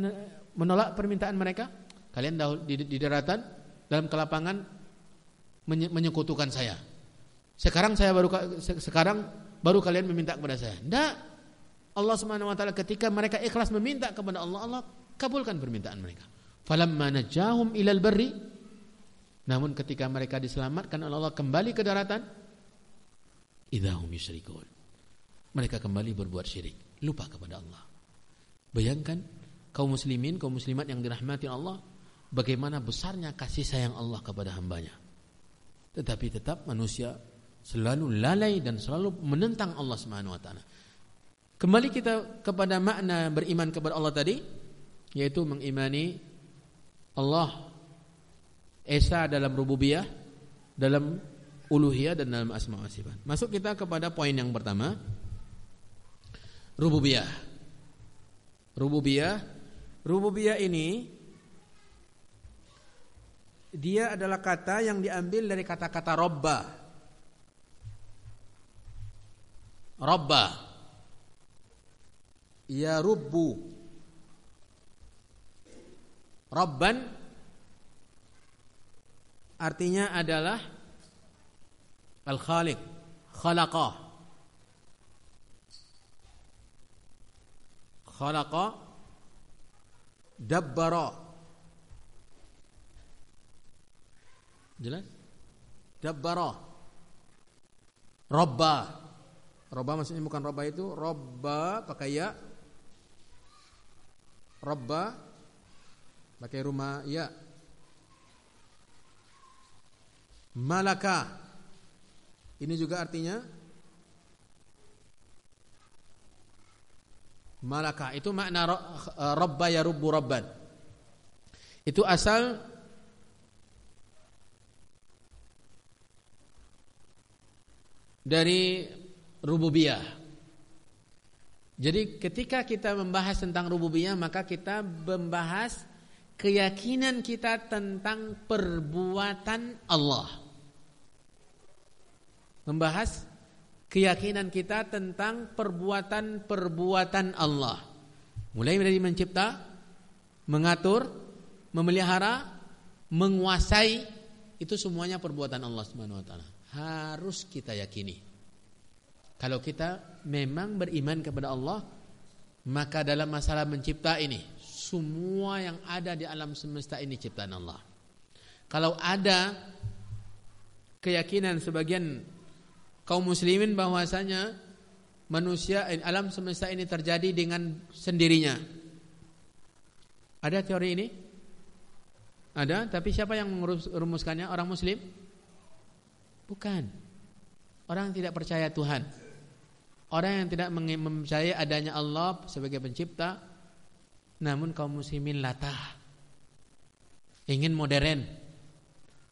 menolak permintaan mereka. Kalian di daratan dalam kelapangan menyekutukan saya. Sekarang saya baru sekarang baru kalian meminta kepada saya. Tidak. Allah Subhanahu wa taala ketika mereka ikhlas meminta kepada Allah, Allah kabulkan permintaan mereka. Falamma najahum ilal barri namun ketika mereka diselamatkan oleh Allah kembali ke daratan idahum yusyrikun. Mereka kembali berbuat syirik, lupa kepada Allah. Bayangkan kaum muslimin, kaum muslimat yang dirahmati Allah, bagaimana besarnya kasih sayang Allah kepada hambanya. Tetapi tetap manusia selalu lalai dan selalu menentang Allah Subhanahu wa. Kembali kita kepada makna beriman kepada Allah tadi, yaitu mengimani Allah Esa dalam rububiyah, dalam uluhiyah dan dalam asma wa sifat. Masuk kita kepada poin yang pertama. Rububiyah. Rububiyah. Rububiyah ini dia adalah kata yang diambil dari kata-kata robba. Robba. Ya rubbu. Robban artinya adalah al-khaliq, khalaqa. Khalaqa dabbara. Jelas? Dabbara. Robba. Robba maksudnya bukan robba itu, robba pakai ya. Robba pakai rumah ya. Malaka. Ini juga artinya Malaka itu makna Rabba ya rubbu rabban. Itu asal dari rububiyah. Jadi ketika kita membahas tentang rububiyah maka kita membahas keyakinan kita tentang perbuatan Allah membahas keyakinan kita tentang perbuatan-perbuatan Allah. Mulai dari mencipta, mengatur, memelihara, menguasai, itu semuanya perbuatan Allah Subhanahu wa taala. Harus kita yakini. Kalau kita memang beriman kepada Allah, maka dalam masalah mencipta ini, semua yang ada di alam semesta ini ciptaan Allah. Kalau ada keyakinan sebagian kaum muslimin bahwasanya manusia alam semesta ini terjadi dengan sendirinya. Ada teori ini? Ada, tapi siapa yang merumuskannya? Orang muslim? Bukan. Orang yang tidak percaya Tuhan. Orang yang tidak mempercayai adanya Allah sebagai pencipta. Namun kaum muslimin latah. Ingin modern.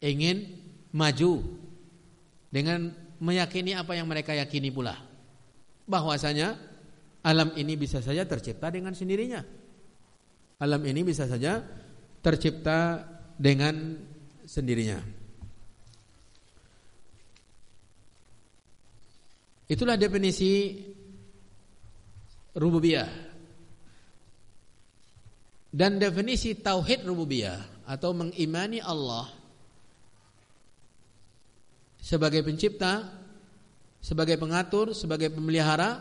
Ingin maju. Dengan meyakini apa yang mereka yakini pula. Bahwasanya alam ini bisa saja tercipta dengan sendirinya. Alam ini bisa saja tercipta dengan sendirinya. Itulah definisi rububiyah. Dan definisi tauhid rububiyah atau mengimani Allah sebagai pencipta, sebagai pengatur, sebagai pemelihara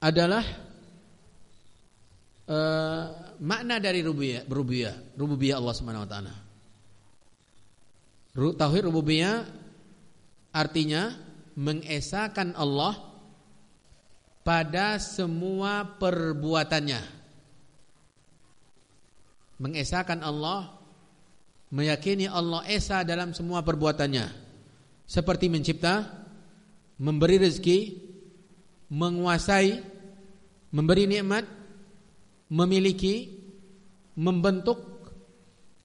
adalah uh, makna dari rububiyah, rububiyah, Allah Subhanahu wa taala. Tauhid rububiyah artinya mengesahkan Allah pada semua perbuatannya. Mengesahkan Allah meyakini Allah Esa dalam semua perbuatannya seperti mencipta, memberi rezeki, menguasai, memberi nikmat, memiliki, membentuk,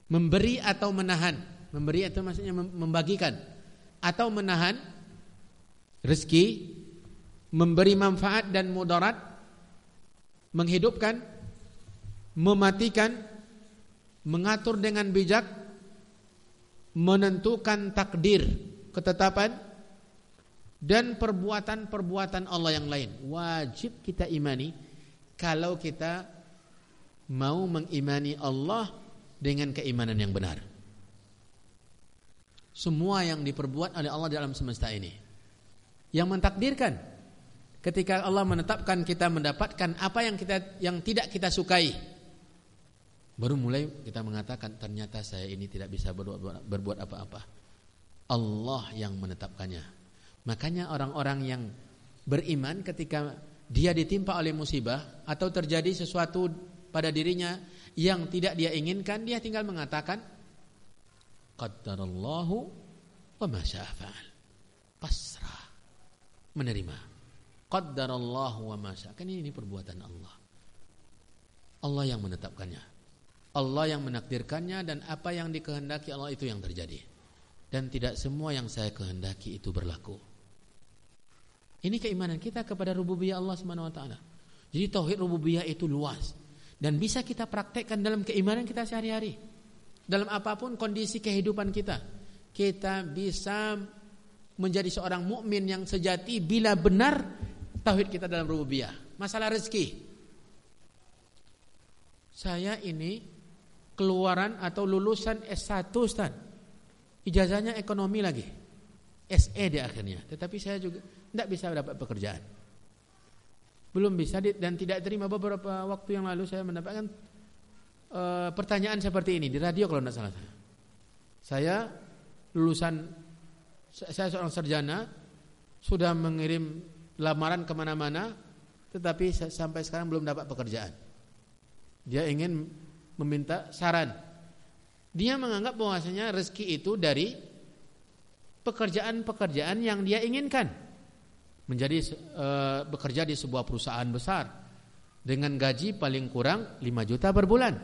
memberi atau menahan. Memberi atau maksudnya membagikan atau menahan rezeki, memberi manfaat dan mudarat, menghidupkan, mematikan, mengatur dengan bijak menentukan takdir, ketetapan dan perbuatan-perbuatan Allah yang lain. Wajib kita imani kalau kita mau mengimani Allah dengan keimanan yang benar. Semua yang diperbuat oleh Allah dalam semesta ini yang mentakdirkan ketika Allah menetapkan kita mendapatkan apa yang kita yang tidak kita sukai Baru mulai kita mengatakan ternyata saya ini tidak bisa berbuat apa-apa. Allah yang menetapkannya. Makanya orang-orang yang beriman ketika dia ditimpa oleh musibah atau terjadi sesuatu pada dirinya yang tidak dia inginkan, dia tinggal mengatakan qaddarallahu wa ma Pasrah. Menerima. Qaddarallahu wa ma Kan ini, ini perbuatan Allah. Allah yang menetapkannya. Allah yang menakdirkannya dan apa yang dikehendaki Allah itu yang terjadi. Dan tidak semua yang saya kehendaki itu berlaku. Ini keimanan kita kepada rububiyah Allah Subhanahu wa taala. Jadi tauhid rububiyah itu luas dan bisa kita praktekkan dalam keimanan kita sehari-hari. Dalam apa pun kondisi kehidupan kita, kita bisa menjadi seorang mukmin yang sejati bila benar tauhid kita dalam rububiyah. Masalah rezeki. Saya ini keluaran atau lulusan S1 Ustaz. Ijazahnya ekonomi lagi. SE di akhirnya. Tetapi saya juga tidak bisa dapat pekerjaan. Belum bisa dan tidak terima beberapa waktu yang lalu saya mendapatkan uh, pertanyaan seperti ini di radio kalau tidak salah saya. Saya lulusan saya seorang sarjana sudah mengirim lamaran ke mana-mana tetapi sampai sekarang belum dapat pekerjaan. Dia ingin meminta saran. Dia menganggap bahwasanya rezeki itu dari pekerjaan-pekerjaan yang dia inginkan menjadi e, bekerja di sebuah perusahaan besar dengan gaji paling kurang 5 juta per bulan.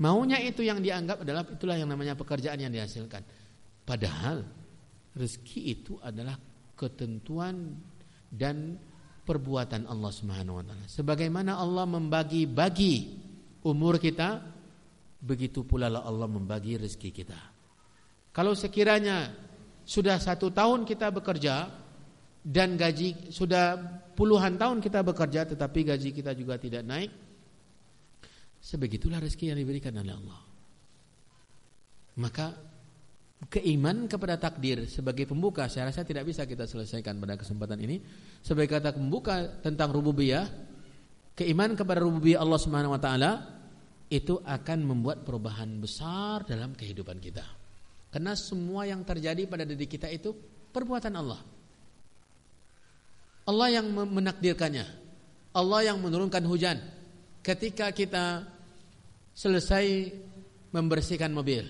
Maunya itu yang dianggap adalah itulah yang namanya pekerjaan yang dihasilkan. Padahal rezeki itu adalah ketentuan dan perbuatan Allah Subhanahu wa taala. Sebagaimana Allah membagi-bagi umur kita, begitu pula Allah membagi rezeki kita. Kalau sekiranya sudah satu tahun kita bekerja, dan gaji sudah puluhan tahun kita bekerja tetapi gaji kita juga tidak naik sebegitulah rezeki yang diberikan oleh Allah maka keiman kepada takdir sebagai pembuka saya rasa tidak bisa kita selesaikan pada kesempatan ini sebagai kata pembuka tentang rububiyah keiman kepada rububiyah Allah Subhanahu wa taala itu akan membuat perubahan besar dalam kehidupan kita karena semua yang terjadi pada diri kita itu perbuatan Allah Allah yang menakdirkannya. Allah yang menurunkan hujan. Ketika kita selesai membersihkan mobil.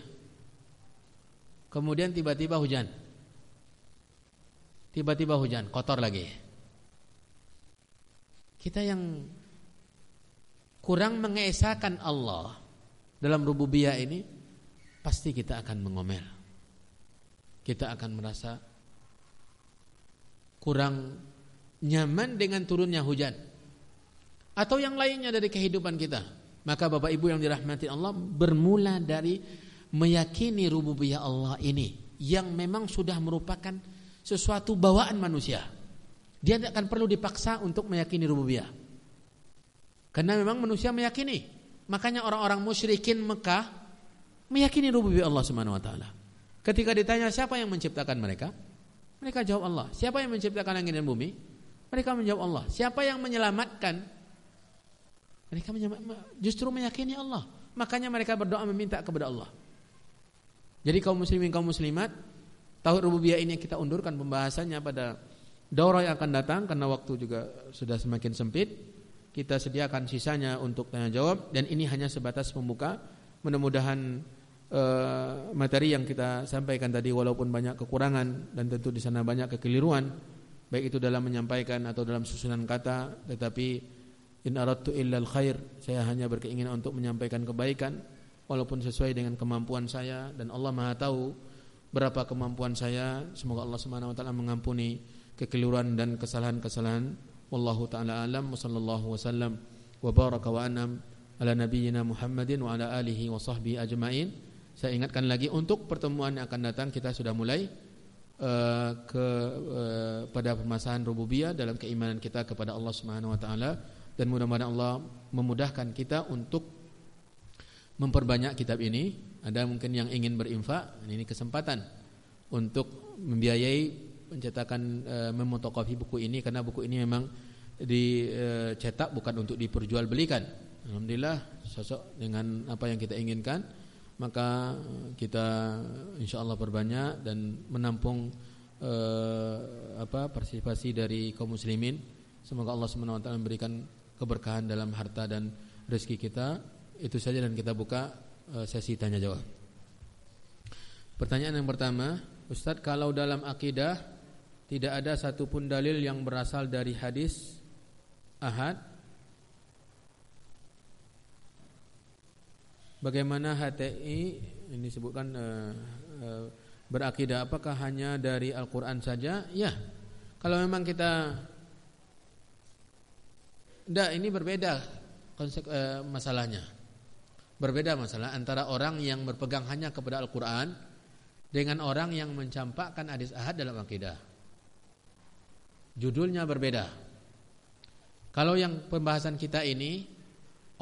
Kemudian tiba-tiba hujan. Tiba-tiba hujan, kotor lagi. Kita yang kurang mengesahkan Allah dalam rububiyah ini pasti kita akan mengomel. Kita akan merasa kurang nyaman dengan turunnya hujan atau yang lainnya dari kehidupan kita maka Bapak Ibu yang dirahmati Allah bermula dari meyakini rububiyah Allah ini yang memang sudah merupakan sesuatu bawaan manusia dia tidak akan perlu dipaksa untuk meyakini rububiyah karena memang manusia meyakini makanya orang-orang musyrikin Mekah meyakini rububiyah Allah Subhanahu wa taala ketika ditanya siapa yang menciptakan mereka mereka jawab Allah siapa yang menciptakan langit dan bumi mereka menjawab Allah. Siapa yang menyelamatkan? Mereka justru meyakini Allah. Makanya mereka berdoa meminta kepada Allah. Jadi kaum muslimin kaum muslimat, tauhid rububiyah ini kita undurkan pembahasannya pada daurah yang akan datang karena waktu juga sudah semakin sempit. Kita sediakan sisanya untuk tanya jawab dan ini hanya sebatas pembuka. Mudah-mudahan uh, materi yang kita sampaikan tadi walaupun banyak kekurangan dan tentu di sana banyak kekeliruan baik itu dalam menyampaikan atau dalam susunan kata tetapi in aradtu illal khair saya hanya berkeinginan untuk menyampaikan kebaikan walaupun sesuai dengan kemampuan saya dan Allah Maha tahu berapa kemampuan saya semoga Allah Subhanahu wa taala mengampuni kekeliruan dan kesalahan-kesalahan. Wallahu taala alam wa sallallahu wasallam wa baraka wa anam ala nabiyyina Muhammadin wa ala alihi wa sahbihi ajmain. Saya ingatkan lagi untuk pertemuan yang akan datang kita sudah mulai uh, ke uh, pada permasalahan rububiyah dalam keimanan kita kepada Allah Subhanahu wa taala. Dan mudah-mudahan Allah memudahkan kita untuk memperbanyak kitab ini. Ada mungkin yang ingin berinfak, ini kesempatan untuk membiayai pencetakan e, memotokopi buku ini karena buku ini memang dicetak bukan untuk diperjualbelikan. Alhamdulillah sosok dengan apa yang kita inginkan maka kita insya Allah perbanyak dan menampung uh, apa partisipasi dari kaum muslimin. Semoga Allah Subhanahu memberikan keberkahan dalam harta dan rezeki kita. Itu saja dan kita buka uh, sesi tanya jawab. Pertanyaan yang pertama, Ustadz kalau dalam akidah tidak ada satupun dalil yang berasal dari hadis ahad Bagaimana HTI ini disebutkan uh, uh, berakidah apakah hanya dari Al-Qur'an saja? Ya. Kalau memang kita tidak ini berbeda konsep uh, masalahnya. Berbeda masalah antara orang yang berpegang hanya kepada Al-Qur'an dengan orang yang mencampakkan hadis ahad dalam akidah. Judulnya berbeda. Kalau yang pembahasan kita ini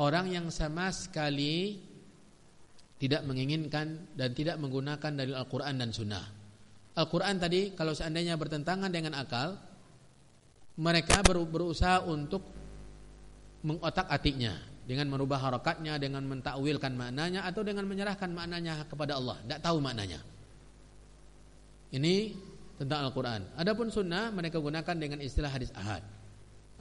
orang yang sama sekali tidak menginginkan dan tidak menggunakan dalil Al-Quran dan Sunnah. Al-Quran tadi kalau seandainya bertentangan dengan akal, mereka berusaha untuk mengotak atiknya dengan merubah harokatnya, dengan mentakwilkan maknanya atau dengan menyerahkan maknanya kepada Allah. Tidak tahu maknanya. Ini tentang Al-Quran. Adapun Sunnah mereka gunakan dengan istilah hadis ahad.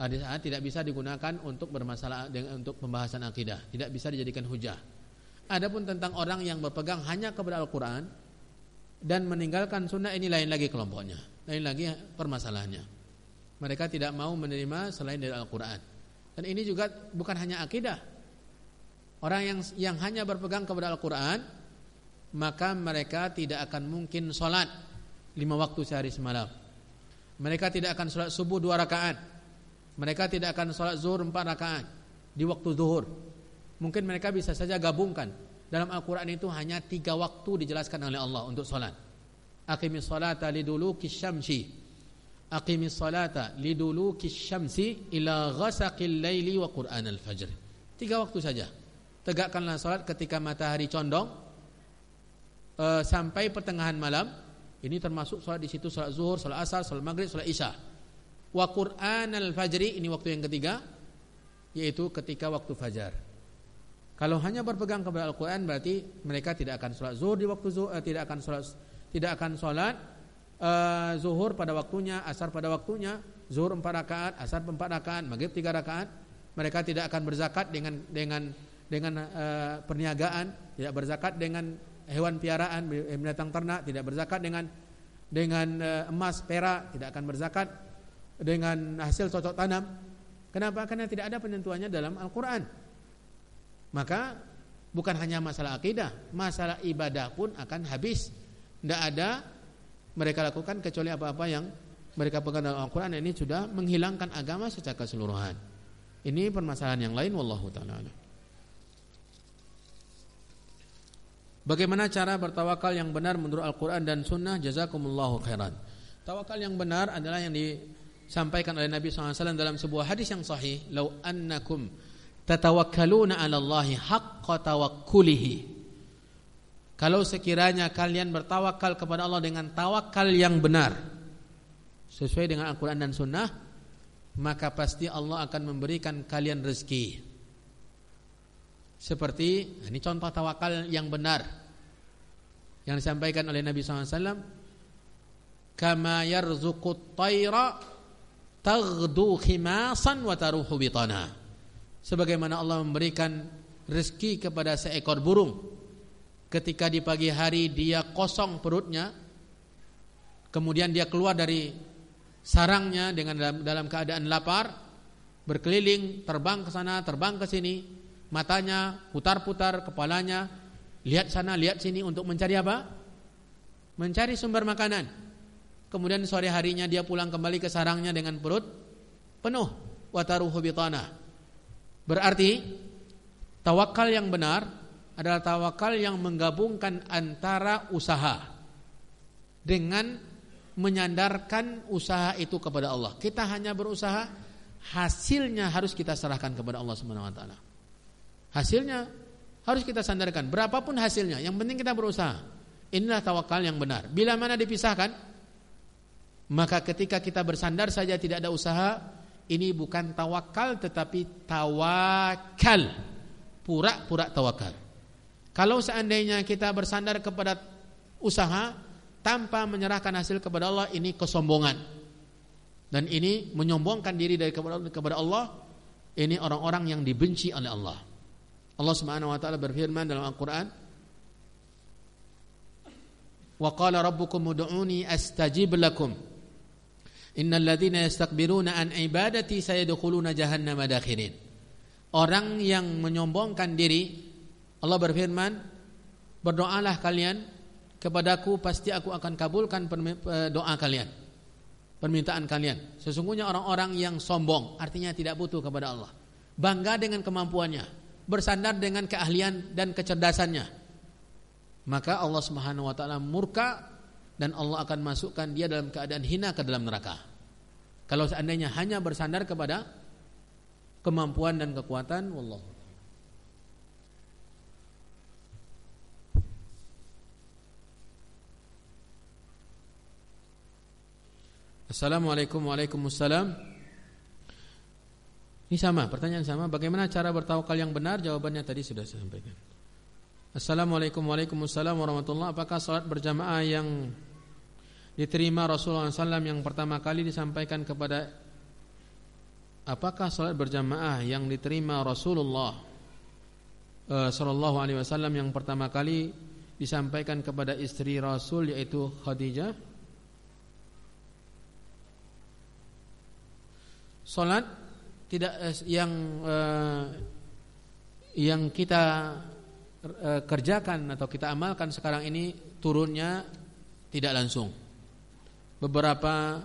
Hadis ahad tidak bisa digunakan untuk bermasalah dengan untuk pembahasan akidah, tidak bisa dijadikan hujah. Adapun tentang orang yang berpegang hanya kepada Al-Quran dan meninggalkan sunnah ini lain lagi kelompoknya, lain lagi permasalahannya. Mereka tidak mau menerima selain dari Al-Quran. Dan ini juga bukan hanya akidah. Orang yang yang hanya berpegang kepada Al-Quran, maka mereka tidak akan mungkin sholat lima waktu sehari semalam. Mereka tidak akan sholat subuh dua rakaat. Mereka tidak akan sholat zuhur empat rakaat di waktu zuhur. Mungkin mereka bisa saja gabungkan. Dalam Al-Quran itu hanya tiga waktu dijelaskan oleh Allah untuk solat. Aqimis salata lidulu kisyamsi. Aqimis salata lidulu kisyamsi ila ghasaqil layli wa Qur'an al-fajr. Tiga waktu saja. Tegakkanlah solat ketika matahari condong uh, sampai pertengahan malam. Ini termasuk solat di situ solat zuhur, solat asar, solat maghrib, solat isya. Wa Qur'an al-fajri ini waktu yang ketiga yaitu ketika waktu fajar. Kalau hanya berpegang kepada Al-Quran berarti mereka tidak akan sholat zuhur di waktu zuhur, eh, tidak akan sholat tidak akan sholat uh, zuhur pada waktunya, asar pada waktunya, zuhur empat rakaat, asar empat rakaat, maghrib tiga rakaat. Mereka tidak akan berzakat dengan dengan dengan uh, perniagaan, tidak berzakat dengan hewan piaraan, binatang ternak, tidak berzakat dengan dengan uh, emas, perak, tidak akan berzakat dengan hasil cocok tanam. Kenapa? Karena tidak ada penentuannya dalam Al-Quran. Maka bukan hanya masalah akidah, masalah ibadah pun akan habis. Tidak ada mereka lakukan kecuali apa-apa yang mereka pegang dalam Al-Quran ini sudah menghilangkan agama secara keseluruhan. Ini permasalahan yang lain wallahu taala. Bagaimana cara bertawakal yang benar menurut Al-Quran dan Sunnah? Jazakumullahu khairan. Tawakal yang benar adalah yang disampaikan oleh Nabi SAW dalam sebuah hadis yang sahih. Lau annakum tatawakkaluna 'ala Allahi haqqa tawakkulihi. Kalau sekiranya kalian bertawakal kepada Allah dengan tawakal yang benar sesuai dengan Al-Qur'an dan Sunnah, maka pasti Allah akan memberikan kalian rezeki. Seperti ini contoh tawakal yang benar yang disampaikan oleh Nabi SAW kama yarzuqut tayra taghdu khimasan wa taruhu bitana sebagaimana Allah memberikan rezeki kepada seekor burung ketika di pagi hari dia kosong perutnya kemudian dia keluar dari sarangnya dengan dalam, dalam keadaan lapar berkeliling terbang ke sana terbang ke sini matanya putar-putar kepalanya lihat sana lihat sini untuk mencari apa? Mencari sumber makanan. Kemudian sore harinya dia pulang kembali ke sarangnya dengan perut penuh wataruhu Berarti tawakal yang benar adalah tawakal yang menggabungkan antara usaha dengan menyandarkan usaha itu kepada Allah. Kita hanya berusaha, hasilnya harus kita serahkan kepada Allah Subhanahu wa taala. Hasilnya harus kita sandarkan, berapapun hasilnya, yang penting kita berusaha. Inilah tawakal yang benar. Bila mana dipisahkan, maka ketika kita bersandar saja tidak ada usaha, ini bukan tawakal tetapi tawakal. Pura-pura tawakal. Kalau seandainya kita bersandar kepada usaha, tanpa menyerahkan hasil kepada Allah ini kesombongan. Dan ini menyombongkan diri dari kepada Allah. Ini orang-orang yang dibenci oleh Allah. Allah Subhanahu wa taala berfirman dalam Al-Qur'an, "Wa qala rabbukum ud'uni astajib lakum." Innal ladzina yastakbiruna an ibadati sayadkhuluna jahannama dakhirin. Orang yang menyombongkan diri Allah berfirman, "Berdoalah kalian kepadaku pasti aku akan kabulkan doa kalian." Permintaan kalian. Sesungguhnya orang-orang yang sombong artinya tidak butuh kepada Allah. Bangga dengan kemampuannya, bersandar dengan keahlian dan kecerdasannya. Maka Allah Subhanahu wa taala murka dan Allah akan masukkan dia dalam keadaan hina ke dalam neraka. Kalau seandainya hanya bersandar kepada kemampuan dan kekuatan, wallahu Assalamualaikum Waalaikumsalam Ini sama, pertanyaan sama. Bagaimana cara bertawakal yang benar? Jawabannya tadi sudah saya sampaikan. Assalamualaikum Waalaikumsalam warahmatullahi Apakah salat berjamaah yang diterima Rasulullah SAW yang pertama kali disampaikan kepada apakah salat berjamaah yang diterima Rasulullah uh, Sallallahu yang pertama kali disampaikan kepada istri Rasul yaitu Khadijah Salat tidak uh, yang uh, yang kita uh, kerjakan atau kita amalkan sekarang ini turunnya tidak langsung beberapa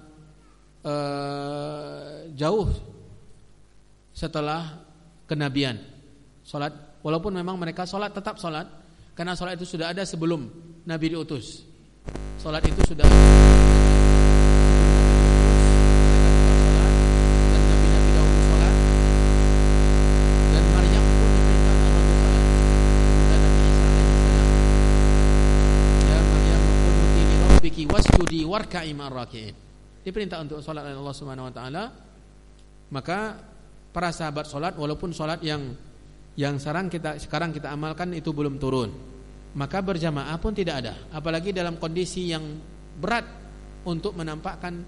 uh, jauh setelah kenabian. Salat walaupun memang mereka salat tetap salat karena salat itu sudah ada sebelum Nabi diutus. Salat itu sudah wasjudi warka'i ma'raki'in. Diperintah untuk salat oleh Allah Subhanahu wa taala. Maka para sahabat salat walaupun salat yang yang sekarang kita sekarang kita amalkan itu belum turun. Maka berjamaah pun tidak ada, apalagi dalam kondisi yang berat untuk menampakkan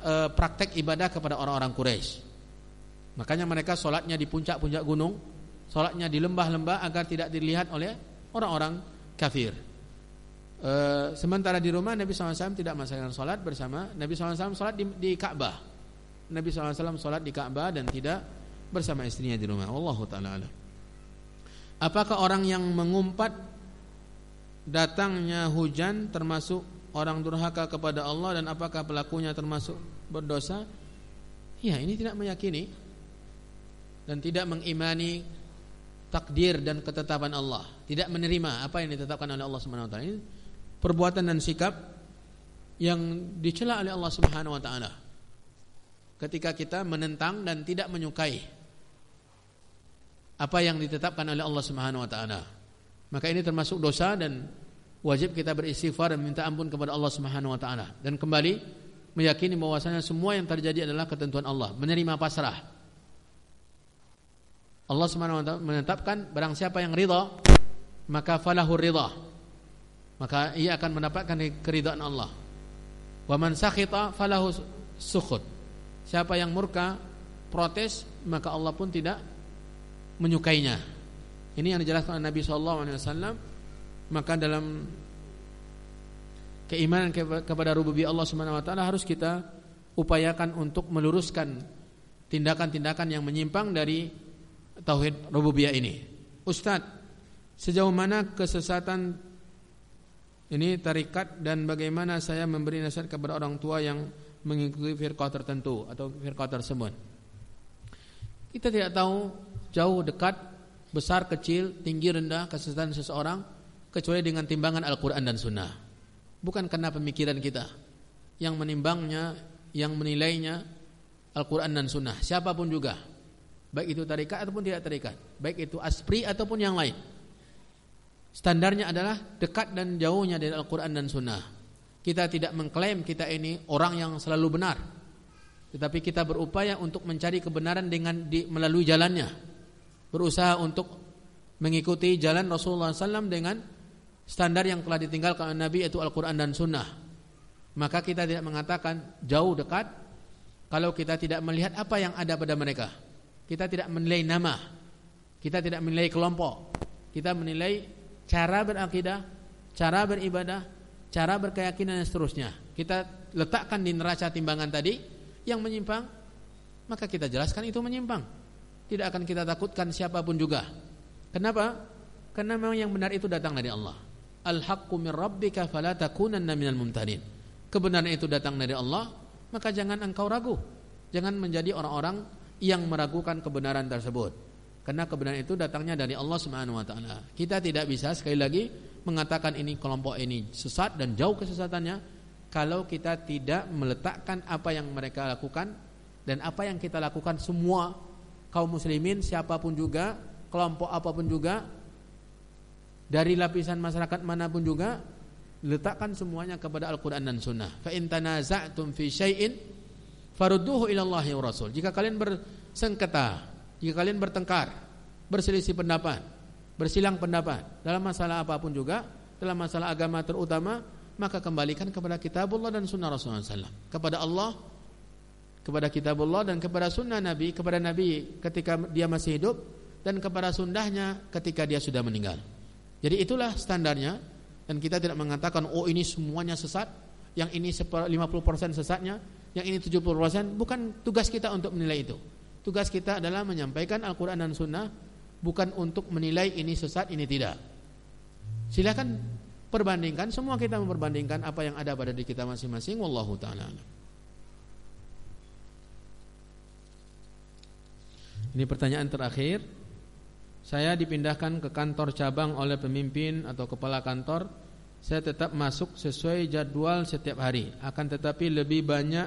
e, praktek ibadah kepada orang-orang Quraisy. Makanya mereka sholatnya di puncak-puncak gunung, sholatnya di lembah-lembah agar tidak dilihat oleh orang-orang kafir. E, sementara di rumah Nabi SAW tidak melaksanakan sholat bersama Nabi SAW sholat di, di Ka'bah. Nabi SAW sholat di Ka'bah dan tidak bersama istrinya di rumah. Allah Ta'ala Apakah orang yang mengumpat datangnya hujan termasuk orang durhaka kepada Allah dan apakah pelakunya termasuk berdosa? Ya ini tidak meyakini dan tidak mengimani takdir dan ketetapan Allah, tidak menerima apa yang ditetapkan oleh Allah Subhanahu wa taala perbuatan dan sikap yang dicela oleh Allah Subhanahu wa taala. Ketika kita menentang dan tidak menyukai apa yang ditetapkan oleh Allah Subhanahu wa taala. Maka ini termasuk dosa dan wajib kita beristighfar dan minta ampun kepada Allah Subhanahu wa taala dan kembali meyakini bahwasanya semua yang terjadi adalah ketentuan Allah, menerima pasrah. Allah Subhanahu wa taala menetapkan barang siapa yang ridha maka falahur ridha maka ia akan mendapatkan keridhaan Allah. Wa man sakhita falahu sukhut. Siapa yang murka, protes, maka Allah pun tidak menyukainya. Ini yang dijelaskan oleh Nabi sallallahu alaihi wasallam. Maka dalam keimanan kepada rububiyah Allah Subhanahu wa taala harus kita upayakan untuk meluruskan tindakan-tindakan yang menyimpang dari tauhid rububiyah ini. Ustadz, sejauh mana kesesatan ini tarikat dan bagaimana saya memberi nasihat kepada orang tua yang mengikuti firqah tertentu atau firqah tersebut. Kita tidak tahu jauh dekat, besar kecil, tinggi rendah kesesatan seseorang kecuali dengan timbangan Al-Qur'an dan Sunnah. Bukan karena pemikiran kita yang menimbangnya, yang menilainya Al-Qur'an dan Sunnah. Siapa pun juga. Baik itu tarikat ataupun tidak tarikat, baik itu aspri ataupun yang lain. Standarnya adalah dekat dan jauhnya dari Al-Quran dan Sunnah. Kita tidak mengklaim kita ini orang yang selalu benar. Tetapi kita berupaya untuk mencari kebenaran dengan di, melalui jalannya. Berusaha untuk mengikuti jalan Rasulullah SAW dengan standar yang telah ditinggalkan Nabi yaitu Al-Quran dan Sunnah. Maka kita tidak mengatakan jauh dekat kalau kita tidak melihat apa yang ada pada mereka. Kita tidak menilai nama, kita tidak menilai kelompok, kita menilai cara berakidah, cara beribadah, cara berkeyakinan dan seterusnya. Kita letakkan di neraca timbangan tadi yang menyimpang, maka kita jelaskan itu menyimpang. Tidak akan kita takutkan siapa pun juga. Kenapa? Karena memang yang benar itu datang dari Allah. Al-haqqu min rabbika fala takunanna minal mumtarin. Kebenaran itu datang dari Allah, maka jangan engkau ragu. Jangan menjadi orang-orang yang meragukan kebenaran tersebut. Karena kebenaran itu datangnya dari Allah Subhanahu wa taala. Kita tidak bisa sekali lagi mengatakan ini kelompok ini sesat dan jauh kesesatannya kalau kita tidak meletakkan apa yang mereka lakukan dan apa yang kita lakukan semua kaum muslimin siapa pun juga, kelompok apa pun juga dari lapisan masyarakat mana pun juga letakkan semuanya kepada Al-Qur'an dan Sunnah. Fa in tanaza'tum fi syai'in farudduhu ila Allah wa Rasul. Jika kalian bersengketa, jika kalian bertengkar, berselisih pendapat, bersilang pendapat dalam masalah apa pun juga, dalam masalah agama terutama, maka kembalikan kepada kitabullah dan sunnah Rasulullah SAW. Kepada Allah, kepada kitabullah dan kepada sunnah Nabi, kepada Nabi ketika dia masih hidup, dan kepada sunnahnya ketika dia sudah meninggal. Jadi itulah standarnya dan kita tidak mengatakan oh ini semuanya sesat, yang ini 50% sesatnya, yang ini 70%, bukan tugas kita untuk menilai itu. Tugas kita adalah menyampaikan Al-Qur'an dan Sunnah bukan untuk menilai ini sesat, ini tidak. Silakan perbandingkan, semua kita memperbandingkan apa yang ada pada diri kita masing-masing wallahu taala. Ini pertanyaan terakhir. Saya dipindahkan ke kantor cabang oleh pemimpin atau kepala kantor. Saya tetap masuk sesuai jadwal setiap hari. Akan tetapi lebih banyak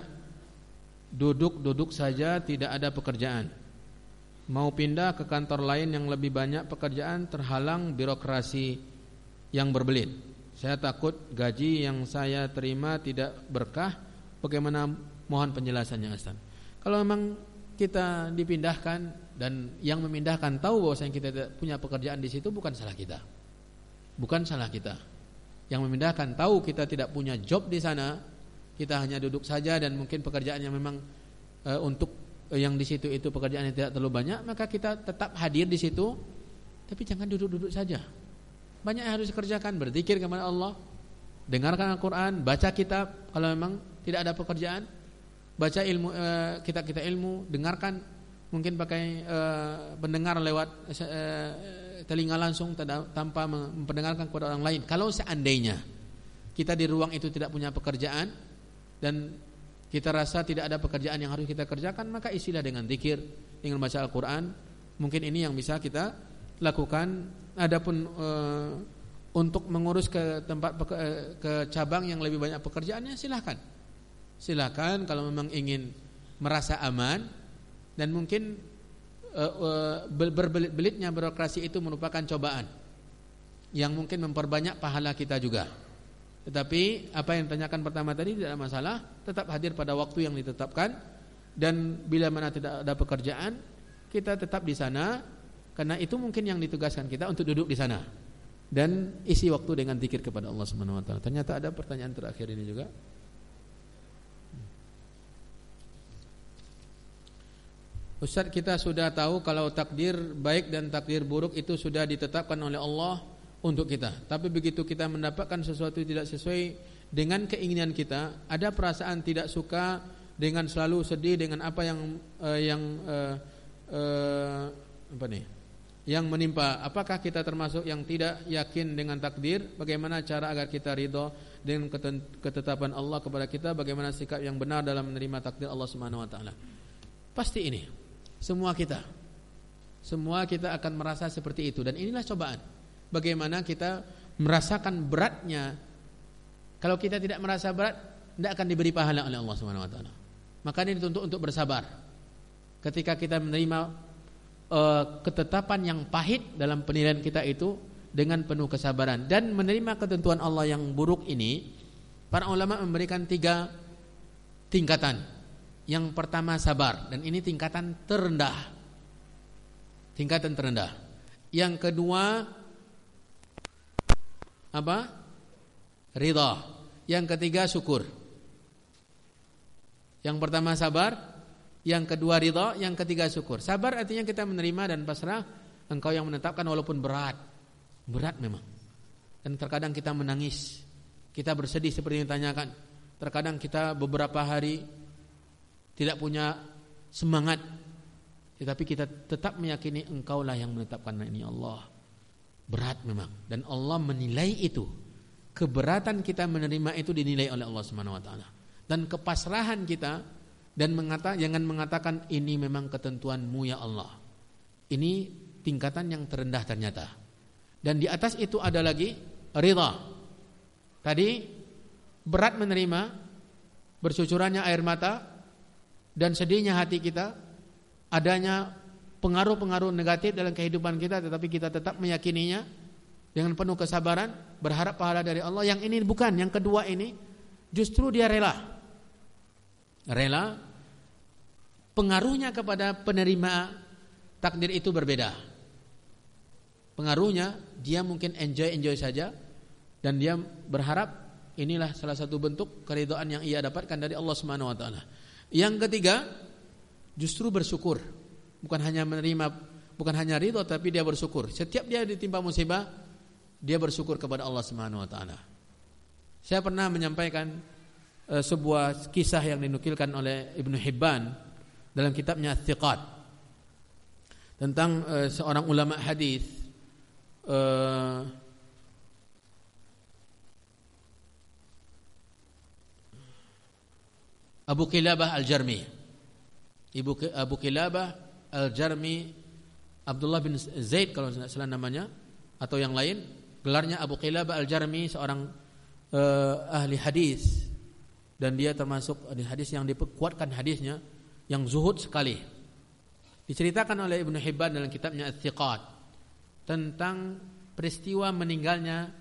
duduk-duduk saja tidak ada pekerjaan. Mau pindah ke kantor lain yang lebih banyak pekerjaan terhalang birokrasi yang berbelit. Saya takut gaji yang saya terima tidak berkah. Bagaimana mohon penjelasannya Ustaz? Kalau memang kita dipindahkan dan yang memindahkan tahu bahwa kita tidak punya pekerjaan di situ bukan salah kita. Bukan salah kita. Yang memindahkan tahu kita tidak punya job di sana, kita hanya duduk saja dan mungkin pekerjaan yang memang e, untuk e, yang di situ itu pekerjaan yang tidak terlalu banyak, maka kita tetap hadir di situ, tapi jangan duduk-duduk saja. Banyak yang harus dikerjakan, berzikir kepada Allah, dengarkan Al-Qur'an, baca kitab. Kalau memang tidak ada pekerjaan, baca ilmu e, kitab-kitab ilmu, dengarkan. Mungkin pakai uh, pendengar lewat uh, telinga langsung tanpa memperdengarkan kepada orang lain. Kalau seandainya kita di ruang itu tidak punya pekerjaan dan kita rasa tidak ada pekerjaan yang harus kita kerjakan, maka isilah dengan zikir, dengan baca Al-Qur'an. Mungkin ini yang bisa kita lakukan. Adapun uh, untuk mengurus ke tempat ke cabang yang lebih banyak pekerjaannya silahkan. Silahkan kalau memang ingin merasa aman dan mungkin uh, uh, berbelit-belitnya birokrasi itu merupakan cobaan yang mungkin memperbanyak pahala kita juga. Tetapi apa yang ditanyakan pertama tadi tidak ada masalah, tetap hadir pada waktu yang ditetapkan dan bila mana tidak ada pekerjaan, kita tetap di sana karena itu mungkin yang ditugaskan kita untuk duduk di sana dan isi waktu dengan zikir kepada Allah Subhanahu wa taala. Ternyata ada pertanyaan terakhir ini juga. Ustaz kita sudah tahu kalau takdir baik dan takdir buruk itu sudah ditetapkan oleh Allah untuk kita. Tapi begitu kita mendapatkan sesuatu tidak sesuai dengan keinginan kita, ada perasaan tidak suka dengan selalu sedih dengan apa yang uh, yang uh, uh, apa nih? Yang menimpa. Apakah kita termasuk yang tidak yakin dengan takdir? Bagaimana cara agar kita ridho dengan ketetapan Allah kepada kita? Bagaimana sikap yang benar dalam menerima takdir Allah Subhanahu wa taala? Pasti ini. Semua kita. Semua kita akan merasa seperti itu dan inilah cobaan. Bagaimana kita merasakan beratnya. Kalau kita tidak merasa berat, tidak akan diberi pahala oleh Allah Subhanahu wa taala. Maka ini dituntut untuk bersabar. Ketika kita menerima uh, ketetapan yang pahit dalam penilaian kita itu dengan penuh kesabaran dan menerima ketentuan Allah yang buruk ini, para ulama memberikan tiga tingkatan. Yang pertama sabar dan ini tingkatan terendah. Tingkatan terendah. Yang kedua apa? Ridha. Yang ketiga syukur. Yang pertama sabar, yang kedua ridha, yang ketiga syukur. Sabar artinya kita menerima dan pasrah, engkau yang menetapkan walaupun berat. Berat memang. Dan terkadang kita menangis. Kita bersedih seperti yang ditanyakan. Terkadang kita beberapa hari tidak punya semangat. Tetapi kita tetap meyakini engkaulah yang menetapkan ini Allah. Berat memang dan Allah menilai itu. Keberatan kita menerima itu dinilai oleh Allah Subhanahu wa taala. Dan kepasrahan kita dan mengata, jangan mengatakan ini memang ketentuanmu ya Allah. Ini tingkatan yang terendah ternyata. Dan di atas itu ada lagi ridha. Tadi berat menerima bersucurannya air mata dan sedihnya hati kita adanya pengaruh-pengaruh negatif dalam kehidupan kita tetapi kita tetap meyakininya dengan penuh kesabaran berharap pahala dari Allah yang ini bukan yang kedua ini justru dia rela rela pengaruhnya kepada penerima takdir itu berbeda. Pengaruhnya dia mungkin enjoy-enjoy saja dan dia berharap inilah salah satu bentuk keridhaan yang ia dapatkan dari Allah Subhanahu wa taala. Yang ketiga, justru bersyukur. Bukan hanya menerima bukan hanya ridho tapi dia bersyukur. Setiap dia ditimpa musibah, dia bersyukur kepada Allah Subhanahu wa taala. Saya pernah menyampaikan uh, sebuah kisah yang dinukilkan oleh Ibnu Hibban dalam kitabnya Thiqat tentang uh, seorang ulama hadis uh, Abu Kilabah Al-Jarmi Abu Kilabah Al-Jarmi Abdullah bin Zaid kalau tidak salah namanya atau yang lain gelarnya Abu Kilabah Al-Jarmi seorang uh, ahli hadis dan dia termasuk di hadis yang diperkuatkan hadisnya yang zuhud sekali. Diceritakan oleh Ibnu Hibban dalam kitabnya Ats-Thiqat tentang peristiwa meninggalnya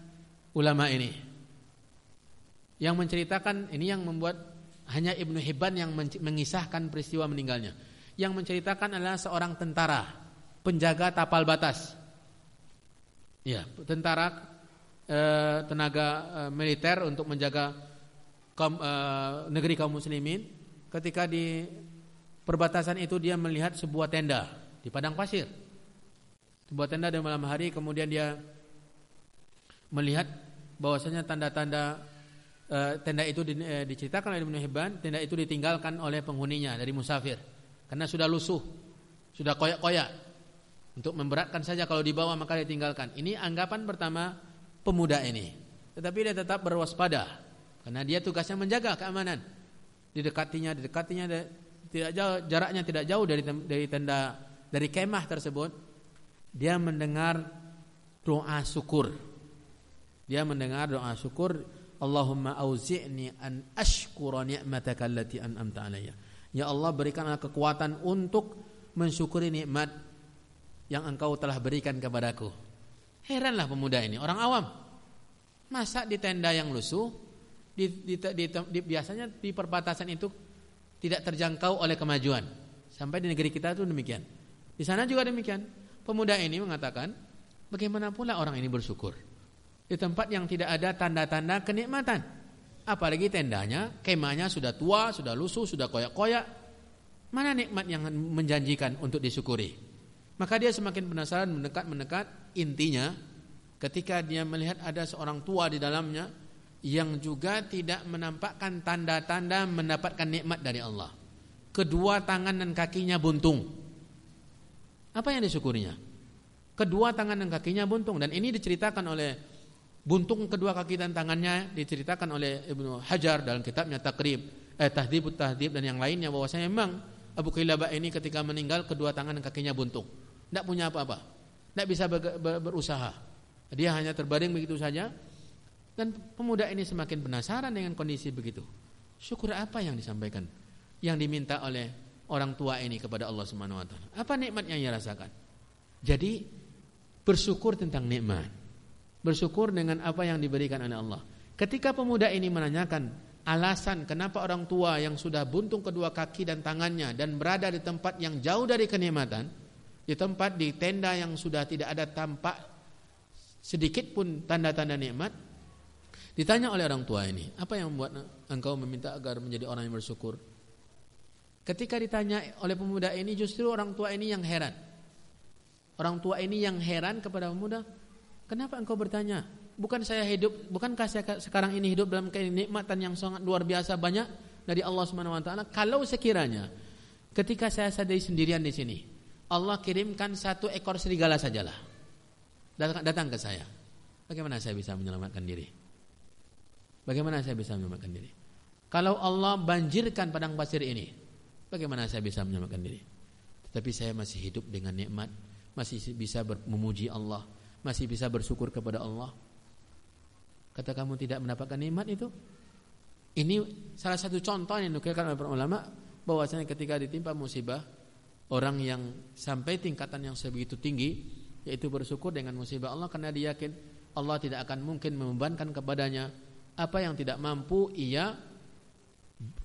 ulama ini. Yang menceritakan ini yang membuat hanya Ibnu Hibban yang mengisahkan peristiwa meninggalnya. Yang menceritakan adalah seorang tentara penjaga tapal batas. Ya, tentara eh, tenaga eh, militer untuk menjaga kaum, uh, negeri kaum muslimin ketika di perbatasan itu dia melihat sebuah tenda di padang pasir. Sebuah tenda di malam hari kemudian dia melihat bahwasanya tanda-tanda tenda itu di, diceritakan oleh Ibnu Hibban, tenda itu ditinggalkan oleh penghuninya dari musafir karena sudah lusuh, sudah koyak-koyak. Untuk memberatkan saja kalau dibawa maka ditinggalkan. Ini anggapan pertama pemuda ini. Tetapi dia tetap berwaspada karena dia tugasnya menjaga keamanan. Didekatinya, didekatinya tidak jauh jaraknya tidak jauh dari dari tenda dari kemah tersebut. Dia mendengar doa syukur. Dia mendengar doa syukur, Allahumma auzi'ni an ashkura ni'mataka allati an'amta alayya. Ya Allah berikanlah kekuatan untuk mensyukuri nikmat yang engkau telah berikan kepadaku. Heranlah pemuda ini, orang awam. Masa di tenda yang lusuh di, di, di, di, biasanya di perbatasan itu tidak terjangkau oleh kemajuan. Sampai di negeri kita itu demikian. Di sana juga demikian. Pemuda ini mengatakan, bagaimana pula orang ini bersyukur di tempat yang tidak ada tanda-tanda kenikmatan. Apalagi tendanya, kemahnya sudah tua, sudah lusuh, sudah koyak-koyak. Mana nikmat yang menjanjikan untuk disyukuri? Maka dia semakin penasaran mendekat-mendekat. Intinya, ketika dia melihat ada seorang tua di dalamnya, yang juga tidak menampakkan tanda-tanda mendapatkan nikmat dari Allah. Kedua tangan dan kakinya buntung. Apa yang disyukurinya? Kedua tangan dan kakinya buntung dan ini diceritakan oleh buntung kedua kaki dan tangannya diceritakan oleh Ibnu Hajar dalam kitabnya Takrib eh Tahdhib dan yang lainnya bahwasanya memang Abu Qilabah ini ketika meninggal kedua tangan dan kakinya buntung. Tidak punya apa-apa. Tidak bisa ber, ber, berusaha. Dia hanya terbaring begitu saja dan pemuda ini semakin penasaran dengan kondisi begitu. Syukur apa yang disampaikan? Yang diminta oleh orang tua ini kepada Allah Subhanahu wa taala. Apa nikmat yang ia rasakan? Jadi bersyukur tentang nikmat. Bersyukur dengan apa yang diberikan oleh Allah. Ketika pemuda ini menanyakan alasan kenapa orang tua yang sudah buntung kedua kaki dan tangannya dan berada di tempat yang jauh dari kenikmatan, di tempat di tenda yang sudah tidak ada tampak sedikit pun tanda-tanda nikmat, Ditanya oleh orang tua ini, apa yang membuat engkau meminta agar menjadi orang yang bersyukur? Ketika ditanya oleh pemuda ini justru orang tua ini yang heran. Orang tua ini yang heran kepada pemuda, kenapa engkau bertanya? Bukan saya hidup, bukankah saya sekarang ini hidup dalam kenikmatan yang sangat luar biasa banyak dari Allah Subhanahu wa taala? Kalau sekiranya ketika saya sadari sendirian di sini, Allah kirimkan satu ekor serigala sajalah. Datang, datang ke saya. Bagaimana saya bisa menyelamatkan diri? Bagaimana saya bisa menyelamatkan diri? Kalau Allah banjirkan padang pasir ini, Bagaimana saya bisa menyelamatkan diri? Tetapi saya masih hidup dengan nikmat, masih bisa memuji Allah, masih bisa bersyukur kepada Allah. Kata kamu tidak mendapatkan nikmat itu? Ini salah satu contoh yang dinukilkan oleh para ulama bahwasanya ketika ditimpa musibah orang yang sampai tingkatan yang sebegitu tinggi yaitu bersyukur dengan musibah Allah karena dia yakin Allah tidak akan mungkin membebankan kepadanya apa yang tidak mampu ia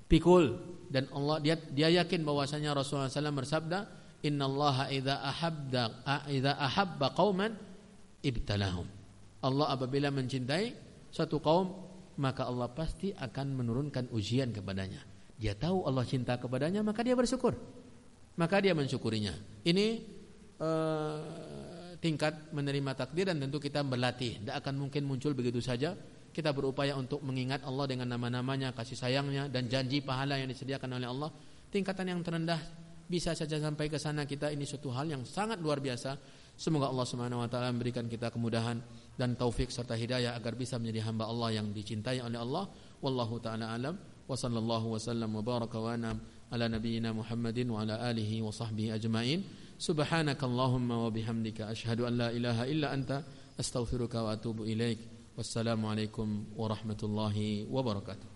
pikul dan Allah dia dia yakin bahwasanya Rasulullah SAW bersabda innallaha idza ahabda idza ahabba qauman ibtalahum. Allah apabila mencintai suatu kaum maka Allah pasti akan menurunkan ujian kepadanya. Dia tahu Allah cinta kepadanya maka dia bersyukur. Maka dia mensyukurinya. Ini uh, tingkat menerima takdir dan tentu kita berlatih. Tidak akan mungkin muncul begitu saja. Kita berupaya untuk mengingat Allah dengan nama-namanya, kasih sayangnya dan janji pahala yang disediakan oleh Allah. Tingkatan yang terendah bisa saja sampai ke sana. Kita ini suatu hal yang sangat luar biasa. Semoga Allah Subhanahu wa taala memberikan kita kemudahan dan taufik serta hidayah agar bisa menjadi hamba Allah yang dicintai oleh Allah. Wallahu taala alam wa sallallahu wasallam wa baraka wa anam ala nabiyyina Muhammadin wa ala alihi wa sahbihi ajmain. Subhanakallahumma wa bihamdika asyhadu an la ilaha illa anta astaghfiruka wa atubu ilaik. Wassalamualaikum warahmatullahi wabarakatuh.